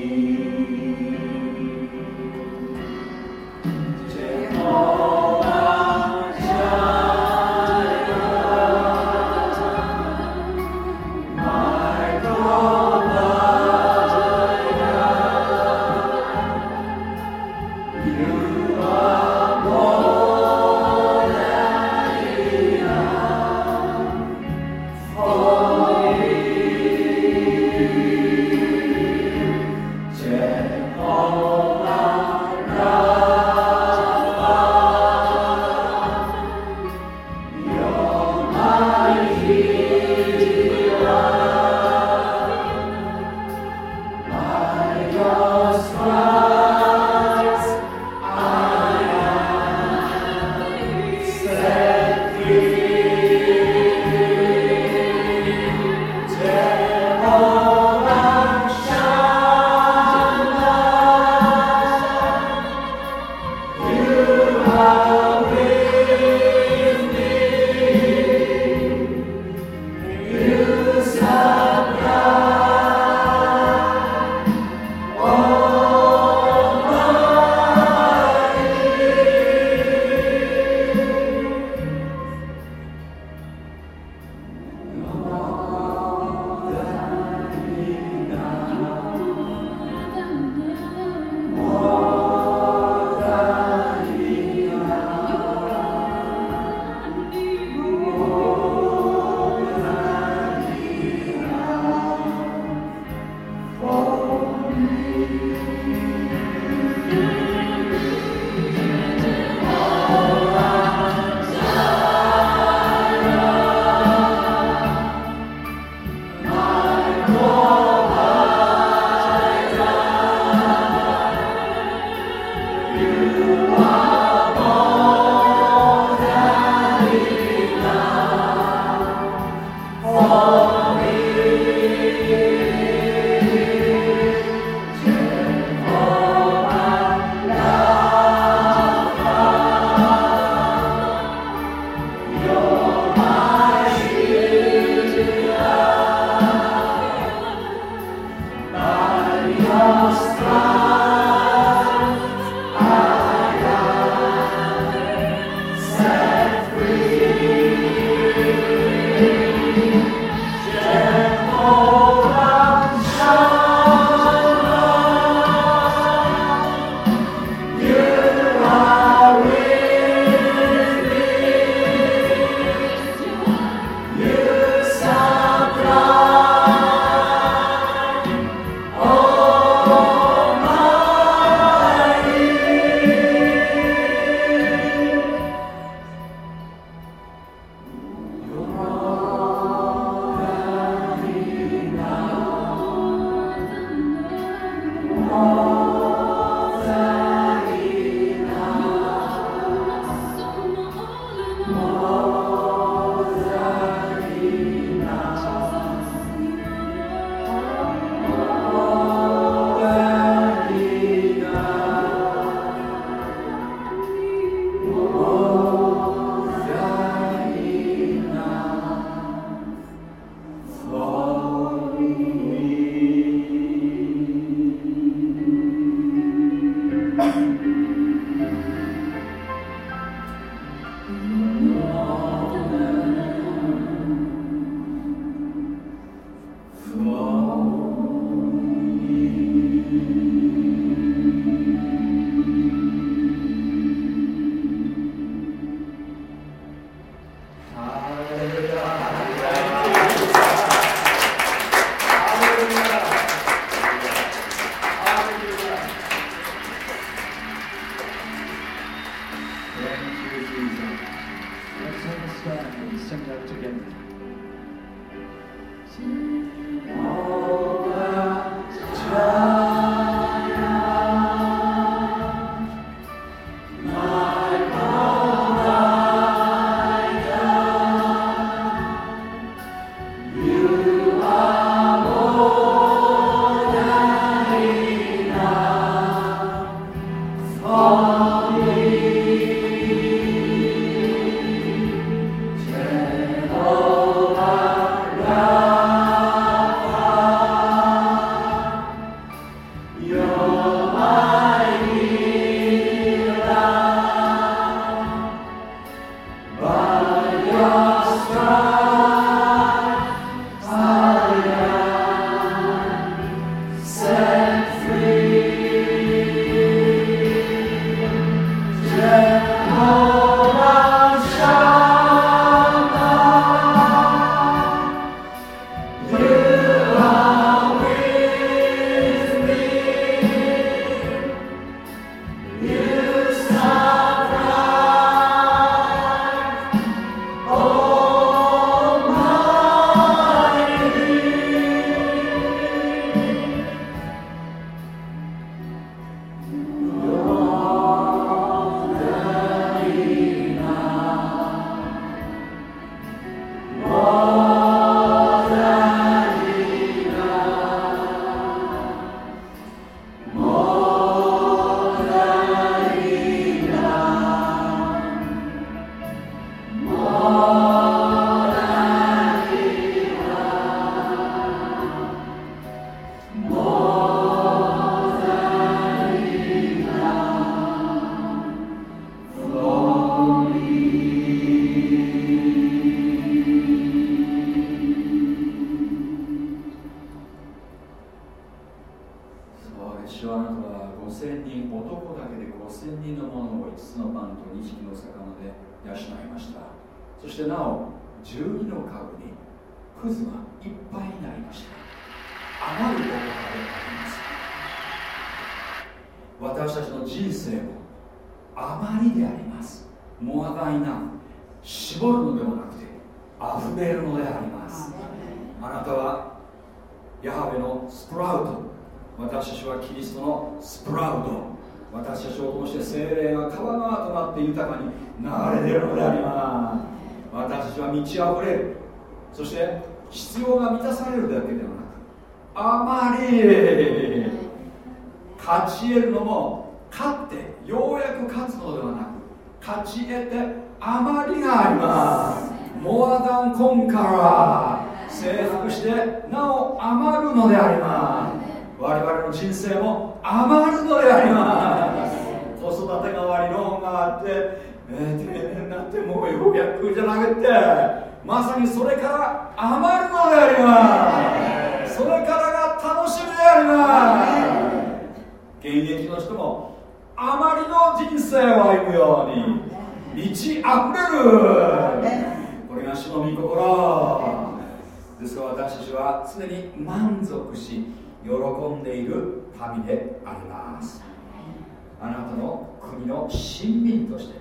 国の親民として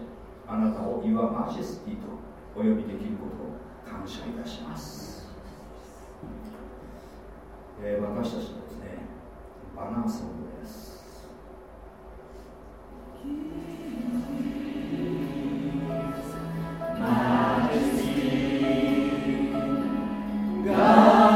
あなたを言わマジェスティとお呼びできることを感謝いたします、えー、私たちのですねバナーソングです。God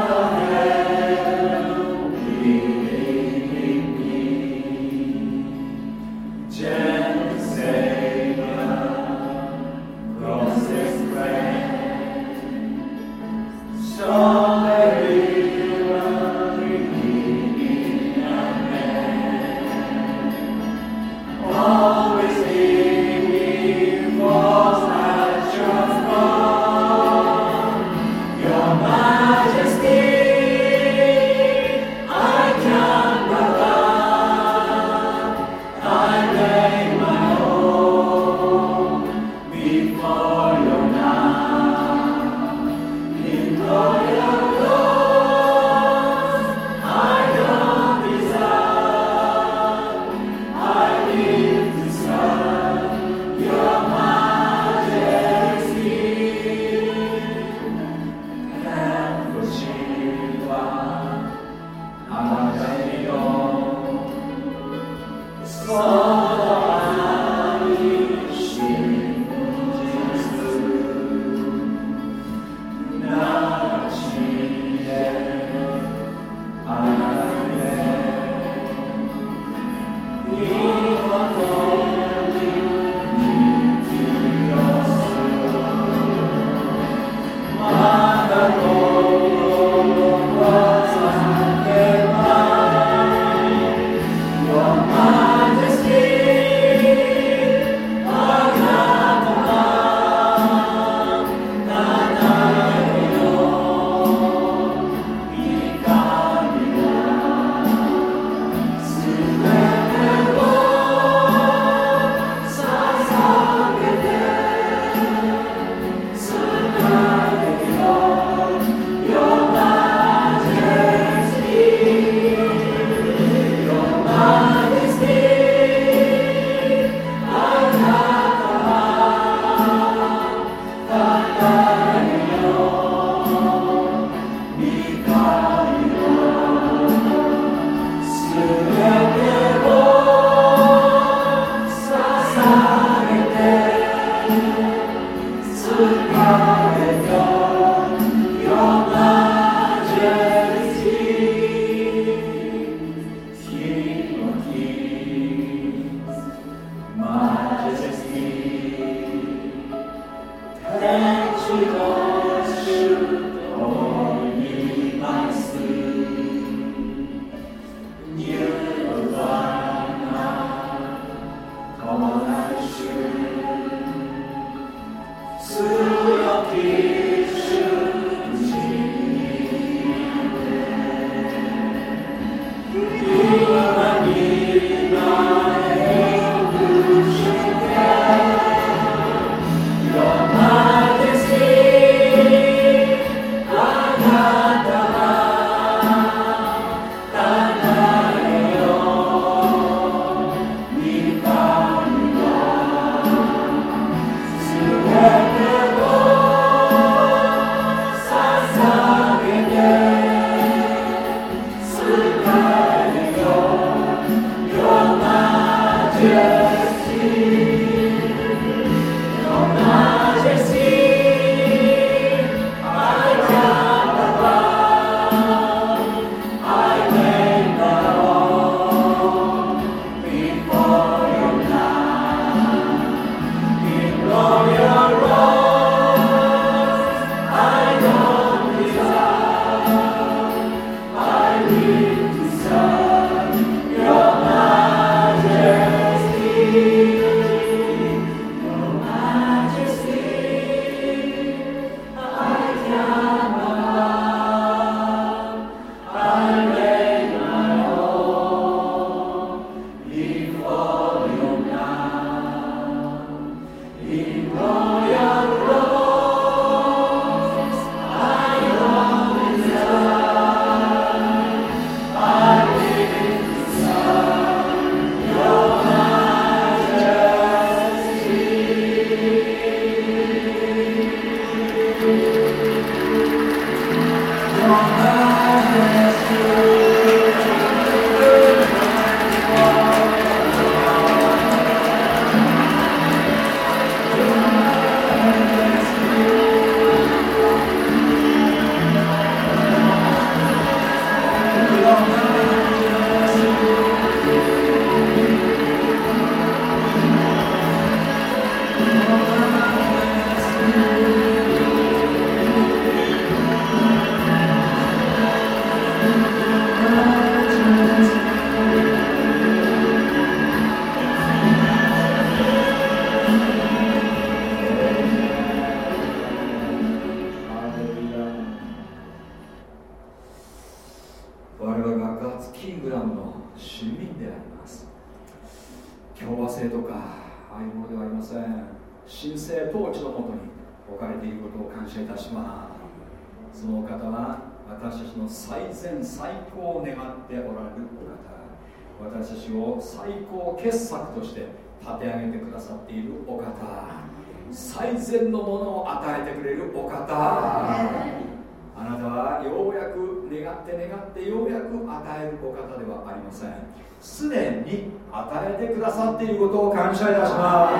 く与えるお方ではありません。すでに与えてくださっていることを感謝いたします。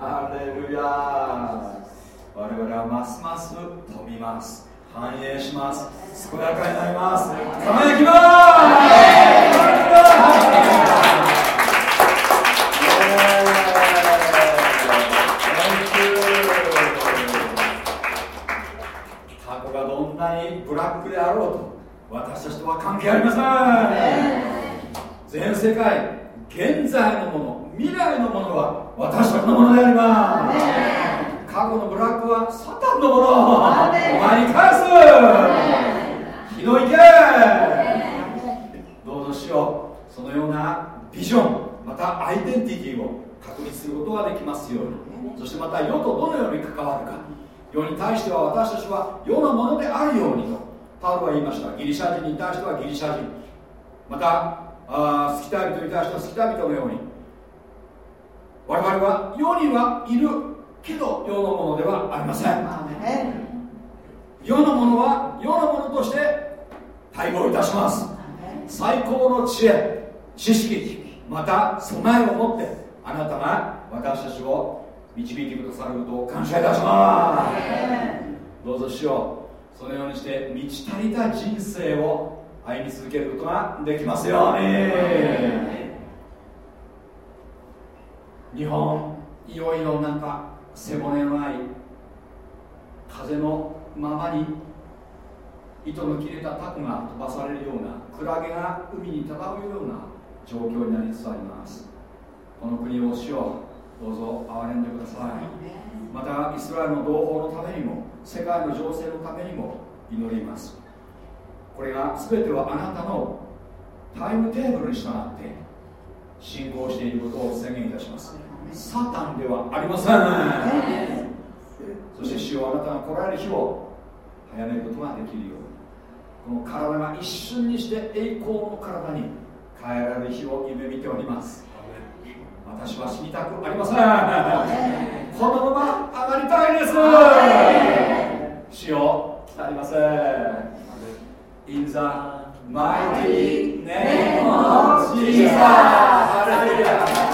ハレルヤ我々はますます飛びます。繁栄します。健やかになります。輝きます。過去がどんなにブラックであろうと私たちとは関係ありません。全世界現在のもの未来のものは私たちのものであります。過去のブラックはサタンのものお前に返す。日の行け。どうぞしよう。そのようなビジョンまたアイデンティティを確立することができますように。そしてまた世とどのように関わるか。世に対しては私たちは世のものであるようにと。パウロは言いました。ギリシャ人に対してはギリシャ人。またあスキタ人に対してはスキタ人のように。我々は世にはいるけど世のものではありません。世のものは世のものとして対応いたします。最高の知恵知識また備えを持ってあなたが私たちを導いてくださることを感謝いたします。どうぞしようそのようにして満ち足りた人生を歩み続けることができますよ。うに日本いよいよなんか背骨のない風のままに糸の切れたタコが飛ばされるようなクラゲが海に漂うような状況になりつつあります。この国を主をどうぞ憐れんでくださいまたイスラエルの同胞のためにも世界の情勢のためにも祈ります。これが全てはあなたのタイムテーブルに従って進行していることを宣言いたします。サタンではありません。そして主よあなたが来られる日を早めることができるように。この体が一瞬にして栄光の体に変えられる日を夢見ております。私は死にたくありませんこのまま上がりたいです、はい、しません。インザマイティネイモンーサー